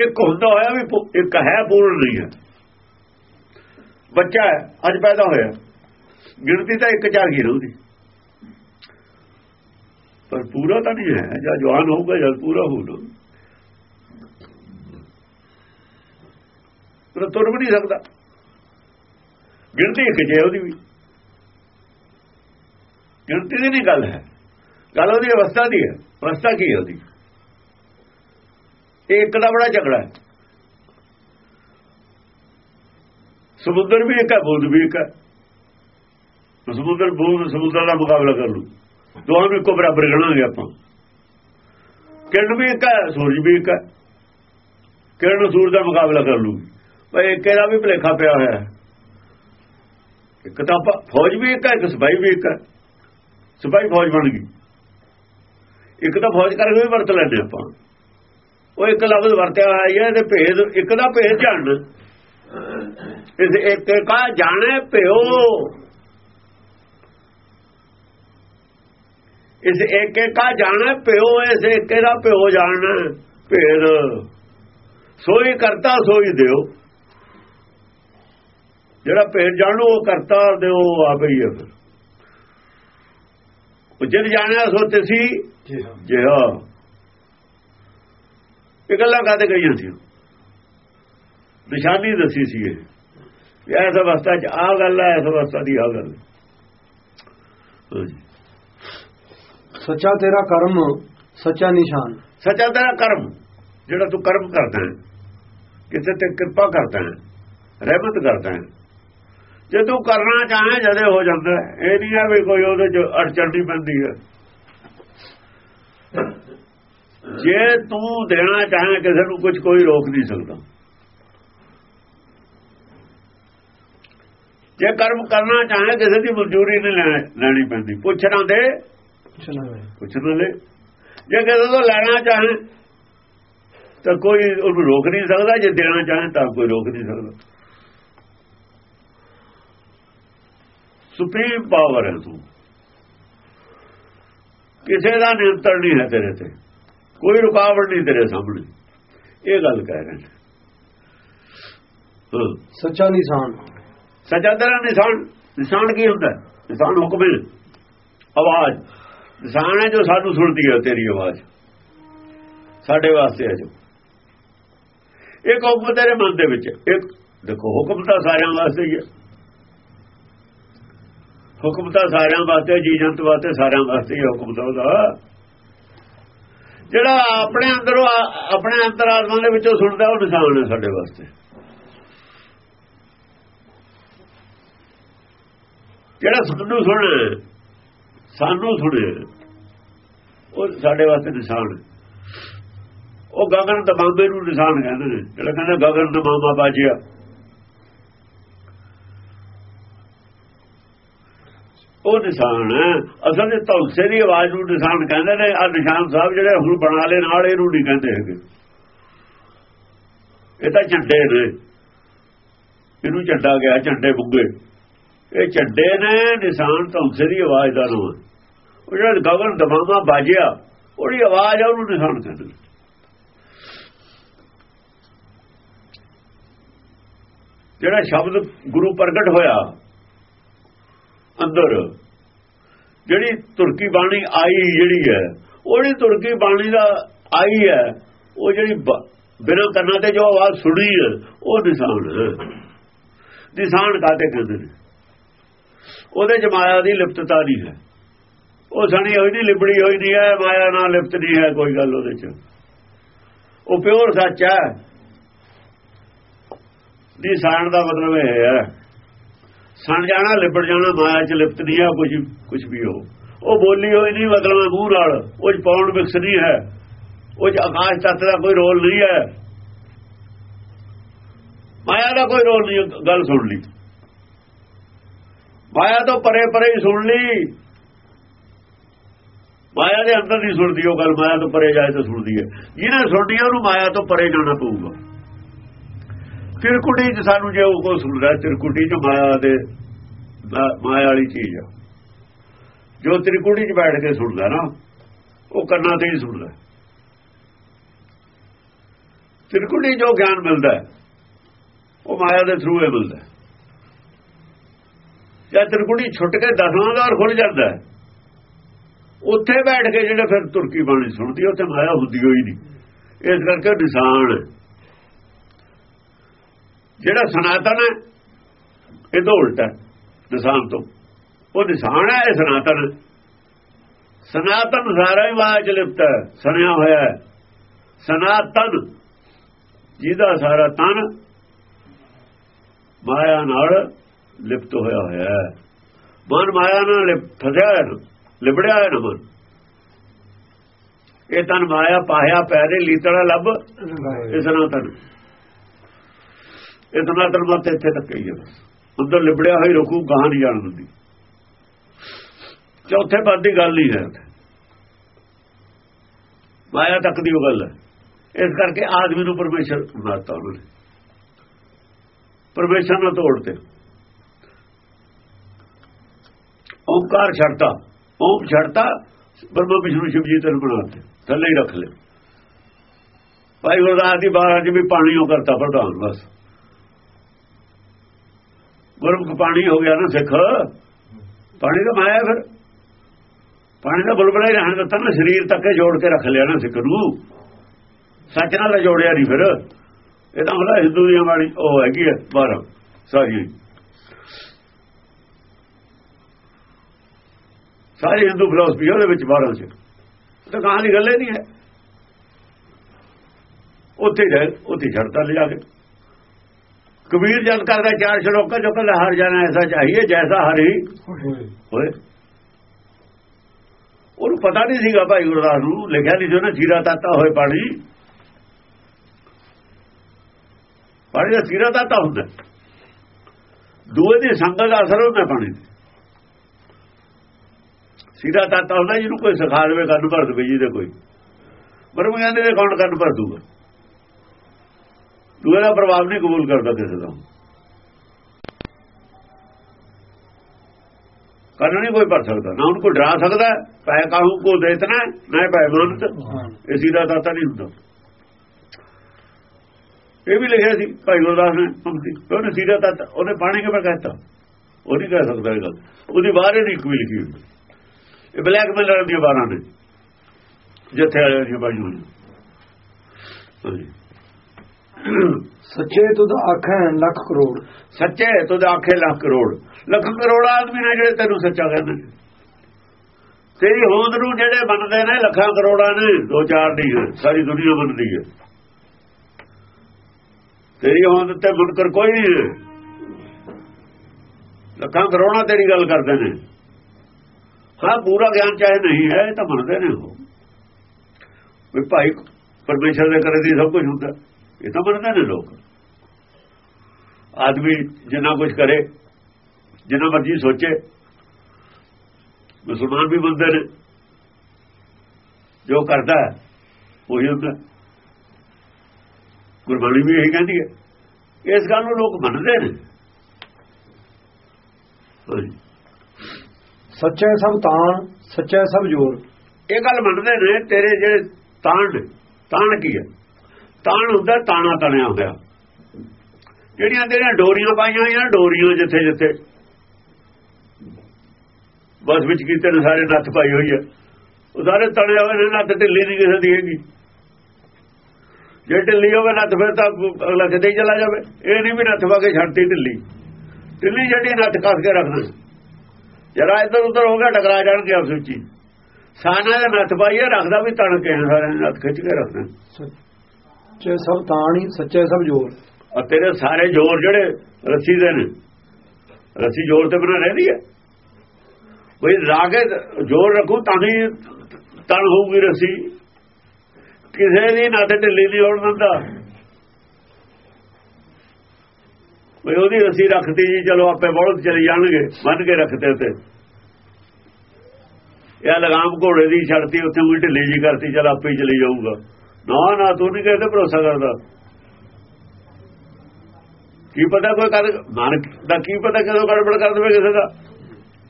ਇੱਕ ਹੁੰਦਾ ਹੋਇਆ ਵੀ ਇੱਕ ਹੈ ਪੂਰਨ ਨਹੀਂ ਹੈ। ਬੱਚਾ ਹੈ, ਅੱਜ ਪੈਦਾ ਹੋਇਆ। ਗਿਣਤੀ ਤਾਂ ਇੱਕ ਚਾਰ ਹੀ ਰਹੂਗੀ ਪਰ ਪੂਰਾ ਤਾਂ ਨਹੀਂ ਹੈ, ਜਾਂ ਜਵਾਨ ਹੋਊਗਾ ਜਦ ਪੂਰਾ ਹੋਊਗਾ ਪਰ ਤੁਰ ਵੀ ਨਹੀਂ ਸਕਦਾ। ਗਿਣਤੀ ਇੱਕ ਜੇ ਉਹਦੀ ਵੀ। ਗਿਣਤੀ ਦੀ ਨਹੀਂ ਗੱਲ ਹੈ। ਗੱਲ ਉਹਦੀ ਅਵਸਥਾ ਦੀ ਹੈ, ਅਵਸਥਾ ਕੀ ਹੈ ਉਹਦੀ? ਇਹ ਇੱਕ ਦਾ ਬੜਾ ਝਗੜਾ ਹੈ। ਸਮੁੰਦਰ ਵੀ ਇੱਕ ਹੈ ਬੁੱਧ ਵੀ ਇੱਕ ਹੈ। ਸਮੁੰਦਰ ਬੁੱਧ ਸਮੁੰਦਰ ਦਾ ਮੁਕਾਬਲਾ ਕਰ ਲੂ ਦੋਹਾਂ ਨੂੰ ਇੱਕੋ ਬਰਾਬਰ ਗਣਾਂਗੇ ਆਪਾਂ। ਕਿਰਨ ਵੀ ਇੱਕ ਹੈ, ਸੂਰਜ ਵੀ ਇੱਕ ਹੈ। ਕਿਰਨ ਸੂਰਜ ਦਾ ਮੁਕਾਬਲਾ ਕਰ ਲੂ ਭਾਈ ਇੱਕ ਇਹਦਾ ਵੀ ਭਲੇਖਾ ਪਿਆ ਹੋਇਆ ਹੈ। ਇੱਕ ਤਾਂ ਆਪਾਂ- ਫੌਜ ਵੀ ਇੱਕ ਹੈ, ਇੱਕ ਸਿਪਾਹੀ ਵੀ ਇੱਕ ਹੈ। ਸਿਪਾਹੀ ਫੌਜ ਬਣ ਗਈ। ਇੱਕ ਤਾਂ ਫੌਜ ਕਰਕੇ ਵੀ ਵਰਤ ਲੈਂਦੇ ਆਪਾਂ। ਉਹ ਇੱਕ ਲਫ਼ਜ਼ ਵਰਤਿਆ ਹੋਇਆ ਹੈ ਇਹਦੇ ਭੇਦ, ਇੱਕ ਦਾ ਭੇਦ ਜਾਣ ਇਸ ਇੱਕ ਕਾ ਜਾਣੇ ਭਿਓ। ਇਸ ਇੱਕ ਇੱਕ ਕਾ ਜਾਣੇ ਭਿਓ, ਇਸ ਇੱਕ ਦਾ ਭਿਓ ਜਾਣਨਾ ਭੇਦ। ਸੋਈ ਕਰਤਾ, ਸੋਈ ਦਿਓ। ਜਿਹੜਾ ਭੇਦ ਜਾਣੂ, ਉਹ ਕਰਤਾ ਦਿਓ ਆਪੇ ਹੀ ਹੈ ਫਿਰ। ਉਹ ਜਦ ਜਾਣਿਆ, ਸੋ ਤੁਸੀਂ ਜਿਹਾ ਇਹ ਗੱਲਾਂ ਕਾਤੇ ਕਹੀਆਂ ਸੀ? ਨਿਸ਼ਾਨੀ ਦੱਸੀ ਸੀ ਇਹ। ਇਸ ਅਵਸਥਾ 'ਚ ਆ ਗੱਲ ਹੈ ਇਸ ਅਵਸਥਾ ਦੀ ਆ। ਗੱਲ। ਸੱਚਾ ਤੇਰਾ ਕਰਮ ਸੱਚਾ ਨਿਸ਼ਾਨ। ਸੱਚਾ ਤੇਰਾ ਕਰਮ ਜਿਹੜਾ ਤੂੰ ਕਰਮ ਕਰਦਾ ਹੈ ਕਿਸੇ ਤੇ ਕਿਰਪਾ ਕਰਦਾ ਹੈ ਰਹਿਮਤ ਕਰਦਾ ਹੈ। ਜੇ ਤੂੰ ਕਰਨਾ ਚਾਹੇ ਜਦੇ ਹੋ ਜਾਂਦਾ ਹੈ। ਇਹ ਨਹੀਂ ਹੈ ਵੀ ਕੋਈ ਉਹਦੇ ਚ ਅੜਚਣ ਨਹੀਂ ਪੈਂਦੀ ਹੈ। ਜੇ ਤੂੰ ਦੇਣਾ ਚਾਹੇ ਕਿਸੇ ਨੂੰ ਕੁਝ ਕੋਈ ਰੋਕ ਨਹੀਂ ਸਕਦਾ। ਜੇ ਕਰਮ ਕਰਨਾ ਚਾਹੇ ਕਿਸੇ ਦੀ ਮਨਜ਼ੂਰੀ ਨਹੀਂ ਲੈਣੀ ਪੈਂਦੀ। ਪੁੱਛਣਾ ਦੇ। ਪੁੱਛਣਾ ਲੈ ਜੇ ਕਿਸੇ ਤੋਂ ਲੈਣਾ ਚਾਹੇ ਤਾਂ ਕੋਈ ਉਹਨੂੰ ਰੋਕ ਨਹੀਂ ਸਕਦਾ। ਜੇ ਦੇਣਾ ਚਾਹੇ ਤਾਂ ਕੋਈ ਰੋਕ ਨਹੀਂ ਸਕਦਾ। ਸੁਪਰੀਮ ਪਾਵਰ ਹੈ ਤੂੰ। ਕਿਸੇ ਦਾ ਨਿਯੰਤਰਣ ਨਹੀਂ ਹੈ ਤੇਰੇ ਤੇ। ਕੋਈ ਰੁਕਾਵਟ ਨਹੀਂ ਤੇਰੇ ਸਾਹਮਣੇ। ਇਹ ਗੱਲ ਕਹਿ ਰਹੇ ਨੇ। ਸੱਚਾ ਨਿਸ਼ਾਨ। ਸੱਚਾ ਤੇਰਾ ਨਿਸ਼ਾਨ। ਨਿਸ਼ਾਨ ਕੀ ਹੁੰਦਾ? ਨਿਸ਼ਾਨ ਹੁਕਮ ਹੈ। ਆਵਾਜ਼। ਨਿਸ਼ਾਨ ਹੈ ਜੋ ਸਾਨੂੰ ਸੁਣਦੀ ਹੈ ਤੇਰੀ ਆਵਾਜ਼। ਸਾਡੇ ਵਾਸਤੇ ਹੈ ਜੋ। ਇੱਕ ਹੁਕਮ ਤੇਰੇ ਮਨ ਦੇ ਵਿੱਚ ਇੱਕ ਦੇਖੋ ਹੁਕਮ ਤਾਂ ਸਾਰਿਆਂ ਵਾਸਤੇ ਹੀ ਹੈ। ਹੁਕਮ ਤਾਂ ਸਾਰਿਆਂ ਵਾਸਤੇ ਜੀ ਜੰਤ ਵਾਸਤੇ ਸਾਰਿਆਂ ਵਾਸਤੇ ਹੀ ਹੈ ਹੁਕਮ ਤਾਂ ਉਹਦਾ। ਜਿਹੜਾ ਆਪਣੇ ਅੰਦਰੋਂ ਆ- ਆਪਣੇ ਅੰਤਰਾਤਮਾ ਦੇ ਵਿੱਚੋਂ ਸੁਣਦਾ, ਉਹ ਨਿਸ਼ਾਨ ਹੈ ਸਾਡੇ ਵਾਸਤੇ। ਜਿਹੜਾ ਸਾਨੂੰ ਸੁਣੇ ਸਾਨੂੰ ਸੁਣੇ ਉਹ ਸਾਡੇ ਵਾਸਤੇ ਨਿਸ਼ਾਨ ਹੈ। ਉਹ ਗਗਨ ਦਬਾਂਬੇ ਨੂੰ ਨਿਸ਼ਾਨ ਕਹਿੰਦੇ ਨੇ, ਜਿਹੜਾ ਕਹਿੰਦਾ ਗਗਨ ਦਬਾਂਬਾ ਬਾਜਿਆ। ਉਹ ਨਿਸ਼ਾਨ ਹੈ। ਅਸਲ ਵਿੱਚ ਤੌਸੇ ਦੀ ਆਵਾਜ਼ ਨੂੰ ਨਿਸ਼ਾਨ ਕਹਿੰਦੇ ਨੇ। ਆ ਨਿਸ਼ਾਨ ਸਾਹਿਬ ਜਿਹੜੇ ਹੁਣ ਬਣਾ ਲੈ ਨਾਲ ਇਹਨੂੰ ਨਹੀਂ ਕਹਿੰਦੇ ਹੈਗੇ। ਇਹ ਤਾਂ ਝੰਡੇ ਨੇ। ਇਹਨੂੰ ਝੰਡਾ ਗਿਆ ਝੰਡੇ ਬੁੱਗੇ। ਇਹ ਝੰਡੇ ਨੇ, ਨਿਸ਼ਾਨ ਤੌਸੇ ਦੀ ਆਵਾਜ਼ ਦਾ ਨਾਮ ਉਹ ਜਿਹੜਾ ਗਗਨ ਦਮਾਮਾ ਬਾਜਿਆ, ਉਹਦੀ ਆਵਾਜ਼ ਆ, ਉਹਨੂੰ ਨਿਸ਼ਾਨ ਕਹਿੰਦੇ ਨੇ। ਜਿਹੜਾ ਸ਼ਬਦ ਗੁਰੂ ਪ੍ਰਗਟ ਹੋਇਆ ਅੰਦਰ। ਜਿਹੜੀ ਤੁਰਕੀ ਬਾਣੀ ਆਈ ਜਿਹੜੀ ਹੈ ਉਹਦੀ ਤੁਰਕੀ ਬਾਣੀ ਦਾ ਆਈ ਹੈ, ਉਹ ਜਿਹੜੀ ਬਿਨਾਂ ਕੰਨਾਂ ਤੇ ਜੋ ਆਵਾਜ਼ ਸੁਣੀ ਹੈ, ਉਹ ਨਿਸ਼ਾਨ ਨਿਸ਼ਾਨ ਕਾਤੇ ਕਹਿੰਦੇ ਨੇ? ਉਹਦੇ ਚ ਮਾਇਆ ਦੀ ਲਿਪਤਤਾ ਨਹੀਂ ਹੈ। ਉਹ ਸਣੀ ਹੋਈ ਨਹੀਂ, ਲਿਬੜੀ ਹੋਈ ਨਹੀਂ ਹੈ, ਮਾਇਆ ਨਾਲ ਲਿਪਤ ਨਹੀਂ ਹੈ ਕੋਈ ਗੱਲ ਉਹਦੇ ਚ। ਉਹ ਪਿਓਰ ਸੱਚ ਹੈ। ਨਿਸ਼ਾਨ ਦਾ ਮਤਲਬ ਇਹ ਹੈ। ਸਣ ਜਾਣਾ, ਲਿਬੜ ਜਾਣਾ, ਮਾਇਆ ਚ ਲਿਪਤ ਨਹੀਂ ਹੈ ਕੁਝ ਕੁਝ ਵੀ ਹੋ। ਉਹ ਬੋਲੀ ਹੋਈ ਨਹੀਂ, ਮਤਲਬ ਮੂੰਹ ਨਾਲ। ਉਹ 'ਚ ਪਾਉਣ ਮਿਕਸ ਨਹੀਂ ਹੈ। ਉਹ 'ਚ ਆਕਾਸ਼ ਤੱਤ ਦਾ ਕੋਈ ਰੋਲ ਨਹੀਂ ਹੈ। ਮਾਇਆ ਦਾ ਕੋਈ ਰੋਲ ਨਹੀਂ, ਗੱਲ ਸੁਣ ਲਈ। ਮਾਇਆ ਤੋਂ ਪਰੇ ਪਰੇ ਹੀ ਸੁਣ ਲਈ। ਮਾਇਆ ਦੇ ਅੰਦਰ ਨਹੀਂ ਸੁਣਦੀ ਉਹ ਗੱਲ, ਮਾਇਆ ਤੋਂ ਪਰੇ ਜਾਏ ਤਾਂ ਸੁਣਦੀ ਹੈ। ਜਿਹਨੇ ਸੁਣਦੀ ਹੈ ਉਹਨੂੰ ਮਾਇਆ ਤੋਂ ਪਰੇ ਜਾਣਾ ਪਊਗਾ। ਤਿਰਕੁਟੀ ਚ ਸਾਨੂੰ ਜੇ ਉਹ ਸੁਣਦਾ ਤਿਰਕੁਟੀ ਚ ਮਾਇਆ ਦੇ ਮਾਇਆ ਵਾਲੀ ਚੀਜ਼ ਆ। ਜੋ ਤਿਰਕੁਟੀ ਚ ਬੈਠ ਕੇ ਸੁਣਦਾ ਨਾ, ਉਹ ਕੰਨਾਂ ਤੇ ਹੀ ਸੁਣਦਾ ਤਿਰਕੁਟੀ ਜੋ ਗਿਆਨ ਮਿਲਦਾ ਉਹ ਮਾਇਆ ਦੇ ਥਰੂ ਹੀ ਮਿਲਦਾ ਜਾਂ ਜਦ ਛੁੱਟ ਕੇ ਦਸਵਾਂ ਦਾ ਖੁੱਲ ਜਾਂਦਾ ਉੱਥੇ ਬੈਠ ਕੇ ਜਿਹੜੇ ਫਿਰ ਤੁਰਕੀ ਬਾਣੀ ਸੁਣਦੀ ਉੱਥੇ ਮਾਇਆ ਹੁੰਦੀ ਹੋਈ ਨਹੀਂ। ਇਸ ਕਰਕੇ ਨਿਸ਼ਾਨ ਹੈ। ਜਿਹੜਾ ਸਨਾਤਨ ਹੈ ਇਹ ਤੋਂ ਉਲਟਾ ਹੈ, ਨਿਸ਼ਾਨ ਤੋਂ। ਉਹ ਨਿਸ਼ਾਨ ਹੈ ਇਹ ਸਨਾਤਨ ਹੈ। ਸਨਾਤਨ ਸਾਰਾ ਹੀ ਮਾਇਆ ਚ ਲਿਪਤ ਹੈ ਸੁਣਿਆ ਹੋਇਆ ਹੈ। ਸਨਾਤਨ ਜਿਹਦਾ ਸਾਰਾ ਤਨ ਮਾਇਆ ਨਾਲ ਲਿਪਤ ਹੋਇਆ ਹੋਇਆ ਹੈ। ਮਨ ਮਾਇਆ ਨਾਲ ਫਸਿਆ ਹੋਇਆ ਲਿਬੜਿਆ ਹੋਇਆ ਨਾ ਮਨ। ਇਹ ਤਨ ਮਾਇਆ ਪਾਇਆ ਪੈਰੇ ਲੀਤੜਾ ਲੱਭ ਇਹ ਸਨਾਤਨ ਇਹ ਸਨਾਤਨ ਮਤ ਇੱਥੇ ਤੱਕ ਹੀ ਹੈ ਬਸ ਅੰਦਰ ਲਿਬੜਿਆ ਹੋਈ ਰੁਕੂ ਗਾਹ ਨਹੀਂ ਜਾਣ ਦਿੰਦੀ। ਚੌਥੇ ਪਦ ਦੀ ਗੱਲ ਨਹੀਂ ਹੈ। ਉੱਥੇ। ਮਾਇਆ ਤੱਕ ਦੀ ਉਹ ਗੱਲ ਹੈ। ਇਸ ਕਰਕੇ ਆਦਮੀ ਨੂੰ ਪਰਮੇਸ਼ਰ ਬਣਾਤਾ ਉਹਨਾਂ ਨੇ। ਪਰਮੇਸ਼ਰ ਨਾਲ ਤੋੜਤੇ। ਓਮਕਾਰ ਛੱਡਤਾ। ਓਮ ਛੱਡਤਾ, ਬ੍ਰਹਮ, ਵਿਸ਼ਨੂੰ, ਸ਼ਿਵ ਜੀ ਤੈਨੂੰ ਬਣਾਤੇ। ਥੱਲੇ ਹੀ ਰੱਖ ਲੈ ਭਾਈ ਗੁਰਦਾਸ ਦੀ ਬਾਰਾਂ ਜੀ ਵੀ ਪਾਣੀ ਕਰਤਾ ਪ੍ਰਧਾਨ, ਬਸ। ਗੁਰਮੁਖ ਪਾਣੀ ਹੋ ਗਿਆ ਨਾ ਸਿੱਖ। ਪਾਣੀ ਤਾਂ ਮਾਇਆ ਫਿਰ। ਪਾਣੀ ਦਾ ਬੁਲਬੁਲਾ ਹੀ ਰਹਿਣ ਦਿੱਤਾ ਨਾ, ਸਰੀਰ ਤੱਕ ਜੋੜ ਕੇ ਰੱਖ ਲਿਆ ਨਾ ਸਿੱਖ ਨੂੰ। ਸੱਚ ਨਾਲ ਤਾਂ ਜੋੜਿਆ ਨਹੀਂ ਫਿਰ। ਇਹ ਤਾਂ ਹੁੰਦਾ ਹਿੰਦੂ ਦੀਆਂ ਵਾਲੀ, ਉਹ ਹੈਗੀ ਹੈ 12 ਸਾਰੀ ਸਾਰੀ ਹਿੰਦੂ ਫਿਲਾਸਫੀ ਉਹਦੇ ਵਿੱਚ 12 ਚ ਤਾਂ ਕਹਾਂ ਦੀ ਗੱਲ ਹੀ ਨਹੀਂ ਹੈ। ਉੱਥੇ ਜਾ ਉੱਥੇ ਛੱਡਤਾ ਲਿਜਾ ਕੇ। ਕਬੀਰ ਜਦ ਕਰਦਾ ਚਾਰ ਸ਼ਲੋਕਾਂ ਜੋ ਕਹਿੰਦਾ ਹਰ ਜਾਣਾ ਐਸਾ ਚਾਹੀਏ ਜੈਸਾ ਹਰੀ। ਹੋਏ। ਉਹਨੂੰ ਪਤਾ ਨਹੀਂ ਸੀਗਾ ਭਾਈ ਗੁਰਦਾਸ ਨੂੰ ਲਿਖਿਆ ਨਹੀਂ ਸੀ ਨਾ ਜੀਰਾ ਤਾਤਾ ਹੋਏ ਪਾਣੀ ਪਾਣੀ ਦਾ ਜੀਰਾ ਤਾਤਾ ਹੁੰਦਾ। ਦੂਏ ਦੀ ਸੰਗਤ ਦਾ ਅਸਰ ਹੁੰਦਾ ਪਾਣੀ ਤੇ ਸੀਰਾ ਤਾਤਾ ਹੁੰਦਾ ਜਿਹਨੂੰ ਕੋਈ ਸਿਖਾ ਦੇਵੇ ਕੰਨ ਭਰ ਦੇਵੇ ਜੀ ਦੇ ਕੋਈ ਬਰਮ ਕਹਿੰਦੇ ਦੇ ਕੌਣ ਕੰਨ ਭਰ ਦੂਗਾ? ਦੂਏ ਦਾ ਪ੍ਰਭਾਵ ਨਹੀਂ ਕਬੂਲ ਕਰਦਾ ਕਿਸੇ ਦਾ ਕੰਨ ਨਹੀਂ ਕੋਈ ਭਰ ਸਕਦਾ। ਨਾ ਉਹਨੂੰ ਕੋਈ ਡਰਾ ਸਕਦਾ ਪੈ ਕਾਹੂ ਕੋ ਦੇਤਨਾ ਨਾ ਪੈ ਮੰਤ ਇਹ ਸੀਰਾ ਤਾਤਾ ਨਹੀਂ ਹੁੰਦਾ। ਇਹ ਵੀ ਲਿਖਿਆ ਸੀ, ਭਾਈ ਗੁਰਦਾਸ ਨੇ, ਪੰਕਤੀ। ਉਹਨੇ ਸੀਰਾ ਤਾਤਾ ਉਹਨੇ ਪਾਣੀ ਕਿਵੇਂ ਕਹਿਤਾ? ਉਹ ਨਹੀਂ ਕਹਿ ਸਕਦਾ ਇਹ ਗੱਲ। ਉਹਦੀ ਬਾਹਰ ਹੀ ਨਹੀਂ ਕੋਈ ਲਿਖੀ ਹੁੰਦੀ ਇਹ ਬਲੈਕ ਮੇਲਰ ਦੀਆਂ ਬਾਰਾਂ ਨੇ, ਜਿੱਥੇ ਵਾਲੇ ਦੀਆਂ ਬਾਈ ਹੋਈ ਸੱਚੇ ਤੁਧ ਆਖਾਂ ਲੱਖ ਕਰੋੜ। ਸੱਚੇ ਤੁਧ ਆਖੇ ਲੱਖ ਕਰੋੜ। ਲੱਖ ਕਰੋੜ ਆਦਮੀ ਨੇ ਜਿਹੜੇ ਤੈਨੂੰ ਸੱਚਾ ਕਹਿੰਦੇ ਨੇ ਤੇਰੀ ਹੋਂਦ ਨੂੰ ਜਿਹੜੇ ਮੰਨਦੇ ਨੇ, ਲੱਖਾਂ ਕਰੋੜਾਂ ਨੇ, ਦੋ ਚਾਰ ਨਹੀਂ ਸਾਰੀ ਦੁਨੀਆ ਮੰਨਦੀ ਹੈ। ਤੇਰੀ ਹੋਂਦ ਤੇ ਮੁਨਕਰ ਕੋਈ ਨਹੀਂ ਹੈ। ਲੱਖਾਂ ਕਰੋੜਾਂ ਤੇਰੀ ਗੱਲ ਕਰਦੇ ਨੇ। ਹਾਂ, ਪੂਰਾ ਗਿਆਨ ਚਾਹੇ ਨਹੀਂ ਹੈ, ਇਹ ਤਾਂ ਮੰਨਦੇ ਨੇ ਉਹ। ਵੀ ਭਾਈ ਪਰਮੇਸ਼ਰ ਦੇ ਕਰੇ ਦੀ ਸਭ ਕੁਝ ਹੁੰਦਾ। ਇਹ ਤਾਂ ਮੰਨਦੇ ਨੇ ਲੋਕ। ਆਦਮੀ ਜਿੰਨਾ ਕੁਝ ਕਰੇ ਜਿੰਨਾ ਮਰਜ਼ੀ ਸੋਚੇ ਮੁਸਲਮਾਨ ਵੀ ਬੰਦੇ ਨੇ। ਜੋ ਕਰਦਾ ਹੈ ਉਹੀ ਹੁੰਦਾ। ਗੁਰਬਾਣੀ ਵੀ ਇਹੀ ਕਹਿੰਦੀ ਹੈ। ਇਸ ਗੱਲ ਨੂੰ ਲੋਕ ਮੰਨਦੇ ਨੇ। ਸੱਚੇ ਸਭ ਤਾਣ ਸੱਚੇ ਸਭ ਜੋਰ। ਇਹ ਗੱਲ ਮੰਨਦੇ ਨੇ ਤੇਰੇ ਜਿਹੜੇ ਤਾਣ ਤਾਣ ਕੀ ਹੈ? ਤਾਣ ਹੁੰਦਾ, ਤਾਣਾ ਤਣਿਆ ਹੋਇਆ ਜਿਹੜੀਆਂ ਤੇਰੀਆਂ ਡੋਰੀਆਂ ਪਾਈਆਂ ਹੋਈਆਂ, ਡੋਰੀਆਂ ਜਿੱਥੇ ਜਿੱਥੇ। ਬਸ ਵਿੱਚ ਕੀਤੇ ਨੇ ਸਾਰੇ ਨੱਥ ਪਾਈ ਹੋਈ ਹੈ ਉਹ ਸਾਰੇ ਤਣੇ ਹੋਏ ਨੇ, ਨੱਥ ਢਿੱਲੀ ਨਹੀਂ ਕਿਸੇ ਦੀ ਹੈਗੀ। ਜੇ ਢਿੱਲੀ ਹੋਵੇ, ਨੱਥ ਫਿਰ ਤਾਂ ਅਗਲਾ ਕਿਤੇ ਹੀ ਚਲਾ ਜਾਵੇ। ਇਹ ਨਹੀਂ ਵੀ ਨੱਥ ਪਾ ਕੇ ਛੱਡਤੀ ਢਿੱਲੀ। ਢਿੱਲੀ ਜਿਹੜੀ ਨੱਥ ਕੱਸ ਕੇ ਰੱਖਦੇ। ਜਰਾ ਇੱਧਰ ਉੱਧਰ ਹੋ ਗਿਆ, ਟਕਰਾ ਜਾਣਗੇ ਆਪਸ ਵਿੱਚ ਹੀ। ਸਾਨਾ ਦਾ ਨੱਥ ਪਾਈਏ ਰੱਖਦਾ ਵੀ ਤਣ ਕੇ ਸਾਰਿਆਂ ਨੇ ਨੱਥ ਖਿੱਚ ਕੇ ਰੱਖਦੇ। ਸੱਚੇ ਸਭ ਤਾਂ ਹੀ ਸੱਚੇ ਸਭ ਜੋਰ। ਆ ਤੇਰੇ ਸਾਰੇ ਜ਼ੋਰ ਜਿਹੜੇ ਰੱਸੀ ਦੇ ਨੇ। ਰੱਸੀ ਜ਼ੋਰ ਤੇ ਬਣਾ ਰਹਿੰਦੀ ਹੈ। ਕੋਈ ਰਾਗੇ ਜ਼ੋਰ ਰੱਖੂ ਤਾਂ ਹੀ ਤਣ ਹੋਊਗੀ ਰੱਸੀ। ਕਿਸੇ ਦੀ ਨਾ ਤੇ ਢਿੱਲੀ ਨਹੀਂ ਹੋਣ ਦਿੰਦਾ। ਕੋਈ ਉਹਦੀ ਰੱਸੀ ਰੱਖਦੀ ਜੀ, ਚਲੋ ਆਪੇ ਬਹੁਤ ਚਲੇ ਜਾਣਗੇ ਬੰਨ ਕੇ ਰੱਖਦੇ ਤੇ ਇਹ ਲਗਾਮ ਘੋੜੇ ਦੀ ਛੱਡਤੀ, ਉੱਥੇ ਉਹ ਢਿੱਲੀ ਜੀ ਕਰਤੀ, ਚਲ ਆਪੇ ਹੀ ਚਲੀ ਜਾਊਗਾ। ਨਾ ਨਾ ਤੂੰ ਨਹੀਂ ਕਹਿੰਦੇ ਭਰੋਸਾ ਕਰਦਾ। ਕੀ ਪਤਾ ਕੋਈ ਕਰ ਨਾਨਕ ਦਾ ਕੀ ਪਤਾ ਕਦੋਂ ਗੜਬੜ ਕਰ ਦੇਵੇ ਕਿਸੇ ਦਾ।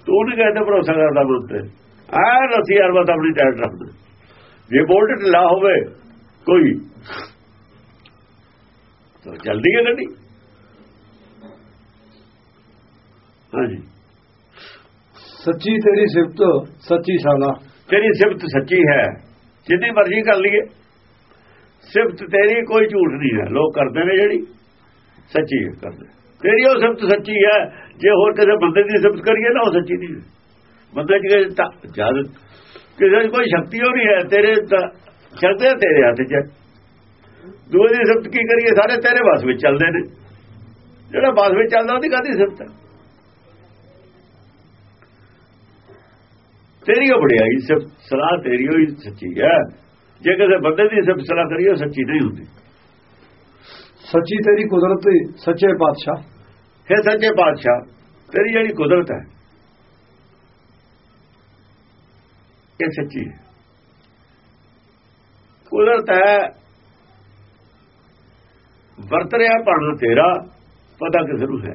ਤੂੰ ਨਹੀਂ ਕਹਿੰਦੇ ਭਰੋਸਾ ਕਰਦਾ ਮਨ ਤੇ ਆ ਰਸੀ ਅਰਬਤ ਆਪਣੀ ਟੈਟ ਰੱਖਦਾ। ਜੇ ਬੋਲਟ ਢਿੱਲਾ ਹੋਵੇ ਕੋਈ। ਤਾਂ ਜਲਦੀ ਹੈ ਗੱਡੀ। ਹਾਂਜੀ। ਸੱਚੀ ਤੇਰੀ ਸਿਫਤ ਸੱਚੀ ਸਾਲਾ। ਤੇਰੀ ਸਿਫਤ ਸੱਚੀ ਹੈ। ਜਿੰਨੀ ਮਰਜ਼ੀ ਕਰ ਲਈਏ। ਸਿਫਤ ਤੇਰੀ ਕੋਈ ਝੂਠ ਨਹੀਂ ਹੈ। ਲੋਕ ਕਰਦੇ ਨੇ ਜਿਹੜੀ ਸੱਚੀ ਕਰਦੇ। ਤੇਰੀ ਉਹ ਸਿਫਤ ਸੱਚੀ ਹੈ, ਜੇ ਹੋਰ ਕਿਸੇ ਬੰਦੇ ਦੀ ਸਿਫਤ ਕਰੀਏ ਨਾ, ਉਹ ਸੱਚੀ ਨਹੀਂ ਬੰਦੇ ਦੀ ਜਦ ਕਿਸੇ ਕੋਈ ਸ਼ਕਤੀ ਹੋ ਨਹੀਂ ਹੈ, ਤੇਰੇ ਚੱਲਦੇ ਤੇਰੇ ਹੱਥ 'ਚ। ਦੂਏ ਦੀ ਸਿਫਤ ਕੀ ਕਰੀਏ? ਸਾਰੇ ਤੇਰੇ ਬਸ ਵਿੱਚ ਚੱਲਦੇ ਨੇ। ਜਿਹੜਾ ਬਸ ਵਿੱਚ ਚੱਲਦਾ, ਉਹਦੀ ਕਾਦੀ ਸਿਫਤ ਹੈ? ਤੇਰੀ ਉਹ ਬੜਾਈ ਸਿਫਤ, ਸਲਾਹ ਤੇਰੀ ਹੋਈ ਸੱਚੀ ਹੈ। ਜੇ ਕਿਸੇ ਬੰਦੇ ਦੀ ਸਿਫਤ ਸਲਾਹ ਕਰੀਏ ਸੱਚੀ ਨਹੀਂ ਹੁੰਦੀ। ਸੱਚੀ ਤੇਰੀ ਕੁਦਰਤ ਸੱਚੇ ਪਾਤਸ਼ਾਹ। ਹੈ ਸੱਚੇ ਪਾਤਸ਼ਾਹ ਤੇਰੀ ਜਿਹੜੀ ਕੁਦਰਤ ਹੈ ਇਹ ਸੱਚੀ ਹੈ। ਕੁਦਰਤ ਹੈ ਵਰਤ ਰਿਹਾ ਭਾਣਾ ਤੇਰਾ ਪਤਾ ਕਿਸ ਨੂੰ ਹੈ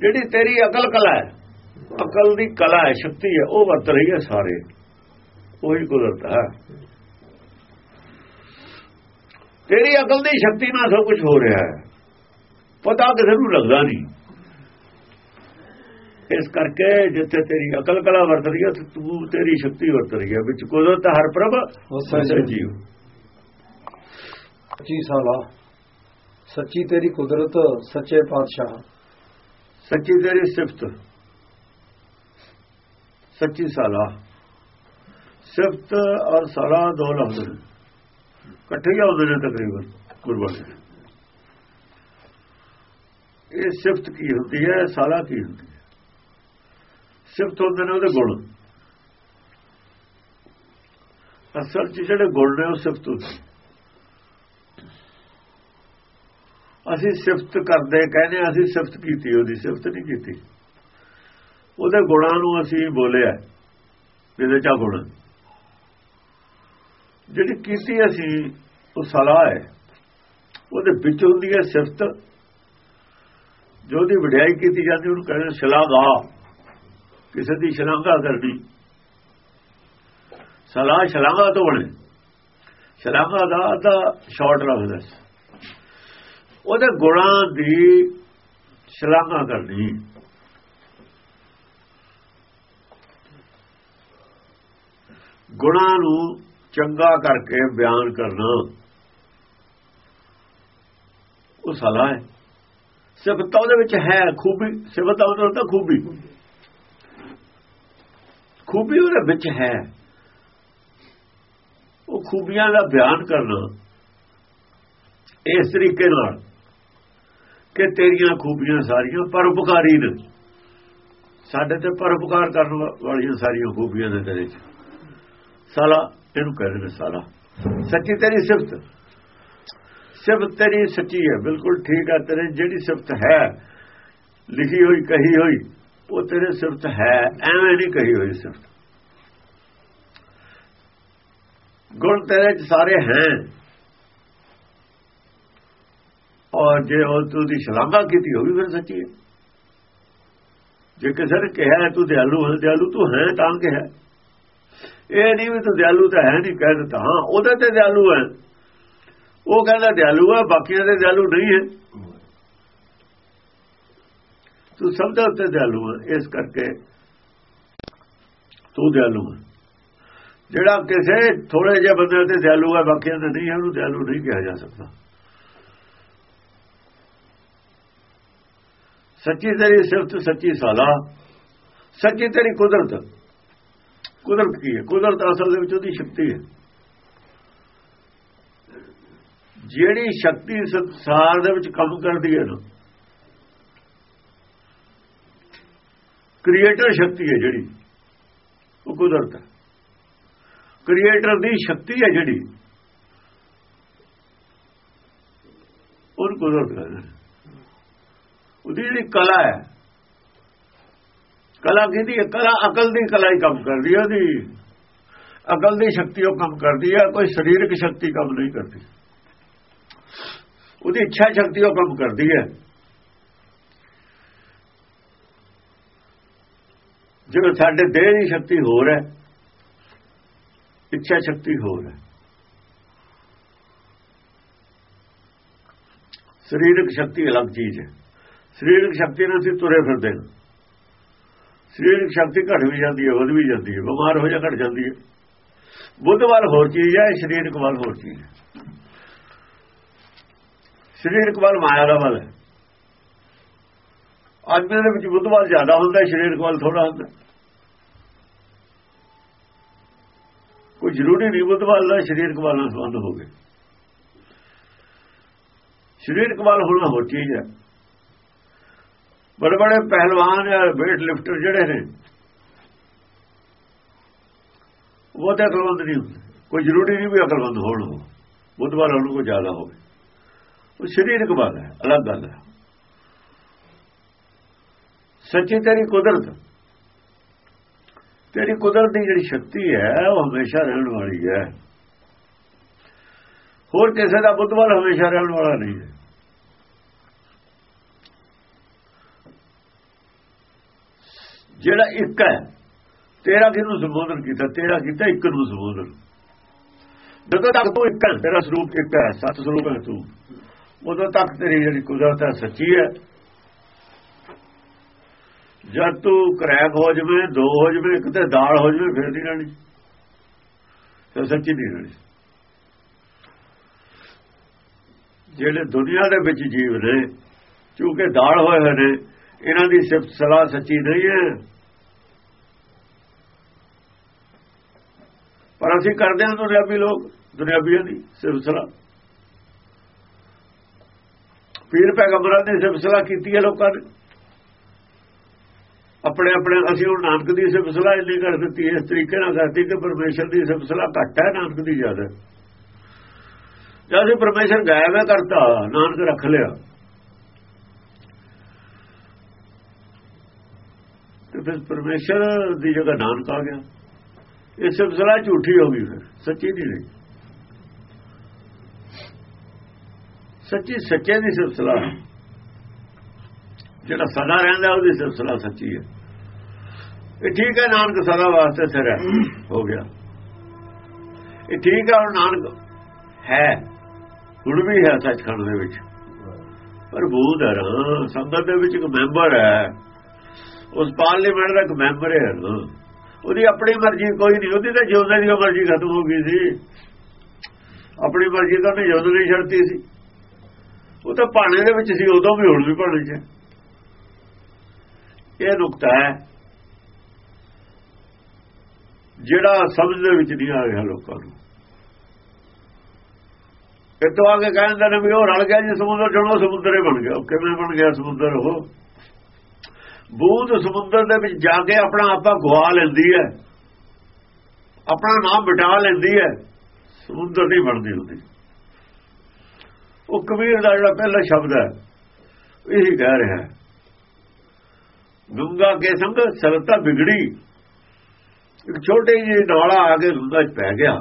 ਜਿਹੜੀ ਤੇਰੀ ਅਕਲ ਕਲਾ ਹੈ ਅਕਲ ਦੀ ਕਲਾ ਹੈ ਸ਼ਕਤੀ ਹੈ ਉਹ ਵਰਤ ਰਹੀ ਹੈ ਸਾਰੇ। ਉਹੀ ਕੁਦਰਤ ਹੈ। ਤੇਰੀ ਅਕਲ ਦੀ ਸ਼ਕਤੀ ਨਾਲ ਸਭ ਕੁਝ ਹੋ ਰਿਹਾ ਹੈ। ਪਤਾ ਕਿਸੇ ਨੂੰ ਲੱਗਦਾ ਨਹੀਂ। ਇਸ ਕਰਕੇ ਜਿੱਥੇ ਤੇਰੀ ਅਕਲ ਕਲਾ ਵਰਤ ਰਹੀ ਹੈ ਤੂੰ ਤੇਰੀ ਸ਼ਕਤੀ ਵਰਤ ਰਹੀ ਹੈ। ਵਿੱਚ ਕੁਦਰਤ ਹਰ ਪ੍ਰਭ ਸੱਚੇ ਜੀਵ। ਸੱਚੀ ਸਾਲਾ ਸੱਚੀ ਤੇਰੀ ਕੁਦਰਤ ਸੱਚੇ ਪਾਤਸ਼ਾਹ। ਸੱਚੀ ਤੇਰੀ ਸਿਫਤ। ਸੱਚੀ ਸਲਾਹ ਸਿਫਤ ਔਰ ਸਲਾਹ ਦੋ ਲਫ਼ਜ਼ ਨੇ ਇਕੱਠੇ ਹੀ ਆਉਂਦੇ ਨੇ ਤਕਰੀਬਨ ਗੁਰਬਾਣੀ ਇਹ ਸਿਫਤ ਕੀ ਹੁੰਦੀ ਹੈ ਸਲਾਹ ਕੀ ਹੁੰਦੀ ਹੈ ਸਿਫਤ ਹੁੰਦੇ ਨੇ ਉਹਦੇ ਗੁਣ ਅਸਲ 'ਚ ਜਿਹੜੇ ਗੁਣ ਨੇ ਉਹ ਸਿਫਤ ਹੁੰਦੇ ਅਸੀਂ ਸਿਫਤ ਕਰਦੇ ਕਹਿੰਦੇ ਅਸੀਂ ਸਿਫਤ ਕੀਤੀ ਉਹਦੀ ਸਿਫਤ ਨਹੀਂ ਕੀਤੀ ਉਹਦੇ ਗੁਣਾਂ ਨੂੰ ਅਸੀਂ ਬੋਲਿਆ, ਇਹਦੇ ਚਾ ਗੁਣ। ਜਿਹੜੀ ਕੀਤੀ ਅਸੀਂ, ਉਹ ਸਲਾਹ ਹੈ। ਉਹਦੇ ਵਿੱਚ ਹੁੰਦੀ ਹੈ ਸਿਫਤ। ਜੋ ਦੀ ਵਡਿਆਈ ਕੀਤੀ ਜਾਂਦੀ, ਉਹਨੂੰ ਕਹਿੰਦੇ ਸ਼ਲਾਘਾ। ਕਿਸੇ ਦੀ ਸ਼ਲਾਘਾ ਕਰਨੀ। ਸਲਾਹ ਸ਼ਲਾਘਾ ਤੋਂ ਬਣੇ। ਸ਼ਲਾਘਾ ਦਾ ਅੱਧਾ ਸ਼ਾਰਟ ਲਫ਼ਜ਼ ਉਹਦੇ ਗੁਣਾਂ ਦੀ ਸ਼ਲਾਘਾ ਕਰਨੀ। ਗੁਣਾਂ ਨੂੰ ਚੰਗਾ ਕਰਕੇ ਬਿਆਨ ਕਰਨਾ। ਉਹ ਸਲਾਹ ਹੈ। ਸਿਫਤ ਉਹਦੇ ਵਿੱਚ ਹੈ ਖੂਬੀ ਸਿਫਤ ਉਹਦੇ ਤਾਂ ਖੂਬੀ। ਖੂਬੀ ਉਹਦੇ ਵਿੱਚ ਹੈ। ਉਹ ਖੂਬੀਆਂ ਦਾ ਬਿਆਨ ਕਰਨਾ। ਇਸ ਤਰੀਕੇ ਨਾਲ ਕਿ ਤੇਰੀਆਂ ਖੂਬੀਆਂ ਸਾਰੀਆਂ ਪਰਉਪਕਾਰੀ ਨੇ। ਸਾਡੇ ਤੇ ਪਰਉਪਕਾਰ ਕਰਨ ਵਾਲੀਆਂ ਸਾਰੀਆਂ ਖੂਬੀਆਂ ਨੇ ਤੇਰੇ ਚ। ਸਾਲਾ ਇਹਨੂੰ ਕਹਿੰਦੇ ਨੇ ਸਾਲਾ। ਸੱਚੀ ਤੇਰੀ ਸਿਫਤ। ਸਿਫਤ ਤੇਰੀ ਸੱਚੀ ਹੈ, ਬਿਲਕੁਲ ਠੀਕ ਹੈ। ਤੇਰੇ ਜਿਹੜੀ ਸਿਫਤ ਹੈ, ਲਿਖੀ ਹੋਈ, ਕਹੀ ਹੋਈ, ਉਹ ਤੇਰੇ ਸਿਫਤ ਹੈ, ਐਵੇਂ ਨਹੀਂ ਕਹੀ ਹੋਈ ਸਿਫਤ। ਗੁਣ ਤੇਰੇ ਚ ਸਾਰੇ ਹੈ। ਔਰ ਜੇ ਉਹ ਤੂੰ ਦੀ ਸ਼ਲਾਘਾ ਕੀਤੀ ਹੋਵੇ ਫਿਰ ਸੱਚੀ ਹੈ। ਜੇ ਕਿਸੇ ਨੇ ਕਿਹਾ, ਤੂੰ ਦਿਆਲੂ ਹੈ ਦਿਆਲੂ ਤੂੰ ਹੈ ਤਾਂ ਕਿਹਾ। ਇਹ ਨਹੀਂ ਵੀ ਤੂੰ ਦਿਆਲੂ ਤਾਂ ਹੈ ਨਹੀਂ, ਕਹਿ ਦਿੱਤਾ। ਹਾਂ, ਉਹਦੇ ਤੇ ਦਿਆਲੂ ਹੈ। ਉਹ ਕਹਿੰਦਾ ਦਿਆਲੂ ਹੈ, ਬਾਕੀਆਂ ਦੇ ਦਿਆਲੂ ਨਹੀਂ ਹੈ। ਤੂੰ ਸਭ ਦੇ ਉੱਤੇ ਦਿਆਲੂ ਹੈ, ਇਸ ਕਰਕੇ ਤੂੰ ਦਿਆਲੂ ਹੈ। ਜਿਹੜਾ ਕਿਸੇ ਥੋੜੇ ਜਿਹੇ ਬੰਦੇ ਤੇ ਦਿਆਲੂ ਹੈ, ਬਾਕੀਆਂ ਦੇ ਨਹੀਂ ਹੈ, ਉਹਨੂੰ ਦਿਆਲੂ ਨਹੀਂ ਕਿਹਾ ਜਾ ਸਕਦਾ। ਸੱਚੀ ਤੇਰੀ ਸਿਫਤ ਸੱਚੀ ਸਾਲਾ, ਸੱਚੀ ਤੇਰੀ ਕੁਦਰਤ। ਕੁਦਰਤ ਕੀ ਹੈ? ਕੁਦਰਤ ਅਸਲ ਦੇ ਵਿੱਚ ਉਹਦੀ ਸ਼ਕਤੀ ਹੈ। ਜਿਹੜੀ ਸ਼ਕਤੀ ਸੰਸਾਰ ਦੇ ਵਿੱਚ ਕੰਮ ਕਰਦੀ ਹੈ ਨਾ ਕ੍ਰੀਏਟਰ ਸ਼ਕਤੀ ਹੈ ਜਿਹੜੀ, ਉਹ ਕੁਦਰਤ ਹੈ। ਕ੍ਰੀਏਟਰ ਦੀ ਸ਼ਕਤੀ ਹੈ ਜਿਹੜੀ ਉਹ ਕੁਦਰਤ ਹੈ ਉਹਦੀ ਜਿਹੜੀ ਕਲਾ ਹੈ ਕਲਾ ਕਿਹਦੀ ਹੈ, ਕਲਾ ਅਕਲ ਦੀ ਕਲਾ ਹੀ ਕੰਮ ਕਰਦੀ ਹੈ ਉਹਦੀ। ਅਕਲ ਦੀ ਸ਼ਕਤੀ ਉਹ ਕੰਮ ਕਰਦੀ ਹੈ, ਕੋਈ ਸਰੀਰਕ ਸ਼ਕਤੀ ਕੰਮ ਨਹੀਂ ਕਰਦੀ। ਉਹਦੀ ਇੱਛਾ ਸ਼ਕਤੀ ਉਹ ਕੰਮ ਕਰਦੀ ਹੈ। ਜਿਵੇਂ ਸਾਡੇ ਦੇਹ ਦੀ ਸ਼ਕਤੀ ਹੋਰ ਹੈ, ਇੱਛਾ ਸ਼ਕਤੀ ਹੋਰ ਹੈ। ਸਰੀਰਕ ਸ਼ਕਤੀ ਅਲੱਗ ਚੀਜ਼ ਹੈ। ਸਰੀਰਕ ਸ਼ਕਤੀ ਨਾਲ ਅਸੀਂ ਤੁਰੇ ਫਿਰਦੇ ਹਾਂ। ਸਰੀਰਕ ਸ਼ਕਤੀ ਘਟ ਵੀ ਜਾਂਦੀ ਹੈ, ਵਧ ਵੀ ਜਾਂਦੀ ਹੈ, ਬਿਮਾਰ ਹੋ ਜਾ ਘਟ ਜਾਂਦੀ ਹੈ। ਬੁੱਧ ਵੱਲ ਹੋਰ ਚੀਜ਼ ਹੈ, ਸਰੀਰਕ ਵੱਲ ਹੋਰ ਚੀਜ਼ ਹੈ। ਸਰੀਰਕ ਵੱਲ ਮਾਇਆ ਦਾ ਵੱਲ ਹੈ। ਆਦਮੀ ਦੇ ਵਿੱਚ ਬੁੱਧ ਵੱਲ ਜ਼ਿਆਦਾ ਹੁੰਦਾ ਹੈ ਸਰੀਰਕ ਵੱਲ ਥੋੜਾ ਹੁੰਦਾ। ਕੋਈ ਜ਼ਰੂਰੀ ਨਹੀਂ ਬੁੱਧ ਵੱਲ ਦਾ ਸਰੀਰਕ ਵੱਲ ਨਾਲ ਸੰਬੰਧ ਹੋਵੇ ਸਰੀਰਕ ਵੱਲ ਹੋਣਾ ਹੋਰ ਚੀਜ਼ ਹੈ। ਬੜੇ ਬੜੇ ਪਹਿਲਵਾਨ ਜਾਂ weight ਲਿਫਟਰ ਜਿਹੜੇ ਨੇ, ਉਹ ਤਾਂ ਅਕਲਮੰਦ ਨਹੀਂ ਹੁੰਦੇ। ਕੋਈ ਜ਼ਰੂਰੀ ਨਹੀਂ ਵੀ ਅਕਲਮੰਦ ਹੋਣ ਉਹ। ਬੁੱਧਵਾਰ ਉਹਨੂੰ ਕੋਈ ਜ਼ਿਆਦਾ ਹੋਵੇ। ਉਹ ਸਰੀਰਕ ਬਾਤ ਹੈ, ਅਲੱਗ ਗੱਲ ਹੈ। ਸੱਚੀ ਤੇਰੀ ਕੁਦਰਤ ਤੇਰੀ ਕੁਦਰਤ ਦੀ ਜਿਹੜੀ ਸ਼ਕਤੀ ਹੈ, ਉਹ ਹਮੇਸ਼ਾ ਰਹਿਣ ਵਾਲੀ ਹੈ। ਹੋਰ ਕਿਸੇ ਦਾ ਬੁੱਧਵਾਰ ਹਮੇਸ਼ਾ ਰਹਿਣ ਵਾਲਾ ਨਹੀਂ ਹੈ। ਜਿਹੜਾ ਇੱਕ ਹੈ, ਤੇਰਾ ਕਿਹਨੂੰ ਸੰਬੋਧਨ ਕੀਤਾ? ਤੇਰਾ ਕੀਤਾ ਇੱਕ ਨੂੰ ਸੰਬੋਧਨ। ਜਦੋਂ ਤੱਕ ਤੂੰ ਇੱਕ ਹੈ, ਤੇਰਾ ਸਰੂਪ ਇੱਕ ਹੈ, ਸਤ ਸਰੂਪ ਹੈ ਤੂੰ। ਉਦੋਂ ਤੱਕ ਤੇਰੀ ਜਿਹੜੀ ਕੁਦਰਤ ਹੈ ਸੱਚੀ ਹੈ। ਜਦ ਤੂੰ ਕਰੈਕ ਹੋ ਜਵੇ, ਦੋ ਹੋ ਜਵੇ, ਇੱਕ ਤੇ ਦਾਲ ਹੋ ਜਵੇ, ਫਿਰ ਨਹੀਂ ਰਹਿਣੀ। ਤੇ ਸੱਚੀ ਨਹੀਂ ਰਹਿਣੀ। ਜਿਹੜੇ ਦੁਨੀਆ ਦੇ ਵਿੱਚ ਜੀਵ ਨੇ ਕਿਉਂਕਿ ਦਾਲ ਹੋਏ ਹੋਏ ਨੇ ਇਹਨਾਂ ਦੀ ਸਿਫਤ ਸਲਾਹ ਸੱਚੀ ਨਹੀਂ ਹੈ। ਪਰ ਅਸੀਂ ਕਰਦੇ ਹਾਂ ਦੁਨਿਆਵੀ ਲੋਕ, ਦੁਨਿਆਵੀਆਂ ਦੀ ਸਿਲਸਿਲਾ ਪੀਰ ਪੈਗੰਬਰਾਂ ਦੀ ਸਿਲਸਿਲਾ ਕੀਤੀ ਹੈ ਲੋਕਾਂ ਨੇ। ਆਪਣੇ ਆਪਣੇ, ਅਸੀਂ ਹੁਣ ਨਾਨਕ ਦੀ ਸਿਲਸਿਲਾ ਇੰਨੀ ਕਰ ਦਿੱਤੀ ਇਸ ਤਰੀਕੇ ਨਾਲ ਕਰਤੀ ਕਿ ਪਰਮੇਸ਼ਰ ਦੀ ਸਿਲਸਿਲਾ ਘੱਟ ਹੈ ਨਾਨਕ ਦੀ ਜ਼ਿਆਦਾ। ਜਦ ਅਸੀਂ ਪਰਮੇਸ਼ਰ ਗਾਇਬ ਹੈ ਕਰਤਾ, ਨਾਨਕ ਰੱਖ ਲਿਆ। ਫਿਰ ਪਰਮੇਸ਼ਰ ਦੀ ਜਗ੍ਹਾ ਨਾਨਕ ਆ ਗਿਆ। ਇਹ ਸਿਲਸਿਲਾ ਝੂਠੀ ਹੋ ਗਈ ਫਿਰ, ਸੱਚੀ ਨਹੀਂ ਰਹੀ। ਸੱਚੀ ਸੱਚੇ ਦੀ ਸਿਲਸਿਲਾ ਜਿਹੜਾ ਸਦਾ ਰਹਿੰਦਾ, ਉਹਦੀ ਸਿਲਸਿਲਾ ਸੱਚੀ ਹੈ। ਇਹ ਠੀਕ ਹੈ, ਨਾਨਕ ਸਦਾ ਵਾਸਤੇ ਸਿਰ ਹੈ। ਹੋ ਗਿਆ। ਇਹ ਠੀਕ ਹੈ, ਹੁਣ ਨਾਨਕ ਹੈ। ਹੁਣ ਵੀ ਹੈ ਸੱਚਖੰਡ ਦੇ ਵਿੱਚ। ਪਰ ਬੂਧ ਹੈ ਸੰਗਤ ਦੇ ਵਿੱਚ ਇੱਕ ਮੈਂਬਰ ਹੈ। ਉਸ ਪਾਰਲੀਮੈਂਟ ਦਾ ਇੱਕ ਮੈਂਬਰ ਹੈ ਨਾ, ਉਹਦੀ ਆਪਣੀ ਮਰਜ਼ੀ ਕੋਈ ਨਹੀਂ, ਉਹਦੀ ਤਾਂ ਜਿਉਂਦੇ ਦੀ ਮਰਜ਼ੀ ਖਤਮ ਹੋ ਗਈ ਸੀ। ਆਪਣੀ ਮਰਜ਼ੀ ਤਾਂ ਉਹਨੇ ਜਿਉਂਦੇ ਨਹੀਂ ਛੱਡਤੀ ਸੀ। ਉਹ ਤਾਂ ਭਾਣੇ ਦੇ ਵਿੱਚ ਸੀ, ਉਦੋਂ ਵੀ ਹੁਣ ਵੀ ਭਾਣੇ 'ਚ ਇਹ ਨੁਕਤਾ ਹੈ, ਜਿਹੜਾ ਸਮਝ ਦੇ ਵਿੱਚ ਨਹੀਂ ਆ ਰਿਹਾ ਲੋਕਾਂ ਨੂੰ। ਇਹ ਤੋਂ ਆਗੇ ਕਹਿੰਦੇ ਨੇ ਵੀ ਉਹ ਰਲ ਗਿਆ ਜੀ, ਸਮੁੰਦਰ ਚੋਂ ਸਮੁੰਦਰੇ ਬਣ ਗਿਆ। ਕਿਵੇਂ ਬਣ ਗਿਆ ਸਮੁੰਦਰ ਉਹ? ਬੂਦ ਸਮੁੰਦਰ ਦੇ ਵਿੱਚ ਜਾ ਕੇ ਆਪਣਾ ਆਪਾ ਗਵਾ ਲੈਂਦੀ ਹੈ। ਆਪਣਾ ਨਾਮ ਮਿਟਾ ਲੈਂਦੀ ਹੈ। ਸਮੁੰਦਰ ਨਹੀਂ ਬਣਦੀ ਹੁੰਦੀ। ਉਹ ਕਬੀਰ ਦਾ ਜਿਹੜਾ ਪਹਿਲਾ ਸ਼ਬਦ ਹੈ, ਇਹੀ ਕਹਿ ਰਿਹਾ ਹੈ। ਗੰਗਾ ਕੇ ਸੰਗ ਸਰਤਾ ਵਿਗੜੀ। ਇੱਕ ਛੋਟੇ ਜਿਹੇ ਨਾਲਾ ਆ ਕੇ ਗੰਗਾ 'ਚ ਪੈ ਗਿਆ।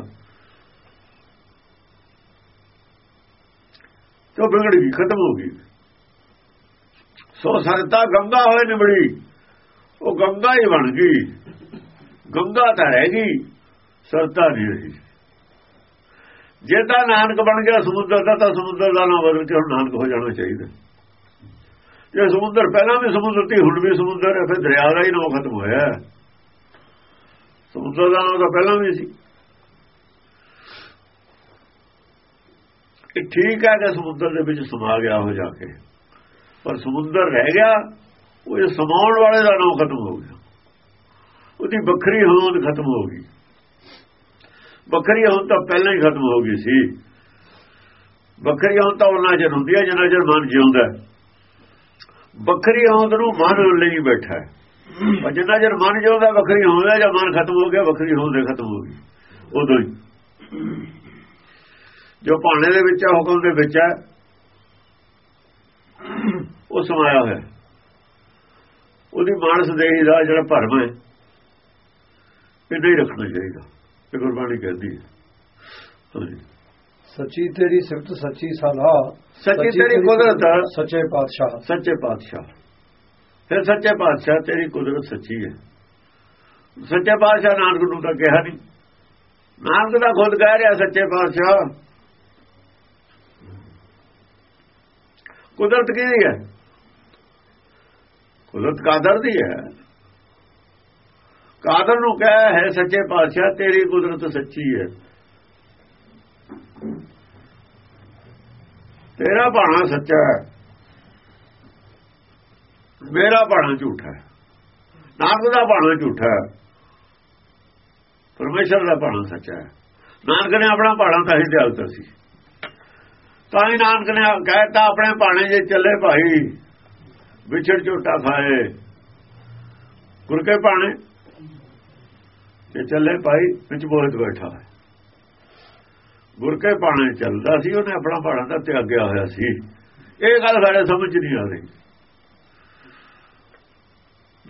ਤੋ ਵਿਗੜ ਗਈ, ਖਤਮ ਹੋ ਗਈ। ਸੋ ਸਰਤਾ ਗੰਗਾ ਹੋਏ ਨਿਬੜੀ ਉਹ ਗੰਗਾ ਹੀ ਬਣ ਗਈ। ਗੰਗਾ ਤਾਂ ਹੈਗੀ ਸਰਤਾ ਨਹੀਂ ਰਹੀ ਜੇ ਤਾਂ ਨਾਨਕ ਬਣ ਗਿਆ ਸਮੁੰਦਰ ਦਾ, ਤਾਂ ਸਮੁੰਦਰ ਦਾ ਨਾਮ ਬਦਲ ਕੇ ਹੁਣ ਨਾਨਕ ਹੋ ਜਾਣਾ ਚਾਹੀਦਾ। ਜੇ ਸਮੁੰਦਰ ਪਹਿਲਾਂ ਵੀ ਸਮੁੰਦਰ ਸੀ, ਹੁਣ ਵੀ ਸਮੁੰਦਰ ਹੈ, ਫਿਰ ਦਰਿਆ ਦਾ ਹੀ ਨਾਮ ਖਤਮ ਹੋਇਆ। ਸਮੁੰਦਰ ਦਾ ਨਾਮ ਤਾਂ ਪਹਿਲਾਂ ਵੀ ਸੀ। ਇਹ ਠੀਕ ਹੈ ਕਿ ਸਮੁੰਦਰ ਦੇ ਵਿੱਚ ਸਮਾ ਗਿਆ ਹੋ ਜਾ ਕੇ। ਪਰ ਸਮੁੰਦਰ ਰਹਿ ਗਿਆ, ਉਹ ਇਹ ਸਮਾਉਣ ਵਾਲੇ ਦਾ ਨਾਮ ਖਤਮ ਹੋ ਗਿਆ। ਉਹਦੀ ਵੱਖਰੀ ਹੋਂਦ ਖਤਮ ਹੋ ਗਈ। ਵੱਖਰੀ ਹੋਂਦ ਤਾਂ ਪਹਿਲਾਂ ਹੀ ਖਤਮ ਹੋ ਗਈ ਸੀ। ਵੱਖਰੀ ਹੋਂਦ ਤਾਂ ਉਹਨਾਂ ਚਿਰ ਹੁੰਦੀ ਹੈ ਜਿੰਨਾ ਚਿਰ ਮਨ ਜਿਉਂਦਾ ਵੱਖਰੀ ਹੋਂਦ ਨੂੰ ਮਨ ਲਈ ਬੈਠਾ ਹੈ। ਜਿੰਨਾ ਚਿਰ ਮਨ ਜਿਉਂਦਾ, ਵੱਖਰੀ ਹੋਂਦ ਹੈ, ਜਾਂ ਮਨ ਖਤਮ ਹੋ ਗਿਆ, ਵੱਖਰੀ ਹੋਂਦ ਖਤਮ ਹੋ ਗਈ। ਉਦੋਂ ਹੀ। ਜੋ ਭਾਣੇ ਦੇ ਵਿੱਚ ਹੈ, ਹੁਕਮ ਦੇ ਵਿੱਚ ਹੈ ਉਹ ਸਮਾਇਆ ਹੋਇਆ। ਉਹਦੀ ਮਾਨਸ ਦੇਹੀ ਦਾ ਜਿਹੜਾ ਭਰਮ ਹੈ ਇਹ ਨਹੀਂ ਰੱਖਣਾ ਚਾਹੀਦਾ। ਇਹ ਗੁਰਬਾਣੀ ਕਹਿੰਦੀ ਹੈ। ਸੱਚੀ ਤੇਰੀ ਸਿਫਤ ਸੱਚੀ ਸਲਾਹ ਸੱਚੀ ਤੇਰੀ ਕੁਦਰਤ। ਸੱਚੇ ਪਾਤਸ਼ਾਹ। ਸੱਚੇ ਪਾਤਸ਼ਾਹ। ਫਿਰ ਸੱਚੇ ਪਾਤਸ਼ਾਹ ਤੇਰੀ ਕੁਦਰਤ ਸੱਚੀ ਹੈ। ਸੱਚੇ ਪਾਤਸ਼ਾਹ ਨਾਨਕ ਨੂੰ ਤਾਂ ਕਿਹਾ ਨਹੀਂ। ਨਾਨਕ ਦਾ ਖੁਦ ਕਹਿ ਰਿਹਾ ਸੱਚੇ ਪਾਤਸ਼ਾਹ। ਕੁਦਰਤ ਕਿਹਦੀ ਹੈ? ਕੁਦਰਤ ਕਾਦਰ ਦੀ ਹੈ। ਕਾਦਰ ਨੂੰ ਕਹਿ, ਹੈ ਸੱਚੇ ਪਾਤਸ਼ਾਹ, ਤੇਰੀ ਕੁਦਰਤ ਸੱਚੀ ਹੈ। ਤੇਰਾ ਬਾਣਾ ਸੱਚਾ ਹੈ। ਮੇਰਾ ਬਾਣਾ ਝੂਠਾ ਹੈ। ਨਾਨਕ ਦਾ ਬਾਣਾ ਝੂਠਾ ਹੈ। ਪਰਮੇਸ਼ਰ ਦਾ ਬਾਣਾ ਸੱਚਾ ਹੈ। ਨਾਨਕ ਨੇ ਆਪਣਾ ਬਾਣਾ ਤਾਂ ਹੀ ਦਿਆਲਤਾ ਸੀ। ਤਾਂ ਹੀ ਨਾਨਕ ਨੇ ਕਹਿਤਾ, ਆਪਣੇ ਭਾਣੇ ਜੇ ਚੱਲੇ ਭਾਈ, ਵਿਛੜ ਝੋਟਾ ਖਾਏ। ਗੁਰ ਕੇ ਬਾਣੇ ਜੇ ਚੱਲੇ ਭਾਈ, ਵਿੱਚ ਬੋਲਤ ਬੈਠਾ ਹੈ। ਗੁਰ ਕੇ ਬਾਣੇ ਚੱਲਦਾ ਸੀ, ਉਹਨੇ ਆਪਣਾ ਬਾਣਾ ਦਾ ਤਿਆਗਿਆ ਹੋਇਆ ਸੀ। ਇਹ ਗੱਲ ਸਾਡੇ ਸਮਝ ਨਹੀਂ ਆ ਰਹੀ।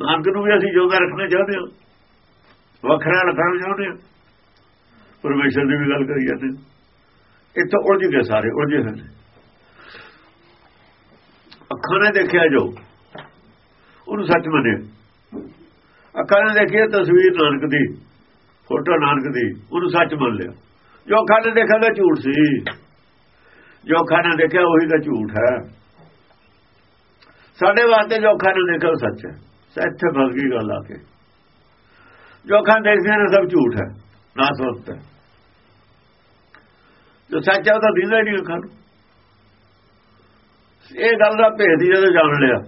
ਨਾਨਕ ਨੂੰ ਵੀ ਅਸੀਂ ਜਿਉਂਦਾ ਰੱਖਣਾ ਚਾਹੁੰਦੇ ਹਾਂ। ਵੱਖਰਾ ਰੱਖਣਾ ਚਾਹੁੰਦੇ ਹਾਂ। ਪਰਮੇਸ਼ਰ ਦੀ ਵੀ ਗੱਲ ਕਰੀ ਜਾਂਦੇ ਇੱਥੋਂ ਉਲਝ ਗਏ ਸਾਰੇ, ਉਲਝੇ ਹੋਏ ਅੱਖਾਂ ਨੇ ਦੇਖਿਆ ਜੋ, ਉਹਨੂੰ ਸੱਚ ਮੰਨਿਆ। ਅੱਖਾਂ ਨੇ ਦੇਖਿਆ ਤਸਵੀਰ ਨਾਨਕ ਦੀ, ਫੋਟੋ ਨਾਨਕ ਦੀ, ਉਹਨੂੰ ਸੱਚ ਮੰਨ ਲਿਆ। ਜੋ ਅੱਖਾਂ ਨੇ ਦੇਖਿਆ ਤਾਂ ਝੂਠ ਸੀ। ਜੋ ਅੱਖਾਂ ਨੇ ਦੇਖਿਆ ਉਹੀ ਤਾਂ ਝੂਠ ਹੈ। ਸਾਡੇ ਵਾਸਤੇ ਜੋ ਅੱਖਾਂ ਨੇ ਦੇਖਿਆ ਉਹ ਸੱਚ ਹੈ। ਇੱਥੇ ਫਸ ਗਈ ਗੱਲ ਆ ਕੇ। ਜੋ ਅੱਖਾਂ ਦੇਖਦੀਆਂ ਨੇ ਸਭ ਝੂਠ ਹੈ। ਨਾ ਸੋਚਦਾ। ਜੋ ਸੱਚ ਹੈ ਉਹ ਤਾਂ ਦਿੰਦਾ ਨਹੀਂ ਅੱਖਾਂ ਨੂੰ। ਇਹ ਗੱਲ ਦਾ ਭੇਦ ਹੀ ਜਦੋਂ ਜਾਣ ਲਿਆ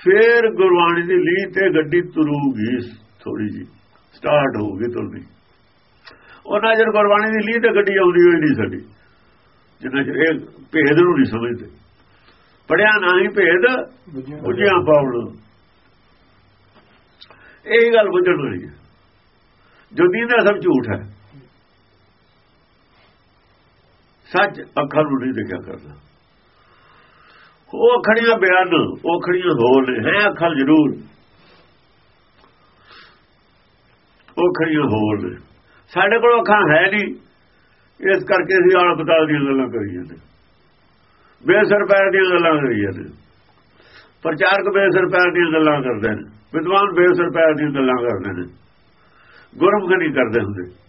ਫੇਰ ਗੁਰਬਾਣੀ ਦੀ ਲੀਹ ਤੇ ਗੱਡੀ ਤੁਰੂਗੀ ਥੋੜੀ ਜੀ ਸਟਾਰਟ ਹੋਊਗੀ ਤੁਰਨੀ ਉਹਨਾਂ ਜਰ ਗੁਰਬਾਣੀ ਦੀ ਲੀਹ ਤੇ ਗੱਡੀ ਆਉਂਦੀ ਹੋਈ ਨਹੀਂ ਸਾਡੀ। ਜਿੰਨਾ ਚਿਰ ਇਹ ਭੇਦ ਨੂੰ ਨਹੀਂ ਸਮਝਦੇ। ਪੜਿਆ ਨਾ ਹੀ ਭੇਦ ਬੁਝਿਆ ਪਾਉਣ ਇਹ ਗੱਲ ਬੁੱਝਣ ਵਾਲੀ ਹੈ। ਜੋ ਦੀਦਾ ਸਭ ਝੂਠ ਹੈ। ਸੱਚ ਅੱਖਾਂ ਨੂੰ ਨਹੀਂ ਦੇਖਿਆ ਕਰਦਾ। ਉਹ ਖੜੀਆਂ ਬਿਆਨ, ਉਹ ਖੜੀਆਂ ਹੋਰ ਨੇ, ਹੈ ਅੱਖਾਂ ਜ਼ਰੂਰ। ਉਹ ਖੜੀਆਂ ਹੋਰ ਨੇ। ਸਾਡੇ ਕੋਲ ਅੱਖਾਂ ਹੈ ਨਹੀਂ। ਇਸ ਕਰਕੇ ਅਸੀਂ ਆਲ ਪਤਾਲ ਦੀਆਂ ਗੱਲਾਂ ਕਰੀ ਜਾਂਦੇ। ਬੇਸਰ ਪੈਰ ਦੀਆਂ ਗੱਲਾਂ ਕਰੀ ਜਾਂਦੇ। ਪ੍ਰਚਾਰਕ ਬੇਸਰ ਪੈਰ ਦੀਆਂ ਗੱਲਾਂ ਕਰਦੇ ਨੇ। ਵਿਦਵਾਨ ਬੇਸਰ ਪੈਰ ਦੀਆਂ ਗੱਲਾਂ ਕਰਦੇ ਨੇ। ਗੁਰਮੁਖ ਨਹੀਂ ਕਰਦੇ ਹੁੰਦੇ।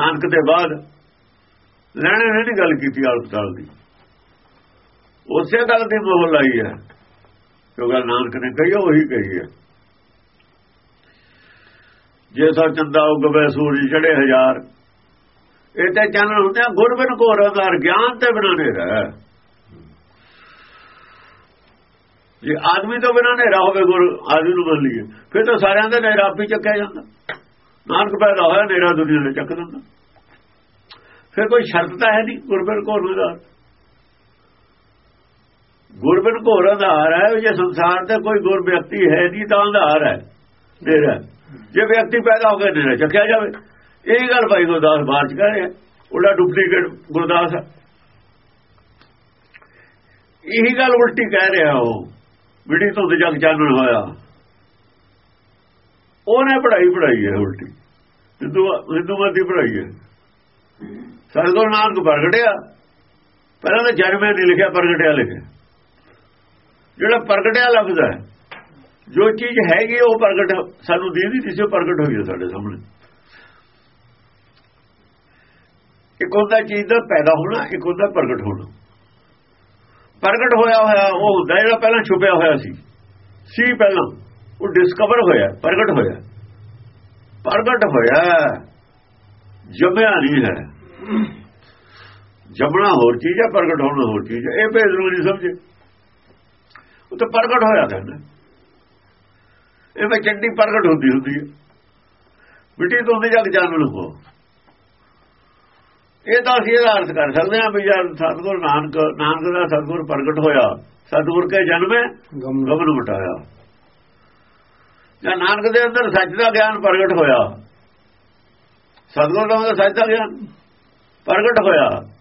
ਨਾਨਕ ਦੇ ਬਾਅਦ ਲੈਣੇ ਨੇ ਨਹੀਂ ਗੱਲ ਕੀਤੀ ਹਸਪਤਾਲ ਦੀ। ਉਸੇ ਗੱਲ ਦੀ ਮੋਹਰ ਲਾਈ ਹੈ। ਕਿਉਂਕਿ ਨਾਨਕ ਨੇ ਕਹੀ ਉਹੀ ਕਹੀ ਹੈ ਜੇ ਸੋ ਚੰਦਾ ਉਗਵੇ ਸੂਰਜ ਚੜੇ ਹਜ਼ਾਰ। ਇਹ ਤੇ ਚਾਨਣ ਹੁੰਦੇ ਆ ਗੁਰਬਨ ਘੋਰ ਰਜ਼ਾਰ ਗਿਆਨ ਤੇ ਬਿਨਾਂ ਨੇਰਾ ਜੇ ਆਦਮੀ ਤੋਂ ਬਿਨਾਂ ਨੇਰਾ ਹੋਵੇ, ਗੁਰ ਆਦਮੀ ਨੂੰ ਮੰਨ ਲਈਏ ਫਿਰ ਤਾਂ ਸਾਰਿਆਂ ਦਾ ਨੇਰਾ ਆਪੀ ਚੱਕਿਆ ਜਾਂਦਾ। ਨਾਨਕ ਪੈਦਾ ਹੋਇਆ ਨੇਰਾ ਦੁਨੀਆ ਨੇ ਚੱਕ ਦਿੰਦਾ। ਫਿਰ ਕੋਈ ਸ਼ਰਤ ਤਾਂ ਹੈ ਨਹੀਂ ਗੁਰਬਿਨ ਘੋਰ ਰਜ਼ਾਰ ਗੁਰਬਿਨ ਕੋ ਰਜ਼ਾਰ ਹੈ, ਜੇ ਸੰਸਾਰ ਤੇ ਕੋਈ ਗੁਰ ਵਿਅਕਤੀ ਹੈ ਨਹੀਂ, ਤਾਂ ਆਧਾਰ ਹੈ ਨੇਰਾ ਜੇ ਵਿਅਕਤੀ ਪੈਦਾ ਹੋ ਕੇ ਨੇਰਾ ਚੱਕਿਆ ਜਾਵੇ, ਇਹ ਗੱਲ ਭਾਈ ਗੁਰਦਾਸ ਬਾਅਦ ਚ ਕਹ ਰਿਹਾ ਉਹਦਾ ਡੁਪਲੀਕੇਟ ਗੁਰਦਾਸ ਹੈ। ਇਹੀ ਗੱਲ ਉਲਟੀ ਕਹਿ ਰਿਹਾ ਉਹ ਵਿੜੀ ਤੋਂ ਜਗ ਚਾਨਣ ਹੋਇਆ। ਉਹਨੇ ਪੜਾਈ ਪੜਾਈ ਹੈ ਉਲਟੀ। ਹਿੰਦੂ ਹਿੰਦੂ ਮਤ ਦੀ ਪੜਾਈ ਹੈ। ਸਰਗੁਰੂ ਨਾਨਕ ਪ੍ਰਗਟਿਆ। ਪਹਿਲਾਂ ਤਾਂ ਜਨਮੇ ਨਹੀਂ ਲਿਖਿਆ, ਪ੍ਰਗਟਿਆ ਲਿਖਿਆ। ਜਿਹੜਾ ਪ੍ਰਗਟਿਆ ਲਫ਼ਜ਼ ਹੈ, ਜੋ ਚੀਜ਼ ਹੈਗੀ ਉਹ ਪ੍ਰਗਟ ਸਾਨੂੰ ਦੀਦੀ ਨਹੀਂ ਸੀ, ਉਹ ਪ੍ਰਗਟ ਹੋਈ ਹੈ ਸਾਡੇ ਸਾਹਮਣੇ। ਇੱਕ ਹੁੰਦਾ ਚੀਜ਼ ਦਾ ਪੈਦਾ ਹੋਣਾ, ਇੱਕ ਹੁੰਦਾ ਪ੍ਰਗਟ ਹੋਣਾ। ਪ੍ਰਗਟ ਹੋਇਆ ਹੋਇਆ ਉਹ ਹੁੰਦਾ, ਜਿਹੜਾ ਪਹਿਲਾਂ ਛੁਪਿਆ ਹੋਇਆ ਸੀ। ਸੀ ਪਹਿਲਾਂ। ਉਹ ਡਿਸਕਵਰ ਹੋਇਆ ਪ੍ਰਗਟ ਹੋਇਆ। ਪ੍ਰਗਟ ਹੋਇਆ ਜੰਮਿਆ ਨਹੀਂ ਹੈ। ਜੰਮਣਾ ਹੋਰ ਚੀਜ਼ ਹੈ ਪ੍ਰਗਟ ਹੋਣਾ ਹੋਰ ਚੀਜ਼ ਹੈ। ਇਹ ਭੇਦ ਨੂੰ ਨਹੀਂ ਸਮਝੇ। ਉਹ ਤਾਂ ਪ੍ਰਗਟ ਹੋਇਆ ਕਹਿੰਦਾ ਇਹ ਵਿੱਚ ਚੰਡੀ ਪ੍ਰਗਟ ਹੁੰਦੀ ਹੁੰਦੀ ਹੈ। ਮਿੱਟੀ ਤੋਂ ਦੇ ਜਗ ਜਾਣਨ ਹੋ ਇਹ ਤਾਂ ਅਸੀਂ ਇਹਦਾ ਅਰਥ ਕਰ ਸਕਦੇ ਹਾਂ ਵੀ ਜਦ ਸਤਗੁਰ ਨਾਨਕ ਨਾਨਕ ਦਾ ਸਤਗੁਰ ਪ੍ਰਗਟ ਹੋਇਆ। ਸਤਗੁਰ ਕੇ ਜਨਮੇ ਗਮਨ ਮਟਾਇਆ। ਜਾਂ ਨਾਨਕ ਦੇ ਅੰਦਰ ਸੱਚ ਦਾ ਗਿਆਨ ਪ੍ਰਗਟ ਹੋਇਆ। ਸਤਗੁਰ ਦਾ ਅੰਦਰ ਸੱਚ ਦਾ ਗਿਆਨ ਪ੍ਰਗਟ ਹੋਇਆ।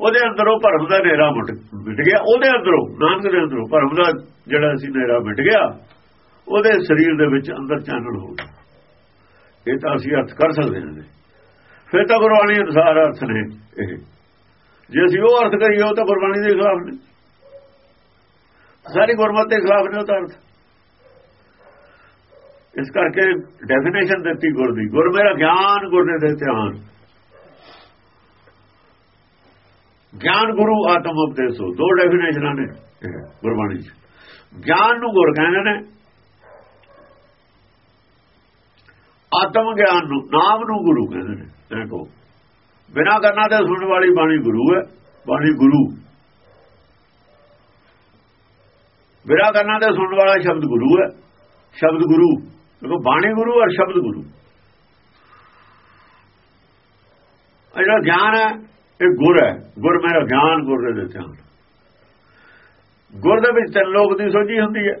ਉਹਦੇ ਅੰਦਰੋਂ ਭਰਮ ਦਾ ਨੇਰਾ ਮਿਟ ਗਿਆ। ਉਹਦੇ ਅੰਦਰੋਂ, ਨਾਨਕ ਦੇ ਅੰਦਰੋਂ ਭਰਮ ਦਾ ਜਿਹੜਾ ਸੀ ਨੇਰਾ ਮਿਟ ਗਿਆ। ਉਹਦੇ ਸਰੀਰ ਦੇ ਵਿੱਚ ਅੰਦਰ ਚਾਨਣ ਹੋ ਗਿਆ। ਇਹ ਤਾਂ ਅਸੀਂ ਅਰਥ ਕਰ ਸਕਦੇ ਹਾਂ ਫਿਰ ਤਾਂ ਗੁਰਬਾਣੀ ਅਨੁਸਾਰ ਅਰਥ ਨੇ ਇਹ। ਜੇ ਅਸੀਂ ਉਹ ਅਰਥ ਕਰੀਏ, ਉਹ ਤਾਂ ਗੁਰਬਾਣੀ ਦੇ ਖਿਲਾਫ ਨੇ। ਸਾਰੀ ਗੁਰਮਤਿ ਦੇ ਖਿਲਾਫ ਨੇ, ਉਹ ਤਾਂ ਅਰਥ। ਇਸ ਕਰਕੇ ਡੈਫੀਨੇਸ਼ਨ ਦਿੱਤੀ ਗੁਰ ਦੀ। ਗੁਰ ਮੇਰਾ ਗਿਆਨ, ਗੁਰ ਦੇ ਧਿਆਨ। ਗਿਆਨ ਗੁਰੂ ਆਤਮ ਉਪਦੇਸੋ ਦੋ ਡੈਫੀਨੇਸ਼ਨਾਂ ਨੇ ਗੁਰਬਾਣੀ ਚ। ਗਿਆਨ ਨੂੰ ਗੁਰ ਕਹਿੰਦੇ ਨੇ। ਆਤਮ ਗਿਆਨ ਨੂੰ, ਨਾਮ ਨੂੰ ਗੁਰੂ ਕਹਿੰਦੇ ਨੇ। ਦੇਖੋ ਬਿਨਾ ਕਰਨਾ ਤੇ ਸੁਣਨ ਵਾਲੀ ਬਾਣੀ ਗੁਰੂ ਹੈ, ਬਾਣੀ ਗੁਰੂ। ਬਿਨਾ ਕਰਨਾ ਤੇ ਸੁਣਨ ਵਾਲਾ ਸ਼ਬਦ ਗੁਰੂ ਹੈ, ਸ਼ਬਦ ਗੁਰੂ। ਦੇਖੋ ਬਾਣੀ ਗੁਰੂ ਔਰ ਸ਼ਬਦ ਗੁਰੂ। ਜਿਹੜਾ ਗਿਆਨ ਹੈ, ਇਹ ਗੁਰ ਹੈ। ਗੁਰ ਮੇਰਾ ਗਿਆਨ ਗੁਰ ਦੇ ਦਿੱਤੇ ਗੁਰ ਦੇ ਵਿੱਚ ਤਿੰਨ ਲੋਕ ਦੀ ਸੋਝੀ ਹੁੰਦੀ ਹੈ।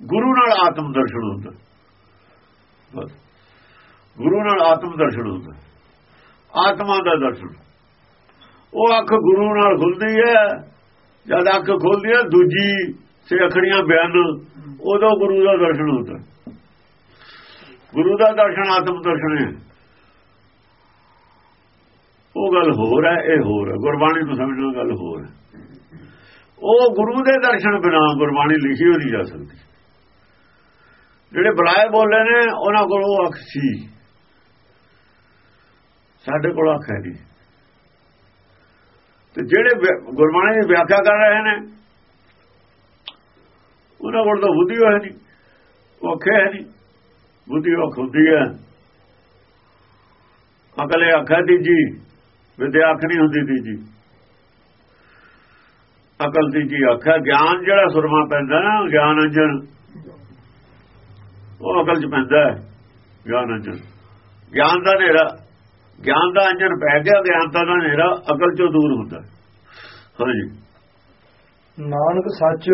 ਗੁਰੂ ਨਾਲ ਆਤਮ ਦਰਸ਼ਨ ਹੁੰਦਾ। ਬਸ। ਗੁਰੂ ਨਾਲ ਆਤਮ ਦਰਸ਼ਨ ਹੁੰਦਾ। ਆਤਮਾ ਦਾ ਦਰਸ਼ਨ। ਉਹ ਅੱਖ ਗੁਰੂ ਨਾਲ ਖੁੱਲਦੀ ਹੈ। ਜਦ ਅੱਖ ਖੁੱਲਦੀ ਹੈ, ਦੂਜੀ ਸੇ ਅਖੜੀਆਂ ਬਿਆਨ, ਉਦੋਂ ਗੁਰੂ ਦਾ ਦਰਸ਼ਨ ਹੁੰਦਾ ਗੁਰੂ ਦਾ ਦਰਸ਼ਨ, ਆਤਮ ਦਰਸ਼ਨ ਹੈ। ਉਹ ਗੱਲ ਹੋਰ ਹੈ, ਇਹ ਹੋਰ ਹੈ। ਗੁਰਬਾਣੀ ਨੂੰ ਸਮਝਣਾ ਗੱਲ ਹੋਰ ਹੈ। ਉਹ ਗੁਰੂ ਦੇ ਦਰਸ਼ਨ ਬਿਨਾ ਗੁਰਬਾਣੀ ਲਿਖੀ ਹੋ ਨਹੀਂ ਜਾ ਸਕਦੀ। ਜਿਹੜੇ ਬੁਲਾਏ ਬੋਲੇ ਨੇ, ਉਹਨਾਂ ਕੋਲ ਉਹ ਅੱਖ ਸੀ। ਸਾਡੇ ਕੋਲ ਅੱਖ ਹੈ ਨਹੀਂ। ਤੇ ਜਿਹੜੇ ਗੁਰਬਾਣੀ ਦੀ ਵਿਆਖਿਆ ਕਰ ਰਹੇ ਨੇ, ਉਹਨਾਂ ਕੋਲ ਤਾਂ ਬੁੱਧੀ ਹੋਏ ਨਹੀਂ ਉਹ ਅੱਖੇ ਹੈ ਨਹੀਂ। ਬੁੱਧੀ ਉਹ ਖੁੱਦੀ ਹੈ। ਅਕਲੇ ਅੱਖਾਂ ਦੀ ਜੀ ਵਿਦਿਆ ਅੱਖ ਨਹੀਂ ਹੁੰਦੀ ਦੀ ਜੀ ਅਕਲ ਦੀ ਜੀ ਆਖਿਆ ਗਿਆਨ ਜਿਹੜਾ ਸੁਰਮਾ ਪੈਂਦਾ ਨਾ, ਗਿਆਨ ਅੰਜਨ, ਉਹ ਅਕਲ ਚ ਪੈਂਦਾ ਗਿਆਨ ਅੰਜਨ। ਗਿਆਨ ਦਾ ਹਨੇਰਾ। ਗਿਆਨ ਦਾ ਅੰਜਨ ਪੈ ਗਿਆ ਗਿਆਨਤਾ ਦਾ ਹਨੇਰਾ ਅਕਲ ਚੋਂ ਦੂਰ ਹੁੰਦਾ। ਹੈ। ਹਾਂਜੀ। ਨਾਨਕ ਸੱਚ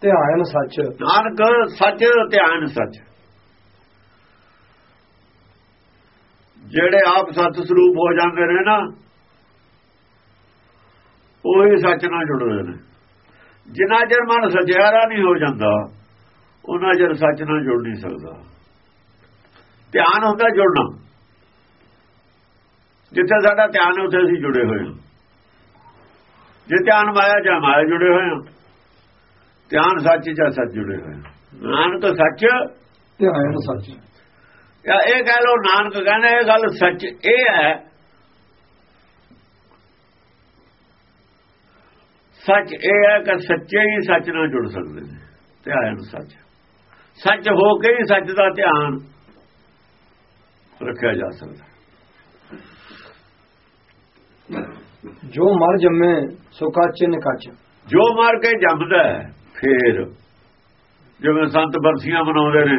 ਧਿਆਨ ਸੱਚ। ਨਾਨਕ ਸੱਚ ਧਿਆਨ ਸੱਚ। ਜਿਹੜੇ ਆਪ ਸਤ ਸਰੂਪ ਹੋ ਜਾਂਦੇ ਨੇ ਨਾ ਉਹੀ ਸੱਚ ਨਾਲ ਜੁੜਦੇ ਨੇ। ਜਿੰਨਾ ਚਿਰ ਮਨ ਸਚਿਆਰਾ ਨਹੀਂ ਹੋ ਜਾਂਦਾ ਉਹਨਾਂ ਚਿਰ ਸੱਚ ਨਾਲ ਜੁੜ ਨਹੀਂ ਸਕਦਾ। ਧਿਆਨ ਹੁੰਦਾ ਜੁੜਨਾ। ਜਿੱਥੇ ਸਾਡਾ ਧਿਆਨ ਹੈ ਉੱਥੇ ਅਸੀਂ ਜੁੜੇ ਹੋਏ ਹਾਂ। ਜੇ ਧਿਆਨ ਮਾਇਆ ਜਾਂ ਮਾਇਆ ਜੁੜੇ ਹੋਏ ਹਾਂ ਧਿਆਨ ਸੱਚ ਜਾਂ ਸੱਚ ਜੁੜੇ ਹੋਏ ਨਾਨਕ ਸੱਚ ਧਿਆਨ ਸੱਚ। ਜਾਂ ਇਹ ਕਹਿ ਲੋ ਨਾਨਕ ਕਹਿੰਦਾ ਇਹ ਗੱਲ ਸੱਚ ਇਹ ਹੈ ਸੱਚ ਇਹ ਹੈ ਕਿ ਸੱਚੇ ਹੀ ਸੱਚ ਨਾਲ ਜੁੜ ਸਕਦੇ ਨੇ ਧਿਆਨ ਸੱਚ। ਸੱਚ ਹੋ ਕੇ ਹੀ ਸੱਚ ਦਾ ਧਿਆਨ ਰੱਖਿਆ ਜਾ ਸਕਦਾ। ਜੋ ਮਰ ਜੰਮੇ, ਸੋ ਕੱਚ ਨਿਕੱਚ ਜੋ ਮਰ ਕੇ ਜੰਮਦਾ ਫੇਰ ਜਿਵੇਂ ਸੰਤ ਬਰਸੀਆਂ ਮਨਾਉਂਦੇ ਨੇ,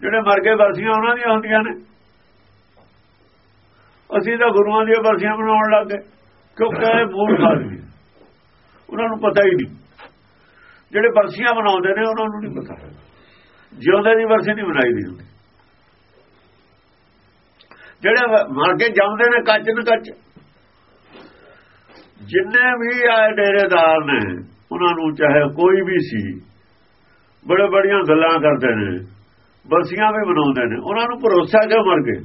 ਜਿਹੜੇ ਮਰ ਕੇ ਬਰਸੀਆਂ ਉਹਨਾਂ ਦੀਆਂ ਹੁੰਦੀਆਂ ਨੇ। ਅਸੀਂ ਤਾਂ ਗੁਰੂਆਂ ਦੀਆਂ ਬਰਸੀਆਂ ਮਨਾਉਣ ਲੱਗ ਗਏ, ਕਿਉਂਕਿ ਇਹ ਆਦਮੀ ਉਹਨਾਂ ਨੂੰ ਪਤਾ ਹੀ ਨਹੀਂ। ਜਿਹੜੇ ਬਰਸੀਆਂ ਮਨਾਉਂਦੇ ਨੇ, ਉਹਨਾਂ ਨੂੰ ਨਹੀਂ ਪਤਾ। ਜਿਉਂਦੇ ਦੀ ਬਰਸੀ ਨਹੀਂ ਮਨਾਈ ਦੀ ਹੁੰਦੀ। ਜਿਹੜੇ ਮਰ ਕੇ ਜੰਮਦੇ ਨੇ, ਕੱਚ ਨੂੰ ਕੱਚ। ਜਿੰਨੇ ਵੀ ਆਏ ਡੇਰੇਦਾਰ ਨੇ, ਉਹਨਾਂ ਨੂੰ ਚਾਹੇ ਕੋਈ ਵੀ ਸੀ, ਬੜੇ ਬੜੀਆਂ ਗੱਲਾਂ ਕਰਦੇ ਨੇ, ਬਰਸੀਆਂ ਵੀ ਬਣਾਉਂਦੇ ਨੇ, ਉਹਨਾਂ ਨੂੰ ਭਰੋਸਾ ਕਿਉਂ ਮਰ ਗਏ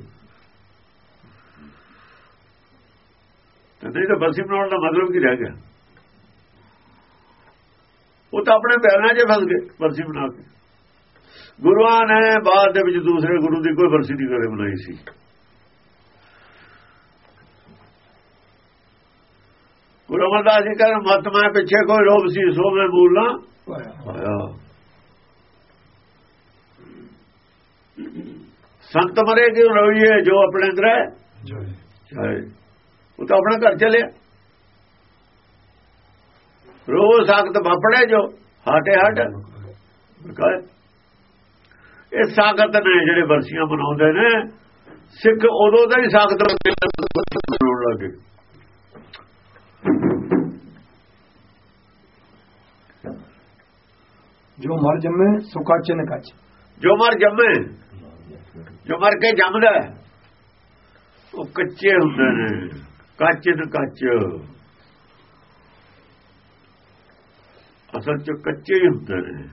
ਤੇ ਨਹੀਂ ਤਾਂ ਬਰਸੀ ਬਣਾਉਣ ਦਾ ਮਤਲਬ ਕੀ ਰਹਿ ਗਿਆ? ਉਹ ਤਾਂ ਆਪਣੇ ਪੈਰਾਂ 'ਚ ਫਸ ਗਏ ਬਰਸੀ ਬਣਾ ਕੇ। ਗੁਰੂਆਂ ਨੇ ਬਾਅਦ ਦੇ ਵਿੱਚ ਦੂਸਰੇ ਗੁਰੂ ਦੀ ਕੋਈ ਬਰਸੀ ਨਹੀਂ ਕਰੇ ਬਣਾਈ ਸੀ। ਗੁਰੂ ਅਮਰਦਾਸ ਜੀ ਕਹਿੰਦੇ ਮਤ ਮੈਂ ਪਿੱਛੇ ਕੋਈ ਰੋਬ ਸੀ ਸੋ ਮੈਂ ਬੋਲਣਾ ਆਇਆ ਸੰਤ ਮਰੇ ਕਿਉਂ ਰੋਈਏ ਜੋ ਆਪਣੇ ਜੈ ਚਾਹੇ ਉਹ ਤਾਂ ਆਪਣਾ ਘਰ ਚਲਿਆ। ਰੋ ਸਾਖਤ ਬਾਪੜੇ ਜੋ ਹਾਟੇ ਹਟ। ਕਹੇ ਇਹ ਸਾਖਤ ਨੇ ਜਿਹੜੇ ਵਰਸੀਆਂ ਬਣਾਉਂਦੇ ਨੇ ਸਿੱਖ ਉਦੋਂ ਦਾ ਹੀ ਸਾਖਤ ਬਣਾਉਣ ਲੱਗੇ। ਜੋ ਮਰ ਜੰਮੇ, ਸੋ ਕੱਚ ਨਿਕੱਚ ਜੋ ਮਰ ਜੰਮੇ, ਜੋ ਮਰ ਕੇ ਜੰਮਦਾ ਉਹ ਕੱਚੇ ਹੁੰਦੇ ਨੇ। ਕੱਚ न ਕੱਚ। ਅਸਲ ਚ ਕੱਚੇ ਹੀ ਹੁੰਦੇ ਨੇ।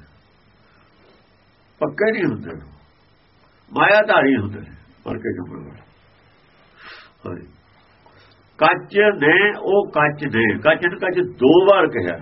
ਪੱਕੇ ਨਹੀਂ ਹੁੰਦੇ। ਮਾਇਆ ਧਾਰੀ ਹੁੰਦੇ ਨੇ, ਮਰ ਕੇ ਜੰਮਣ ਵਾਲੇ। ਕੱਚ ਨੇ, ਉਹ ਕੱਚ ਨੇ। ਕੱਚ न ਕੱਚ ਦੋ ਵਾਰ ਕਿਹਾ।